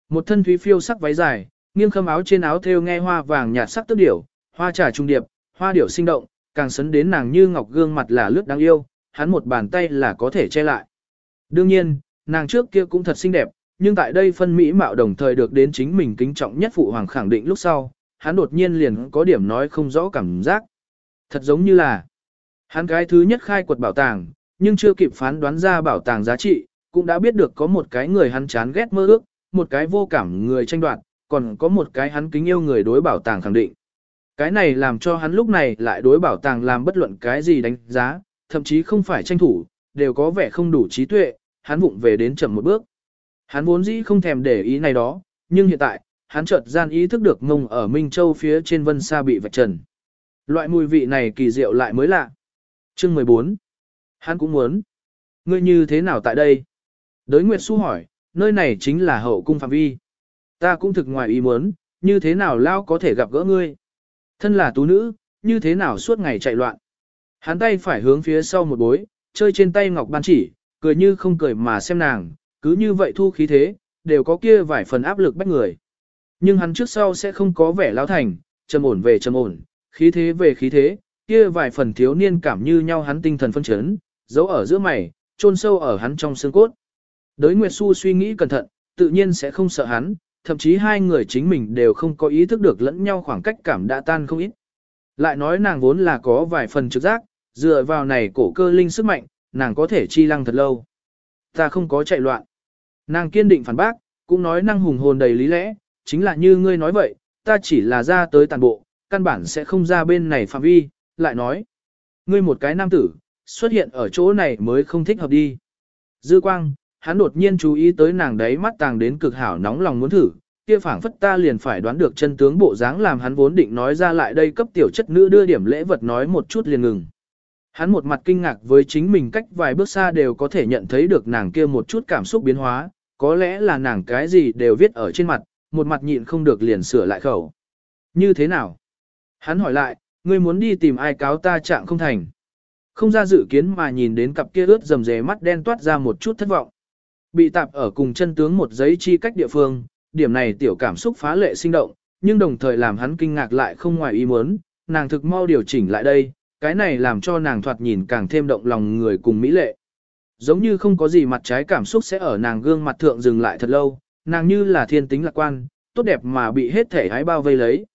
Một thân thúy phiêu sắc váy dài, nghiêng khâm áo trên áo thêu nghe hoa vàng nhạt sắc tức điểu, hoa trà trung điệp, hoa điểu sinh động, càng sấn đến nàng như ngọc gương mặt là lướt đáng yêu, hắn một bàn tay là có thể che lại. Đương nhiên, Nàng trước kia cũng thật xinh đẹp, nhưng tại đây phân mỹ mạo đồng thời được đến chính mình kính trọng nhất phụ hoàng khẳng định lúc sau, hắn đột nhiên liền có điểm nói không rõ cảm giác. Thật giống như là, hắn cái thứ nhất khai quật bảo tàng, nhưng chưa kịp phán đoán ra bảo tàng giá trị, cũng đã biết được có một cái người hắn chán ghét mơ ước, một cái vô cảm người tranh đoạt, còn có một cái hắn kính yêu người đối bảo tàng khẳng định. Cái này làm cho hắn lúc này lại đối bảo tàng làm bất luận cái gì đánh giá, thậm chí không phải tranh thủ, đều có vẻ không đủ trí tuệ, hắn vụng về đến chậm một bước. Hắn vốn dĩ không thèm để ý này đó, nhưng hiện tại, hắn chợt gian ý thức được ngông ở Minh Châu phía trên vân xa bị vạch trần. Loại mùi vị này kỳ diệu lại mới lạ. Chương 14. Hắn cũng muốn. Ngươi như thế nào tại đây? Đới Nguyệt Xu hỏi, nơi này chính là hậu cung phạm vi. Ta cũng thực ngoài ý muốn, như thế nào lao có thể gặp gỡ ngươi? Thân là tú nữ, như thế nào suốt ngày chạy loạn? Hắn tay phải hướng phía sau một bối, chơi trên tay ngọc ban chỉ, cười như không cười mà xem nàng, cứ như vậy thu khí thế, đều có kia vài phần áp lực bách người. Nhưng hắn trước sau sẽ không có vẻ lao thành, trầm ổn về trầm ổn, khí thế về khí thế, kia vài phần thiếu niên cảm như nhau hắn tinh thần phân chấn, giấu ở giữa mày, chôn sâu ở hắn trong xương cốt. Đới Nguyệt Xu suy nghĩ cẩn thận, tự nhiên sẽ không sợ hắn, thậm chí hai người chính mình đều không có ý thức được lẫn nhau khoảng cách cảm đã tan không ít. Lại nói nàng vốn là có vài phần trực giác, dựa vào này cổ cơ linh sức mạnh, nàng có thể chi lăng thật lâu. Ta không có chạy loạn. Nàng kiên định phản bác, cũng nói năng hùng hồn đầy lý lẽ, chính là như ngươi nói vậy, ta chỉ là ra tới tàn bộ, căn bản sẽ không ra bên này phạm vi, lại nói. Ngươi một cái nam tử, xuất hiện ở chỗ này mới không thích hợp đi. Dư quang, hắn đột nhiên chú ý tới nàng đấy mắt tàng đến cực hảo nóng lòng muốn thử, kia phảng phất ta liền phải đoán được chân tướng bộ dáng làm hắn vốn định nói ra lại đây cấp tiểu chất nữ đưa điểm lễ vật nói một chút liền ngừng. Hắn một mặt kinh ngạc với chính mình cách vài bước xa đều có thể nhận thấy được nàng kia một chút cảm xúc biến hóa, có lẽ là nàng cái gì đều viết ở trên mặt, một mặt nhịn không được liền sửa lại khẩu. Như thế nào? Hắn hỏi lại, ngươi muốn đi tìm ai cáo ta trạng không thành. Không ra dự kiến mà nhìn đến cặp kia ướt rầm rề mắt đen toát ra một chút thất vọng. Bị tạp ở cùng chân tướng một giấy chi cách địa phương, điểm này tiểu cảm xúc phá lệ sinh động, nhưng đồng thời làm hắn kinh ngạc lại không ngoài ý muốn, nàng thực mau điều chỉnh lại đây, cái này làm cho nàng thoạt nhìn càng thêm động lòng người cùng mỹ lệ. Giống như không có gì mặt trái cảm xúc sẽ ở nàng gương mặt thượng dừng lại thật lâu, nàng như là thiên tính lạc quan, tốt đẹp mà bị hết thể hái bao vây lấy.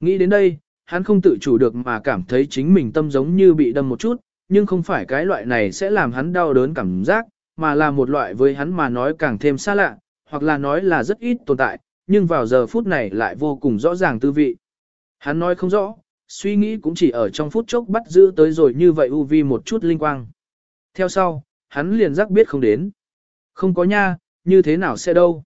Nghĩ đến đây, hắn không tự chủ được mà cảm thấy chính mình tâm giống như bị đâm một chút, nhưng không phải cái loại này sẽ làm hắn đau đớn cảm giác, mà là một loại với hắn mà nói càng thêm xa lạ, hoặc là nói là rất ít tồn tại, nhưng vào giờ phút này lại vô cùng rõ ràng tư vị. Hắn nói không rõ, suy nghĩ cũng chỉ ở trong phút chốc bắt giữ tới rồi như vậy u vi một chút linh quang. Theo sau, hắn liền giác biết không đến. Không có nha, như thế nào sẽ đâu.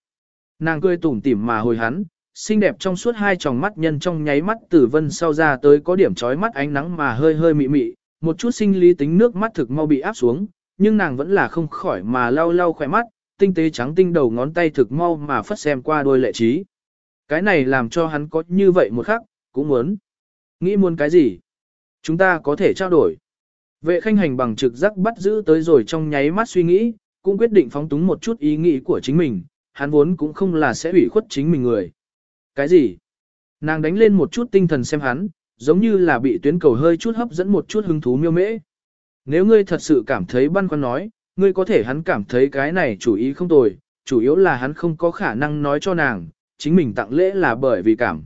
Nàng cười tủm tỉm mà hồi hắn, xinh đẹp trong suốt hai tròng mắt nhân trong nháy mắt tử vân sau ra tới có điểm trói mắt ánh nắng mà hơi hơi mị mị, một chút sinh lý tính nước mắt thực mau bị áp xuống, nhưng nàng vẫn là không khỏi mà lau lau khỏe mắt, tinh tế trắng tinh đầu ngón tay thực mau mà phất xem qua đôi lệ trí. Cái này làm cho hắn có như vậy một khắc, cũng muốn. Nghĩ muốn cái gì? Chúng ta có thể trao đổi. Vệ khanh hành bằng trực giác bắt giữ tới rồi trong nháy mắt suy nghĩ, cũng quyết định phóng túng một chút ý nghĩ của chính mình, hắn vốn cũng không là sẽ ủy khuất chính mình người. Cái gì? Nàng đánh lên một chút tinh thần xem hắn, giống như là bị tuyến cầu hơi chút hấp dẫn một chút hứng thú miêu mễ. Nếu ngươi thật sự cảm thấy băn khoăn nói, ngươi có thể hắn cảm thấy cái này chủ ý không tồi, chủ yếu là hắn không có khả năng nói cho nàng, chính mình tặng lễ là bởi vì cảm.